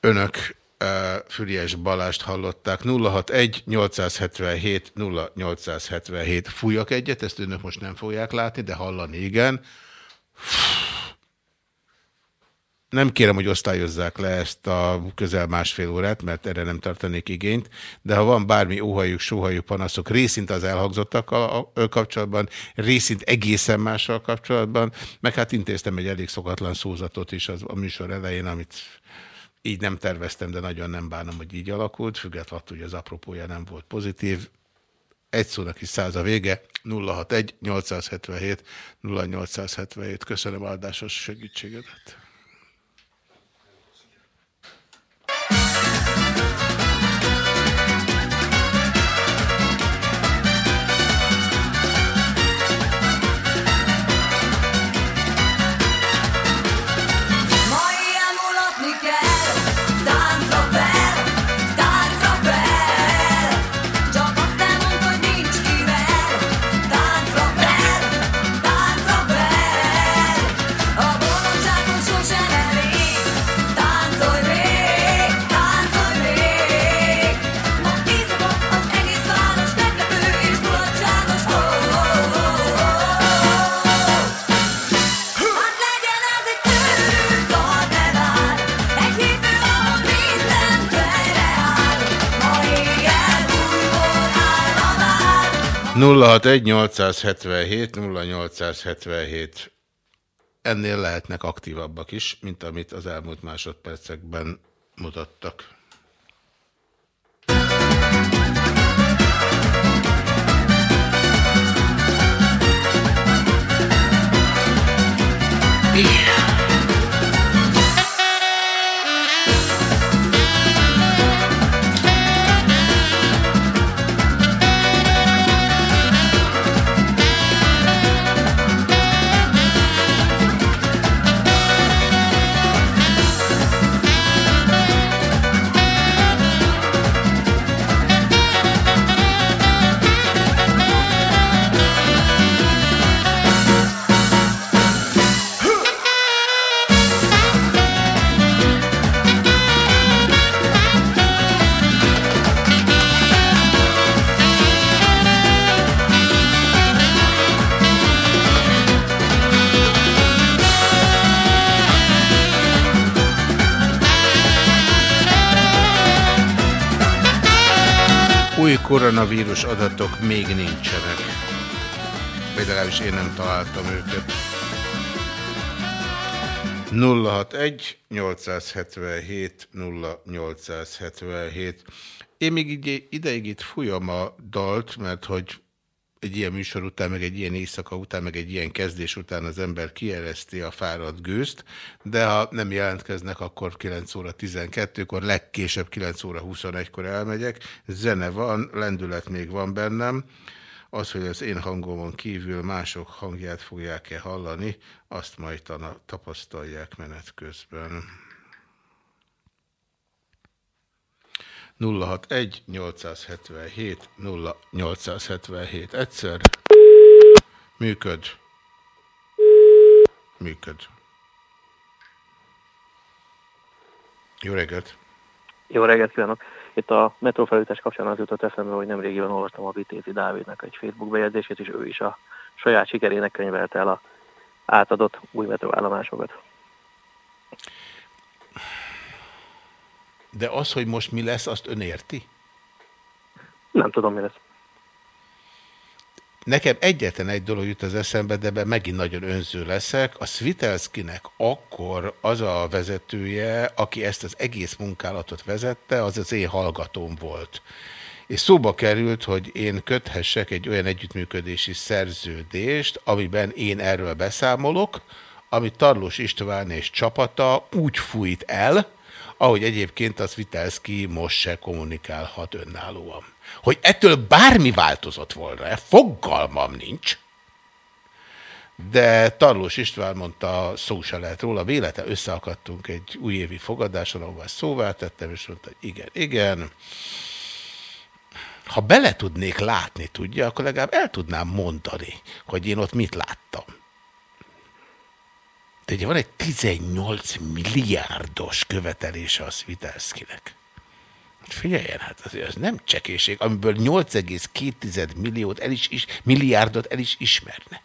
Önök uh, Füriás Balást hallották. 061 877 0877. Fújjak egyet, ezt önök most nem fogják látni, de hallani igen. Nem kérem, hogy osztályozzák le ezt a közel másfél órát, mert erre nem tartanék igényt, de ha van bármi óhajuk, sóhajuk panaszok, részint az elhangzottakkal kapcsolatban, részint egészen mással kapcsolatban, meg hát intéztem egy elég szokatlan szózatot is az, a műsor elején, amit így nem terveztem, de nagyon nem bánom, hogy így alakult, függetlenül hogy az apropója nem volt pozitív. Egy szónak is száz a vége, 061 877 0877. Köszönöm áldásos segítségedet. 061-877, 0877. Ennél lehetnek aktívabbak is, mint amit az elmúlt másodpercekben mutattak. Új koronavírus adatok még nincsenek. Vagy legalábbis én nem találtam őket. 061 877 0877 Én még ideig itt fújom a dalt, mert hogy egy ilyen műsor után, meg egy ilyen éjszaka után, meg egy ilyen kezdés után az ember kiereszti a fáradt gőzt, de ha nem jelentkeznek, akkor 9 óra 12-kor, legkésőbb 9 óra 21-kor elmegyek. Zene van, lendület még van bennem. Az, hogy az én hangomon kívül mások hangját fogják-e hallani, azt majd tapasztalják menet közben. 061 877 0877 egyszer. Működ. Működ. Jó reggelt! Jó reggelt kívánok! Itt a metrófelújítás kapcsán az jutott eszembe, hogy nemrégiben olvastam a Vitézi Dávidnak egy Facebook bejegyzését, és ő is a saját sikerének könyvelte el a átadott új metróállomásokat. De az, hogy most mi lesz, azt ön érti? Nem tudom, mi lesz. Nekem egyetlen egy dolog jut az eszembe, de ebben megint nagyon önző leszek. A Svitelskinek akkor az a vezetője, aki ezt az egész munkálatot vezette, az az én hallgatóm volt. És szóba került, hogy én köthessek egy olyan együttműködési szerződést, amiben én erről beszámolok, amit Tarlós István és csapata úgy fújt el, ahogy egyébként az Vitelszki most se kommunikálhat önállóan. Hogy ettől bármi változott volna, fogalmam nincs. De Tarlós István mondta, szó se lehet róla, vélete összeakadtunk egy újévi fogadáson, ahol szóvá tettem, és mondta, igen, igen. Ha bele tudnék látni, tudja, akkor legalább el tudnám mondani, hogy én ott mit láttam. De ugye van egy 18 milliárdos követelése a Svitelszkinek. Figyeljen, hát azért az nem csekéség, amiből 8,2 milliót el is, is, milliárdot el is ismernek.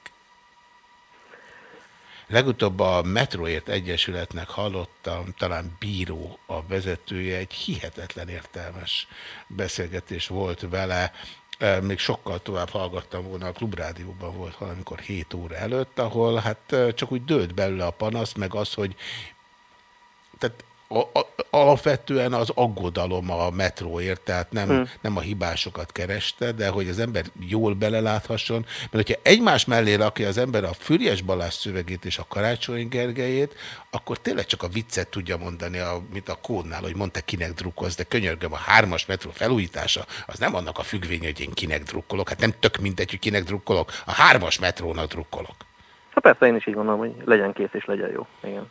Legutóbb a Metroért Egyesületnek hallottam, talán bíró a vezetője, egy hihetetlen értelmes beszélgetés volt vele, még sokkal tovább hallgattam volna, a klubrádióban volt valamikor 7 óra előtt, ahol hát csak úgy dőlt belőle a panasz, meg az, hogy tehát a, a, alapvetően az aggodalom a metróért, tehát nem, hmm. nem a hibásokat kereste, de hogy az ember jól beleláthasson, mert hogyha egymás mellé rakja az ember a Füriás Balázs szövegét és a Karácsony Gergelyét, akkor tényleg csak a viccet tudja mondani, a, mint a kódnál, hogy mondta kinek drukkolsz, de könyörgöm, a hármas metró felújítása, az nem annak a függvény, hogy én kinek drukkolok, hát nem tök mindegy, hogy kinek drukkolok, a hármas metrónak drukkolok. Hát persze, én is így gondolom, hogy legyen kész és legyen jó. Igen.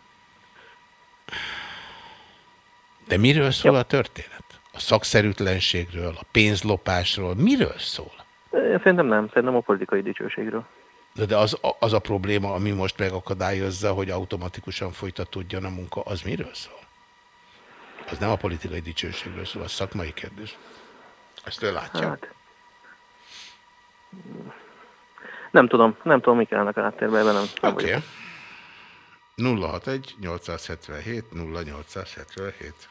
De miről szól a történet? A szakszerűtlenségről, a pénzlopásról, miről szól? Szerintem nem, szerintem a politikai dicsőségről. De, de az, az a probléma, ami most megakadályozza, hogy automatikusan folytatódjon a munka, az miről szól? Az nem a politikai dicsőségről szól, az szakmai kérdés. Ezt ő látja? Hát, nem tudom, nem tudom, mik állnak a háttérben, ebben nem. Oké. Okay. 061 877 0877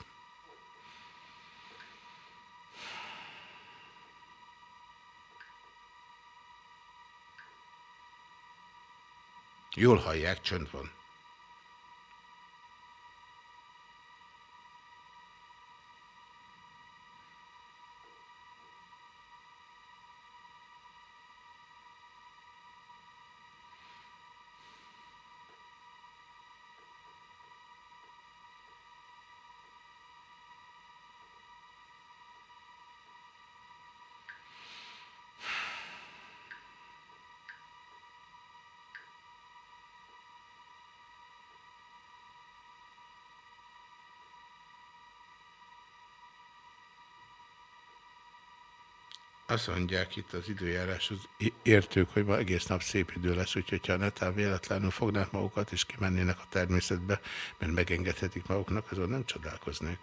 Jól hallják, csönd van. Azt mondják itt az időjárás az értők, hogy ma egész nap szép idő lesz, úgyhogy ha netán véletlenül fognák magukat és kimennének a természetbe, mert megengedhetik maguknak, azon nem csodálkoznék.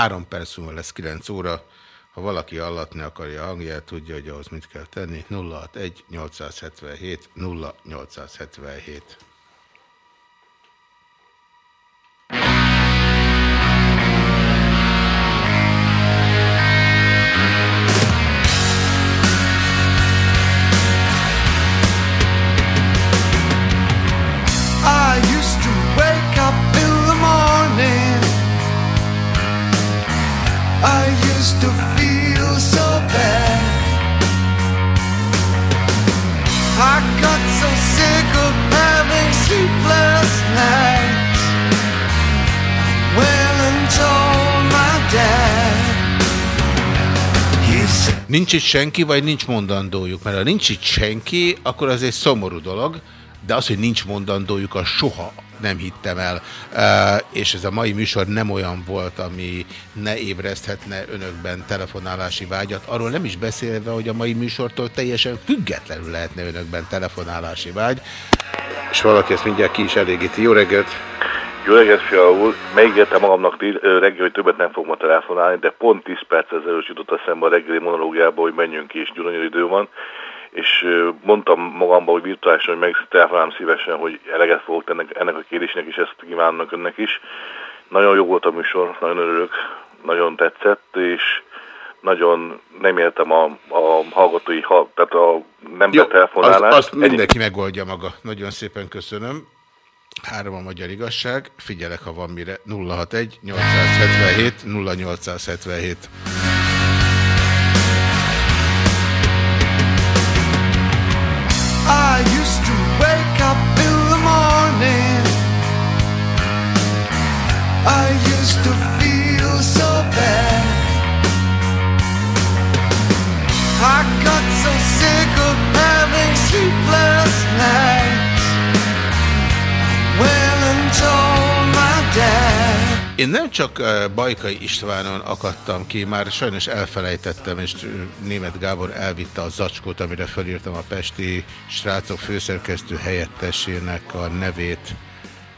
Három perc múlva lesz 9 óra. Ha valaki allatni akarja a hangját, tudja, hogy ahhoz mit kell tenni. 061 877 0877. Nincs itt senki, vagy nincs mondandójuk? Mert ha nincs itt senki, akkor az egy szomorú dolog, de az, hogy nincs mondandójuk, az soha nem hittem el. És ez a mai műsor nem olyan volt, ami ne ébreszthetne önökben telefonálási vágyat. Arról nem is beszélve, hogy a mai műsortól teljesen függetlenül lehetne önökben telefonálási vágy. És valaki ezt mindjárt ki is elégíti. Jó reggelt! Jó reggelt, fia úr! Megígértem magamnak reggel, hogy többet nem fog ma telefonálni, de pont 10 perc ezelőtt jutott eszembe a reggeli monológiába, hogy menjünk ki, és gyuronyos idő van. És mondtam magamban, hogy virtuálisan, hogy megtelefonálom szívesen, hogy eleget fogok tenni ennek, a kérdésnek, és ezt kívánnak önnek is. Nagyon jó volt a műsor, nagyon örülök, nagyon tetszett, és nagyon nem értem a, a hallgatói, ha, tehát a nem Jó, azt, betelefonálást. azt Ennyi. mindenki megoldja maga. Nagyon szépen köszönöm. Három a magyar igazság. Figyelek, ha van mire. 061 877 0877. I used to got so sick of having sleepless nights. Én nem csak uh, Bajkai Istvánon akadtam ki, már sajnos elfelejtettem, és uh, német Gábor elvitte a zacskót, amire felírtam a Pesti srácok főszerkesztő helyettesének a nevét.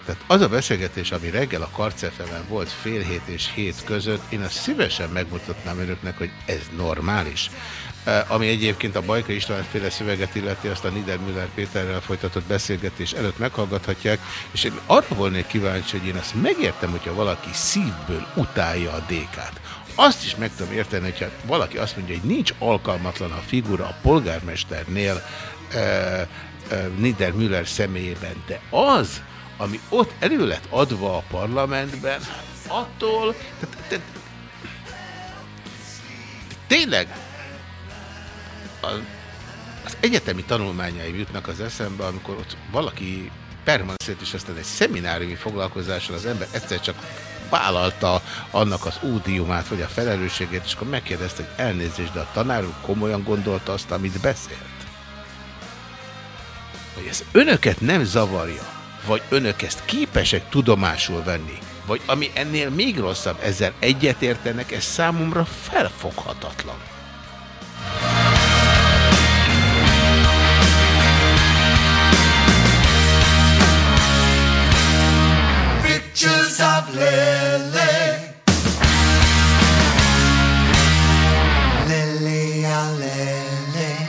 Tehát az a beszélgetés, ami reggel a karcefemen volt fél hét és hét között, én azt szívesen megmutatnám önöknek, hogy ez normális. Uh, ami egyébként a Bajka István féle szöveget illeti, azt a Niedermüller Péterrel folytatott beszélgetés előtt meghallgathatják, és én arra volnék kíváncsi, hogy én azt megértem, hogyha valaki szívből utálja a DK-t. Azt is meg tudom érteni, hogyha valaki azt mondja, hogy nincs alkalmatlan a figura a polgármesternél uh, uh, Niedermüller személyében, de az, ami ott elő lett adva a parlamentben, hát attól, tehát, tehát, tényleg az egyetemi tanulmányaim jutnak az eszembe, amikor ott valaki permanszét és aztán egy szemináriumi foglalkozással az ember egyszer csak vállalta annak az ódiumát, vagy a felelősségét, és akkor megkérdezte, hogy elnézést, de a tanár komolyan gondolta azt, amit beszélt. Hogy ez önöket nem zavarja, vagy önök ezt képesek tudomásul venni, vagy ami ennél még rosszabb, ezzel egyetértenek, ez számomra felfoghatatlan. pictures of Lily. Lily, a Lily.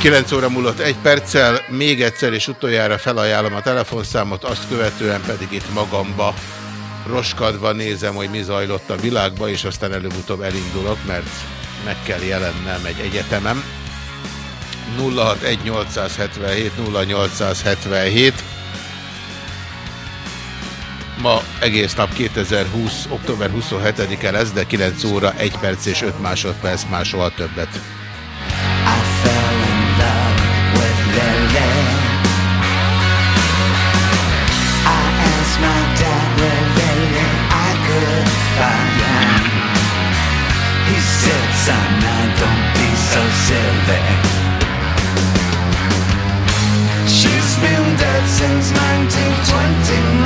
9 óra múlott egy perccel, még egyszer és utoljára felajánlom a telefonszámot, azt követően pedig itt magamba roskadva nézem, hogy mi zajlott a világba, és aztán előbb-utóbb elindulok, mert meg kell jelennem egy egyetemem. 061 877 0877 Ma egész nap 2020. október 27-e lesz, de 9 óra 1 perc és 5 másodperc, már soha többet. She's been dead since 1929.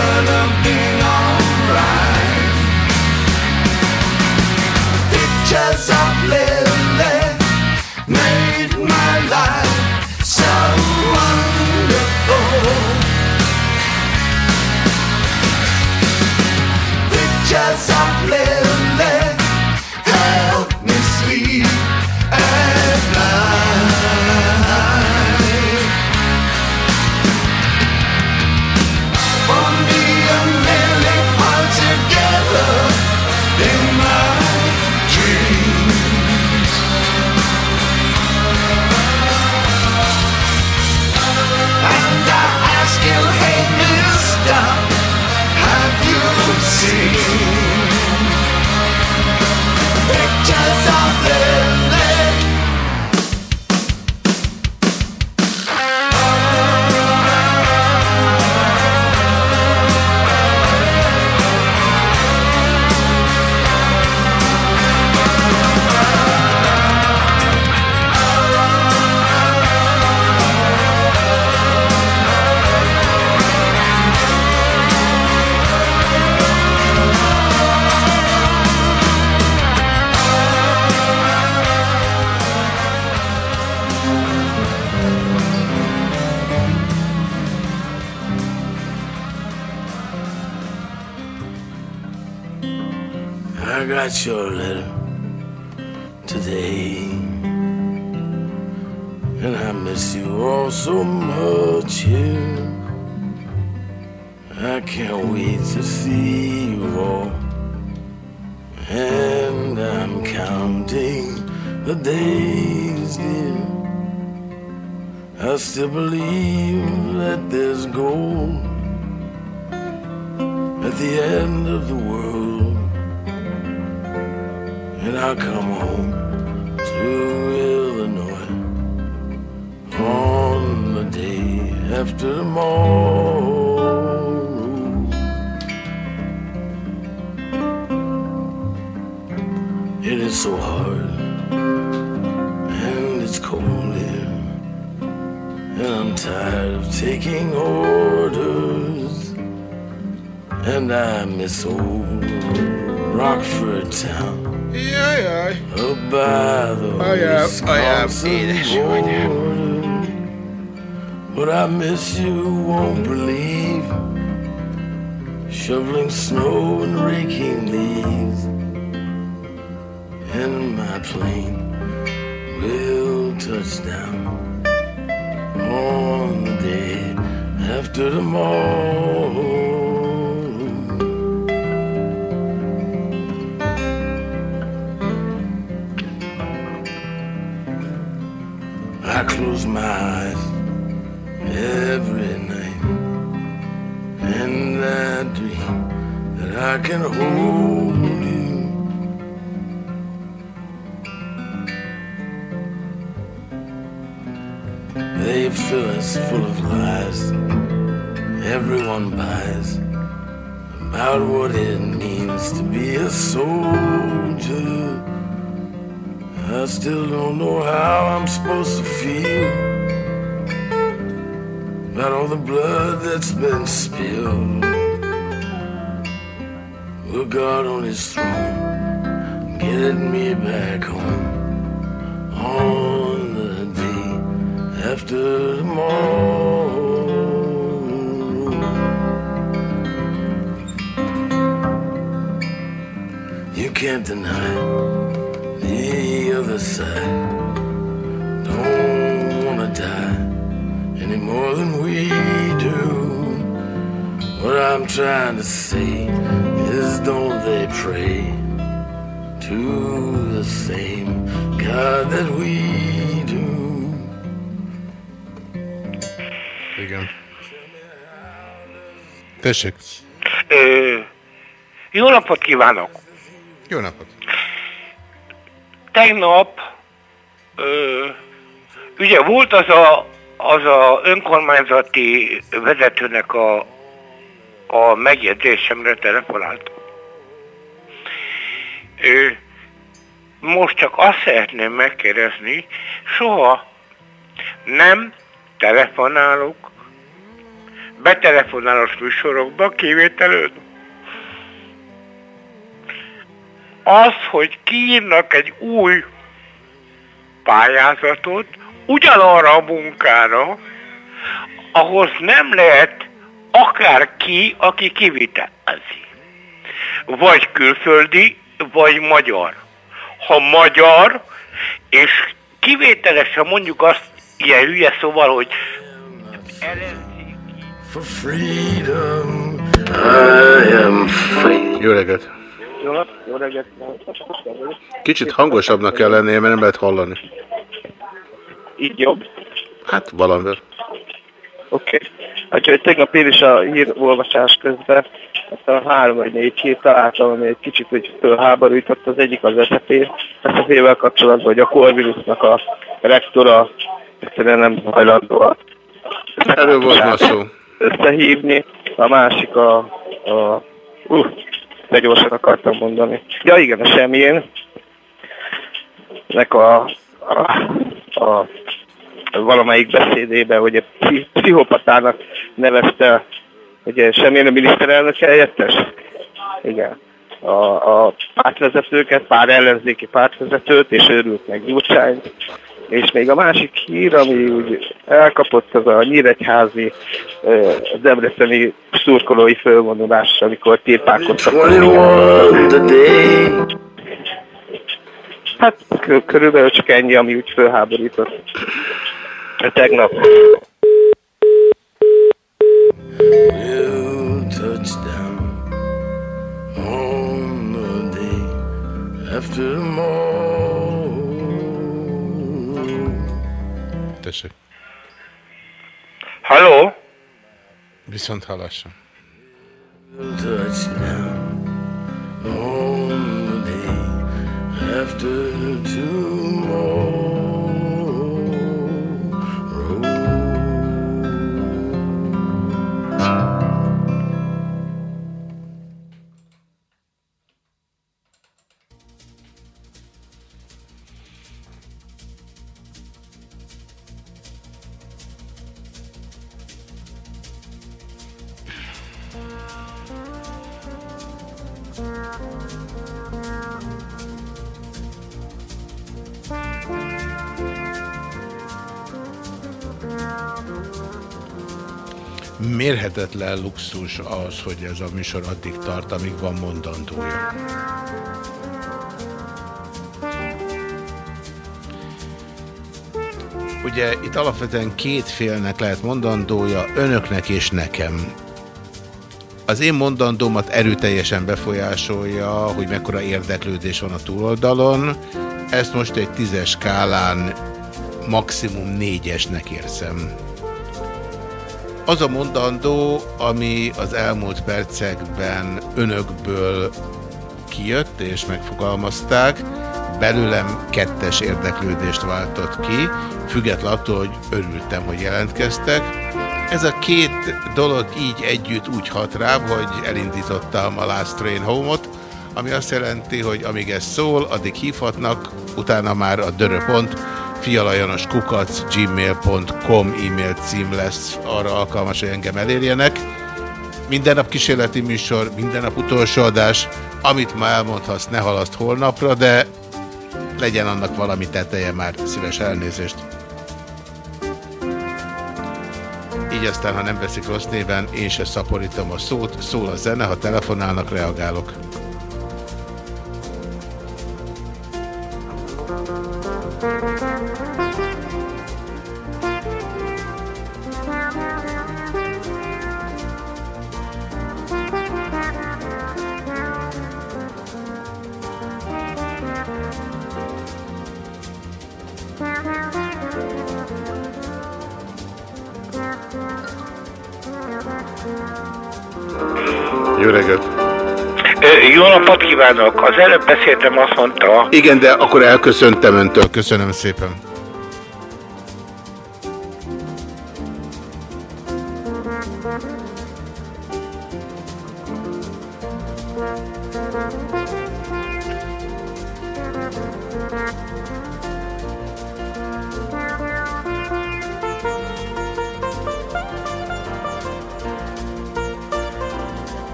got your letter today. And I miss you all so much here. I can't wait to see you all. And I'm counting the days, dear. I still believe that there's gold at the end of the world. I'll come home to Illinois on the day after tomorrow. It is so hard and it's cold here, and I'm tired of taking orders. And I miss old Rockford town. Jaj, jaj. Up by the Anyám, anyám, Wisconsin édesanyám. But I miss you, won't believe. Shoveling snow and raking leaves. And my plane will touch down on the day after tomorrow. I close my eyes every night and I dream that I can hold you. They fill us full of lies everyone buys about what it means to be a soldier. I still don't know how I'm supposed to feel about all the blood that's been spilled. Will God on his throne get me back home on the day after tomorrow. You can't deny the other side. Don't wanna die any more than we do. What I'm trying to say is don't they pray to the same God that we do. Igen. Tessék. Ö, jó napot kívánok! Jó napot! Tegnap ö, ugye volt az a, az a önkormányzati vezetőnek a, a megjegyzésemre telefonált. Ö, most csak azt szeretném megkérdezni, soha nem telefonálok betelefonálós műsorokba kivételőd. Az, hogy kiírnak egy új pályázatot ugyanarra a munkára, ahhoz nem lehet akárki, aki kivitelezi. Vagy külföldi, vagy magyar. Ha magyar, és kivételesen mondjuk azt ilyen hülye szóval, hogy For freedom, I am free. Jó reggelt! Jó, nap, jó reggelt. Kicsit hangosabbnak kell lennie, mert nem lehet hallani. Így jobb? Hát valamivel. Oké. Okay. Hát, hogy tegnap én is a hírolvasás közben azt a három vagy négy hírt találtam, ami egy kicsit úgy fölháborított. Az egyik az SZP, SZP-vel kapcsolatban, hogy a Corvinusnak a rektora egyszerűen nem hajlandó a Erről volt ma szó. összehívni. A másik a, a uh, de gyorsan akartam mondani. Ja igen, a semmilyen. Nek a, a, a valamelyik beszédében, hogy a pszi- pszichopatának nevezte, ugye semmilyen a miniszterelnök helyettes. Igen. A, a pártvezetőket, pár ellenzéki pártvezetőt, és őrült meg Gyurcsányt. És még a másik hír, ami úgy elkapott, az a Nyíregyházi debreceni szurkolói fölvonulás, amikor tépálkodtak. Hát kö- körülbelül csak ennyi, ami úgy fölháborított. Tegnap. On the Tessék. Halló? Viszont hallásra. We'll touch down on the day after tomorrow. Mérhetetlen luxus az, hogy ez a műsor addig tart, amíg van mondandója. Ugye itt alapvetően két félnek lehet mondandója, önöknek és nekem. Az én mondandómat erőteljesen befolyásolja, hogy mekkora érdeklődés van a túloldalon. Ezt most egy tízes skálán maximum négyesnek érzem. Az a mondandó, ami az elmúlt percekben önökből kijött és megfogalmazták, belőlem kettes érdeklődést váltott ki, független attól, hogy örültem, hogy jelentkeztek. Ez a két dolog így együtt úgy hat rám, hogy elindítottam a Last Train Home-ot, ami azt jelenti, hogy amíg ez szól, addig hívhatnak, utána már a döröpont, fialajanoskukac gmail.com e-mail cím lesz arra alkalmas, hogy engem elérjenek. Minden nap kísérleti műsor, minden nap utolsó adás, amit ma elmondhatsz, ne halaszt holnapra, de legyen annak valami teteje már, szíves elnézést. így aztán, ha nem veszik rossz néven, én se szaporítom a szót, szól a zene, ha telefonálnak, reagálok. Kívánok! Az előbb beszéltem, azt mondta, Igen, de akkor elköszöntem öntől. Köszönöm szépen.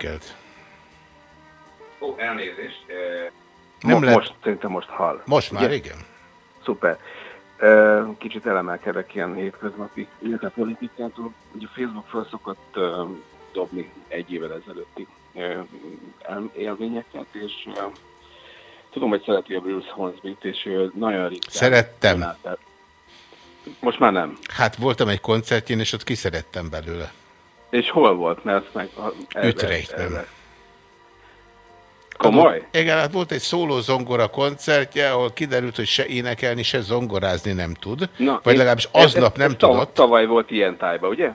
Reggelt! Ó, elnézést. Nem Mo- lehet- Most, szerintem most hall. Most már, Ugye? igen. Szuper. Kicsit elemelkedek ilyen hétköznapi politikától. Ugye Facebook föl szokott dobni egy évvel ezelőtti élményeket, és tudom, hogy szereti a Bruce Hornsby-t, és nagyon ritkán... Szerettem. Most már nem. Hát voltam egy koncertjén, és ott kiszerettem belőle. És hol volt? Erre- Ütrechtben. Komoly? Igen, hát volt egy szóló zongora koncertje, ahol kiderült, hogy se énekelni, se zongorázni nem tud. Na, vagy legalábbis aznap ez- nem ez tudott. Tavaly volt ilyen tájba, ugye?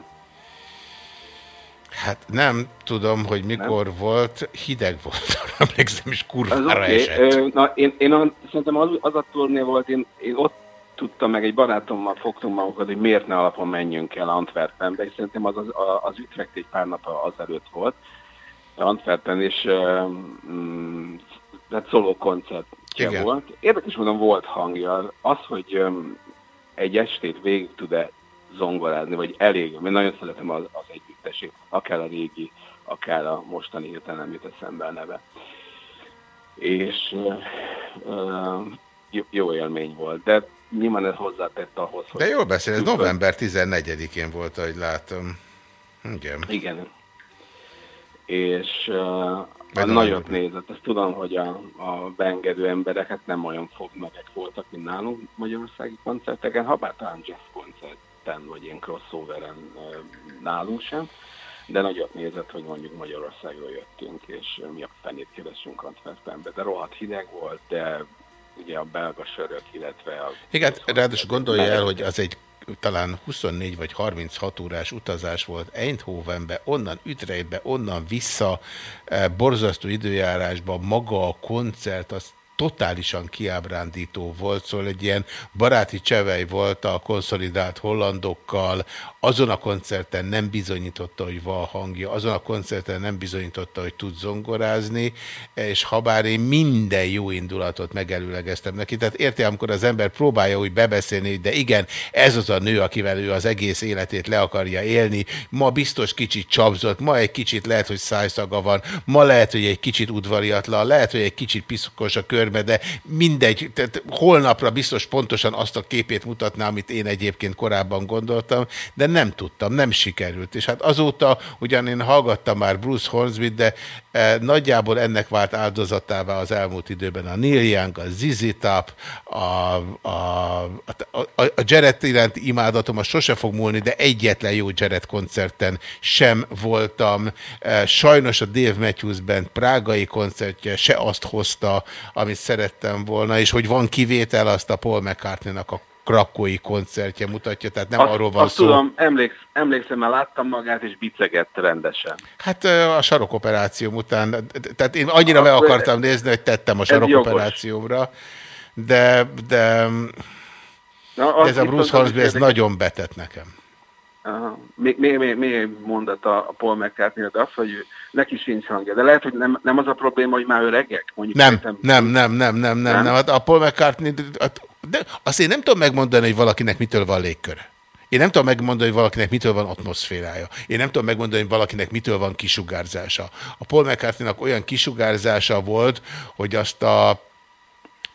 Hát nem tudom, hogy mikor nem? volt, hideg volt, emlékszem, és kurvára oké. esett. Ö, Na, én, én a, szerintem az, az a turné volt, én, én ott tudtam meg, egy barátommal fogtunk magunkat, hogy miért ne alapon menjünk el Antwerpenbe, és szerintem az, az, az Utrecht egy pár nap azelőtt volt, Antwerpen, és um, hát szóló koncertje volt. Érdekes mondom, volt hangja. Az, hogy um, egy estét végig tud-e zongorázni, vagy elég, mert nagyon szeretem az, az együttesét, akár a régi, akár a mostani hirtelen nem jut eszembe a neve. És uh, jó, jó élmény volt, de nyilván ez hozzátett ahhoz, hogy... De jól beszél, ez november 14-én volt, ahogy látom. Igen. Igen. És uh, a nagyot nagy- nézett, ezt tudom, hogy a, a beengedő emberek hát nem olyan fogmegek voltak, mint nálunk magyarországi koncerteken, ha bár talán jazz koncerten, vagy ilyen crossoveren nálunk sem, de nagyot nézett, hogy mondjuk Magyarországról jöttünk, és mi a fenét keresünk Antwerpenbe, de rohadt hideg volt, de ugye a belga sörök, illetve a Igen, ráadásul gondolja el, hogy az egy talán 24 vagy 36 órás utazás volt Eindhovenbe, onnan Ütrechtbe, onnan vissza, eh, borzasztó időjárásban maga a koncert, az totálisan kiábrándító volt, szóval egy ilyen baráti csevej volt a konszolidált hollandokkal, azon a koncerten nem bizonyította, hogy van hangja, azon a koncerten nem bizonyította, hogy tud zongorázni, és habár én minden jó indulatot megelőlegeztem neki, tehát érti, amikor az ember próbálja úgy bebeszélni, de igen, ez az a nő, akivel ő az egész életét le akarja élni, ma biztos kicsit csapzott, ma egy kicsit lehet, hogy szájszaga van, ma lehet, hogy egy kicsit udvariatlan, lehet, hogy egy kicsit piszkos a körbe, de mindegy, tehát holnapra biztos pontosan azt a képét mutatná, amit én egyébként korábban gondoltam, de nem tudtam, nem sikerült. És hát azóta ugyan én hallgattam már Bruce Hornsby, de eh, nagyjából ennek vált áldozatává az elmúlt időben a Neil Young, a ZZ Top, a, a, a, a, a Jared iránti imádatom az sose fog múlni, de egyetlen jó Jared koncerten sem voltam. Eh, Sajnos a Dave Matthews Band prágai koncertje se azt hozta, amit szerettem volna, és hogy van kivétel, azt a Paul McCartney-nak a krakói koncertje mutatja, tehát nem azt, arról van azt szó. tudom, emléksz, emlékszem, mert láttam magát, és bicegett rendesen. Hát a sarokoperációm után, tehát én annyira meg akartam nézni, hogy tettem a sarokoperációmra, de, de, Na, de ez a Bruce Hornsby, ez nagyon betett nekem. Aha. Még, még, még, még mondat a Paul mccartney az, hogy ő- neki sincs hangja. De lehet, hogy nem, nem az a probléma, hogy már öregek? Mondjuk Nem, nem, nem, nem, nem, nem, Nem? nem. Hát a Paul McCartney, hát- de azt én nem tudom megmondani, hogy valakinek mitől van légköre. Én nem tudom megmondani, hogy valakinek mitől van atmoszférája. Én nem tudom megmondani, hogy valakinek mitől van kisugárzása. A Paul mccartney olyan kisugárzása volt, hogy azt a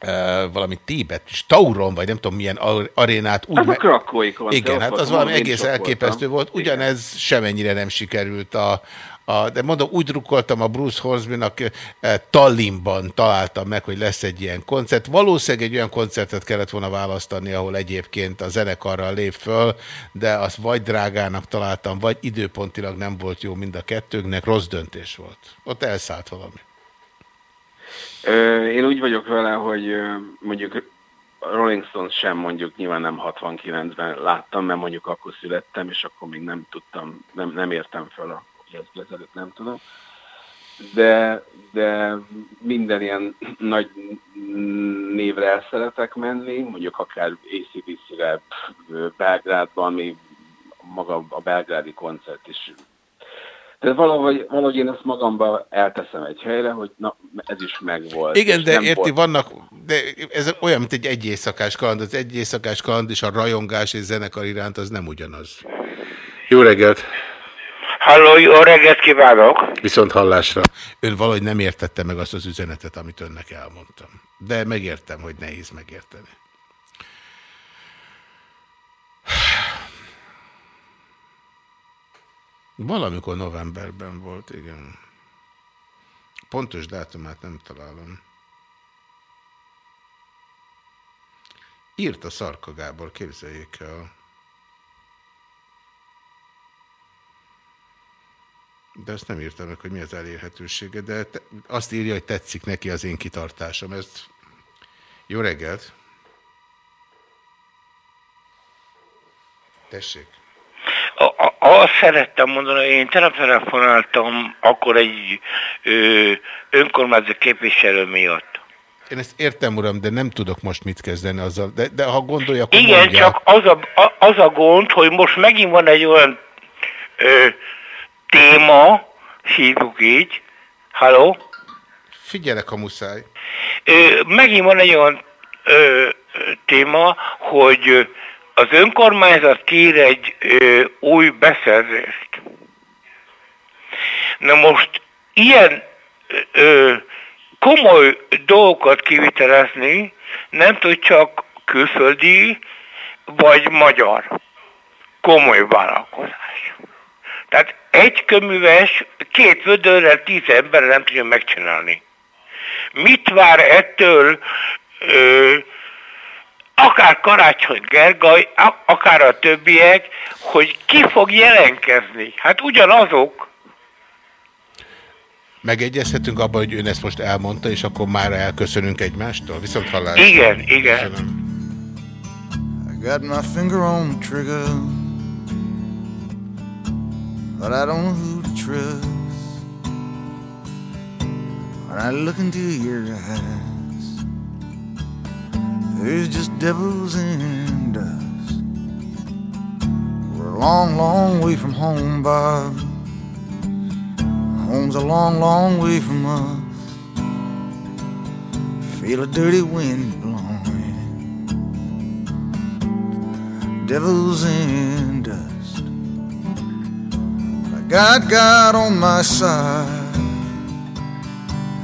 uh, valami Tibet, Tauron, vagy nem tudom milyen ar- arénát. Úgy Az a krakói koncert, Igen, hát az valami egész elképesztő voltam. volt. Ugyanez semennyire nem sikerült a, a, de mondom, úgy drukkoltam a Bruce Hornsbynak, eh, Tallinnban találtam meg, hogy lesz egy ilyen koncert. Valószínűleg egy olyan koncertet kellett volna választani, ahol egyébként a zenekarral lép föl, de azt vagy drágának találtam, vagy időpontilag nem volt jó mind a kettőnknek, rossz döntés volt. Ott elszállt valami. Ö, Én úgy vagyok vele, hogy mondjuk Rolling Stones sem mondjuk nyilván nem 69-ben láttam, mert mondjuk akkor születtem, és akkor még nem tudtam, nem, nem értem fel a jazzből ezelőtt, nem tudom. De, de minden ilyen nagy névre el szeretek menni, mondjuk akár ACDC-re Belgrádban, ami maga a belgrádi koncert is tehát valahogy, valahogy én ezt magamba elteszem egy helyre, hogy na, ez is megvolt. Igen, de érti, volt- vannak, de ez olyan, mint egy egyészakás kaland. Az egyészakás kaland és a rajongás és zenekar iránt az nem ugyanaz. Jó reggelt! Halló, jó reggelt kívánok! Viszont hallásra. Ön valahogy nem értette meg azt az üzenetet, amit önnek elmondtam. De megértem, hogy nehéz megérteni. Valamikor novemberben volt, igen. Pontos dátumát nem találom. Írt a Szarka Gábor, képzeljék el. De azt nem írtam meg, hogy mi az elérhetősége, de te, azt írja, hogy tetszik neki az én kitartásom. Ezt... Jó reggelt! Tessék! A- Azt szerettem mondani, hogy én telefonáltam akkor egy ö, képviselő miatt. Én ezt értem, uram, de nem tudok most mit kezdeni azzal. De, de ha gondolja, akkor Igen, mondja. csak az a, a- az a gond, hogy most megint van egy olyan ö, téma, hívjuk így, halló? Figyelek, ha muszáj. Ö, megint van egy olyan ö, téma, hogy az önkormányzat kér egy ö, új beszerzést. Na most ilyen ö, komoly dolgokat kivitelezni nem tud csak külföldi vagy magyar komoly vállalkozás. Tehát egy köműves két vödörrel tíz ember nem tudja megcsinálni. Mit vár ettől ö, akár Karácsony Gergely, akár a többiek, hogy ki fog jelentkezni? Hát ugyanazok. Megegyezhetünk abban, hogy ön ezt most elmondta, és akkor már elköszönünk egymástól? Viszont hallásra. Igen, igen. Köszönöm. I got my finger on the trigger, but I don't know who to trust. When I look into your eyes, there's just devils and dust. We're a long, long way from home, Bob. Home's a long, long way from us. Feel a dirty wind blowing. devils in dust. Got God on my side,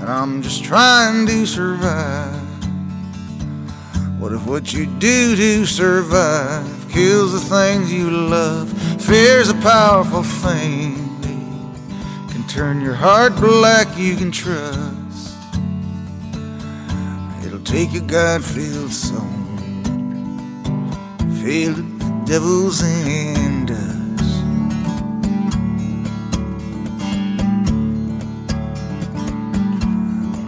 and I'm just trying to survive. What if what you do to survive kills the things you love? Fear's a powerful thing, can turn your heart black, you can trust. It'll take a God-filled soul with the devils and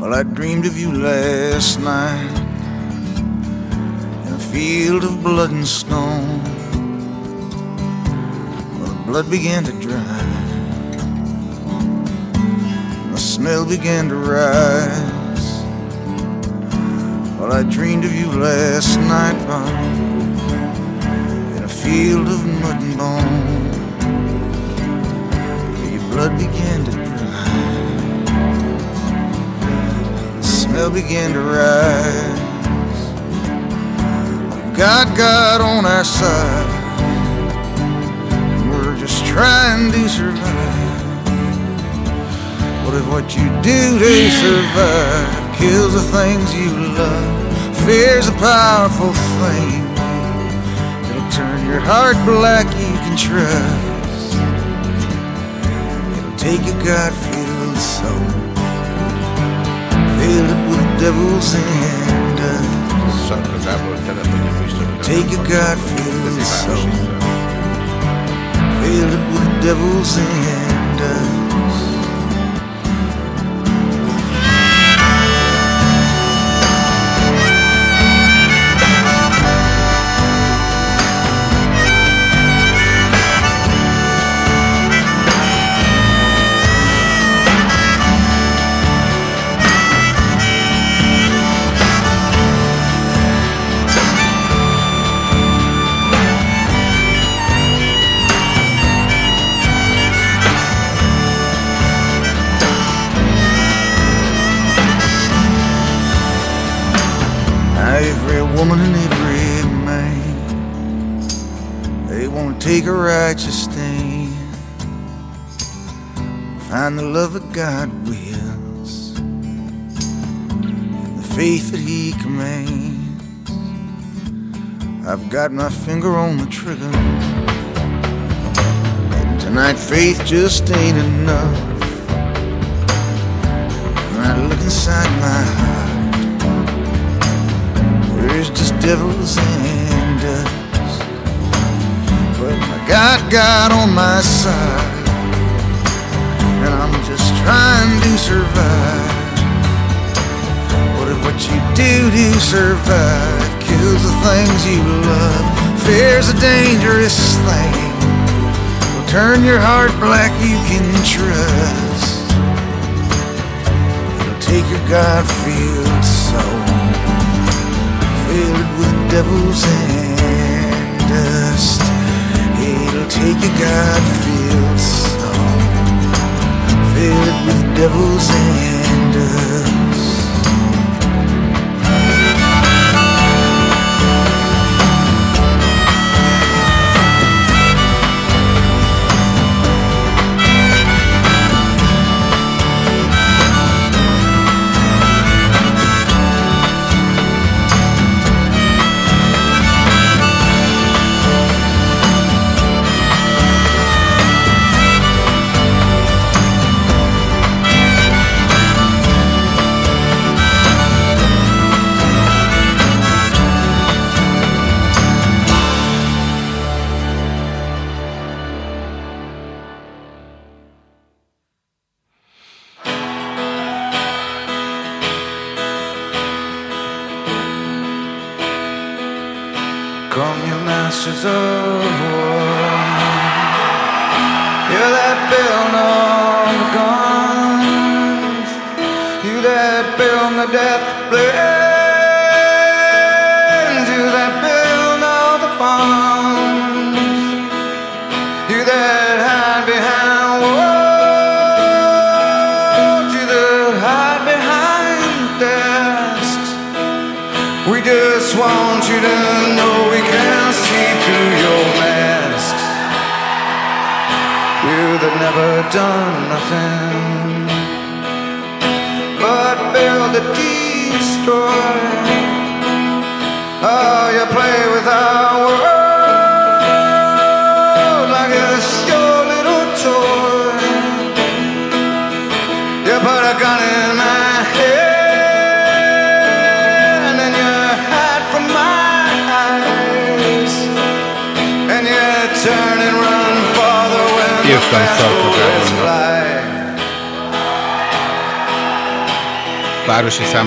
Well, I dreamed of you last night in a field of blood and stone. Well, the blood began to dry, the smell began to rise. Well, I dreamed of you last night, Bob in a field of mud and bone. Your blood began to dry, the smell began to rise. We've got God on our side, and we're just trying to survive. What if what you do to survive kills the things you love? Fear's a powerful thing, It'll turn your heart black, you can trust. It'll take your God-filled soul, devil's hand Take a God-fearing soul Fill it with devil's hand God wills, the faith that He commands. I've got my finger on the trigger. And tonight faith just ain't enough. When I look inside my heart. There's just devils and dust. But got God on my side. Just trying to survive. What if what you do to survive kills the things you love? Fear's a dangerous thing. Will turn your heart black, you can trust. It'll take your God-filled soul fill it with devils and dust. It'll take your God-filled soul, filled with devil's hand.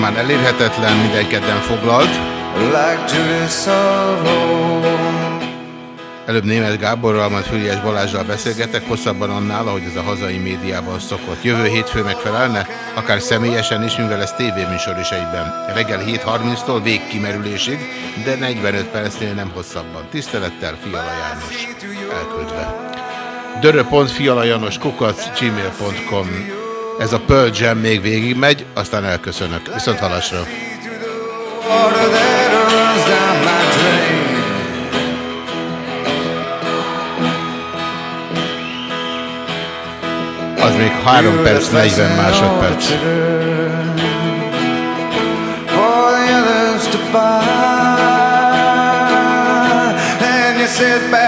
Városi számán elérhetetlen, minden kedden foglalt. Előbb német Gáborral, majd Füriás Balázsral beszélgetek, hosszabban annál, ahogy ez a hazai médiában szokott. Jövő hétfő megfelelne, akár személyesen is, mivel ez tévéműsor is egyben. Reggel 7.30-tól végkimerülésig, de 45 percnél nem hosszabban. Tisztelettel Fiala János elküldve. dörö.fialajanos kukac gmail.com Ez a Pearl Jam még végig megy, aztán elköszönök. Viszont drain. Az még 3 perc 40 másodperc. Sit back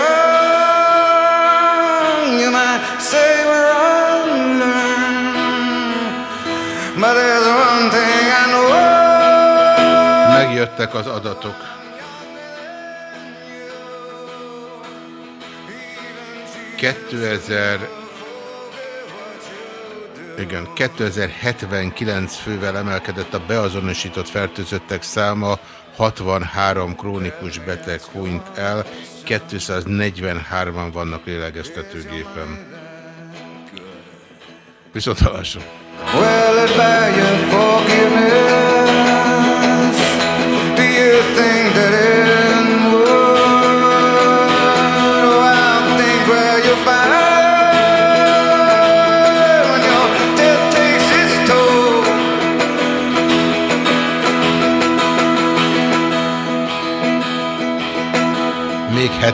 Megjöttek az adatok. ...2000... Igen, 2079 fővel emelkedett a beazonosított fertőzöttek száma, 63 krónikus beteg hunyt el, 243-an vannak lélegeztetőgépen. Viszont hallásra. Will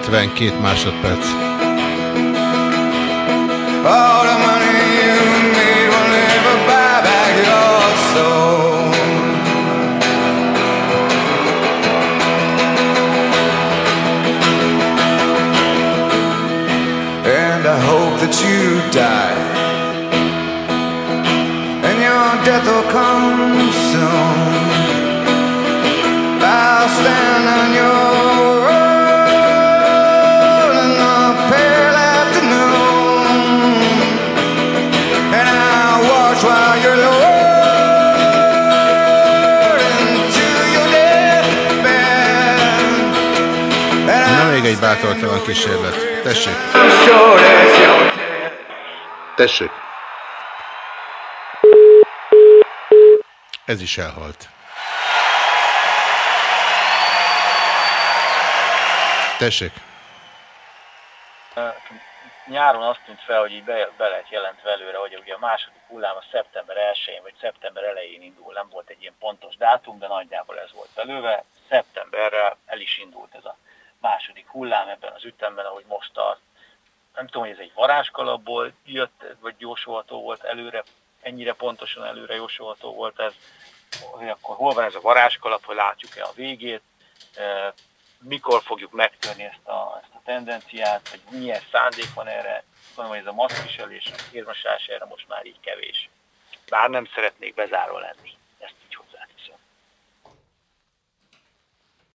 másodperc. All the money you need will never buy back your soul. And I hope that you die. And your death will come soon. Bátortalan kísérlet. Tessék. Tessék. Ez is elhalt. Tessék. nyáron azt tűnt fel, hogy így be, be lehet jelentve előre, hogy ugye a második hullám a szeptember 1-én vagy szeptember elején indul, nem volt egy ilyen pontos dátum, de nagyjából ez volt belőve. Szeptemberre el is indult ez a második hullám ebben az ütemben, ahogy most tart. Nem tudom, hogy ez egy varázskalapból jött, vagy jósolható volt előre, ennyire pontosan előre jósolható volt ez, hogy akkor hol van ez a varázskalap, hogy látjuk-e a végét, eh, mikor fogjuk megtörni ezt a, ezt a tendenciát, vagy milyen szándék van erre. Gondolom, hogy ez a maszkviselés, a kézmosás erre most már így kevés. Bár nem szeretnék bezárva lenni.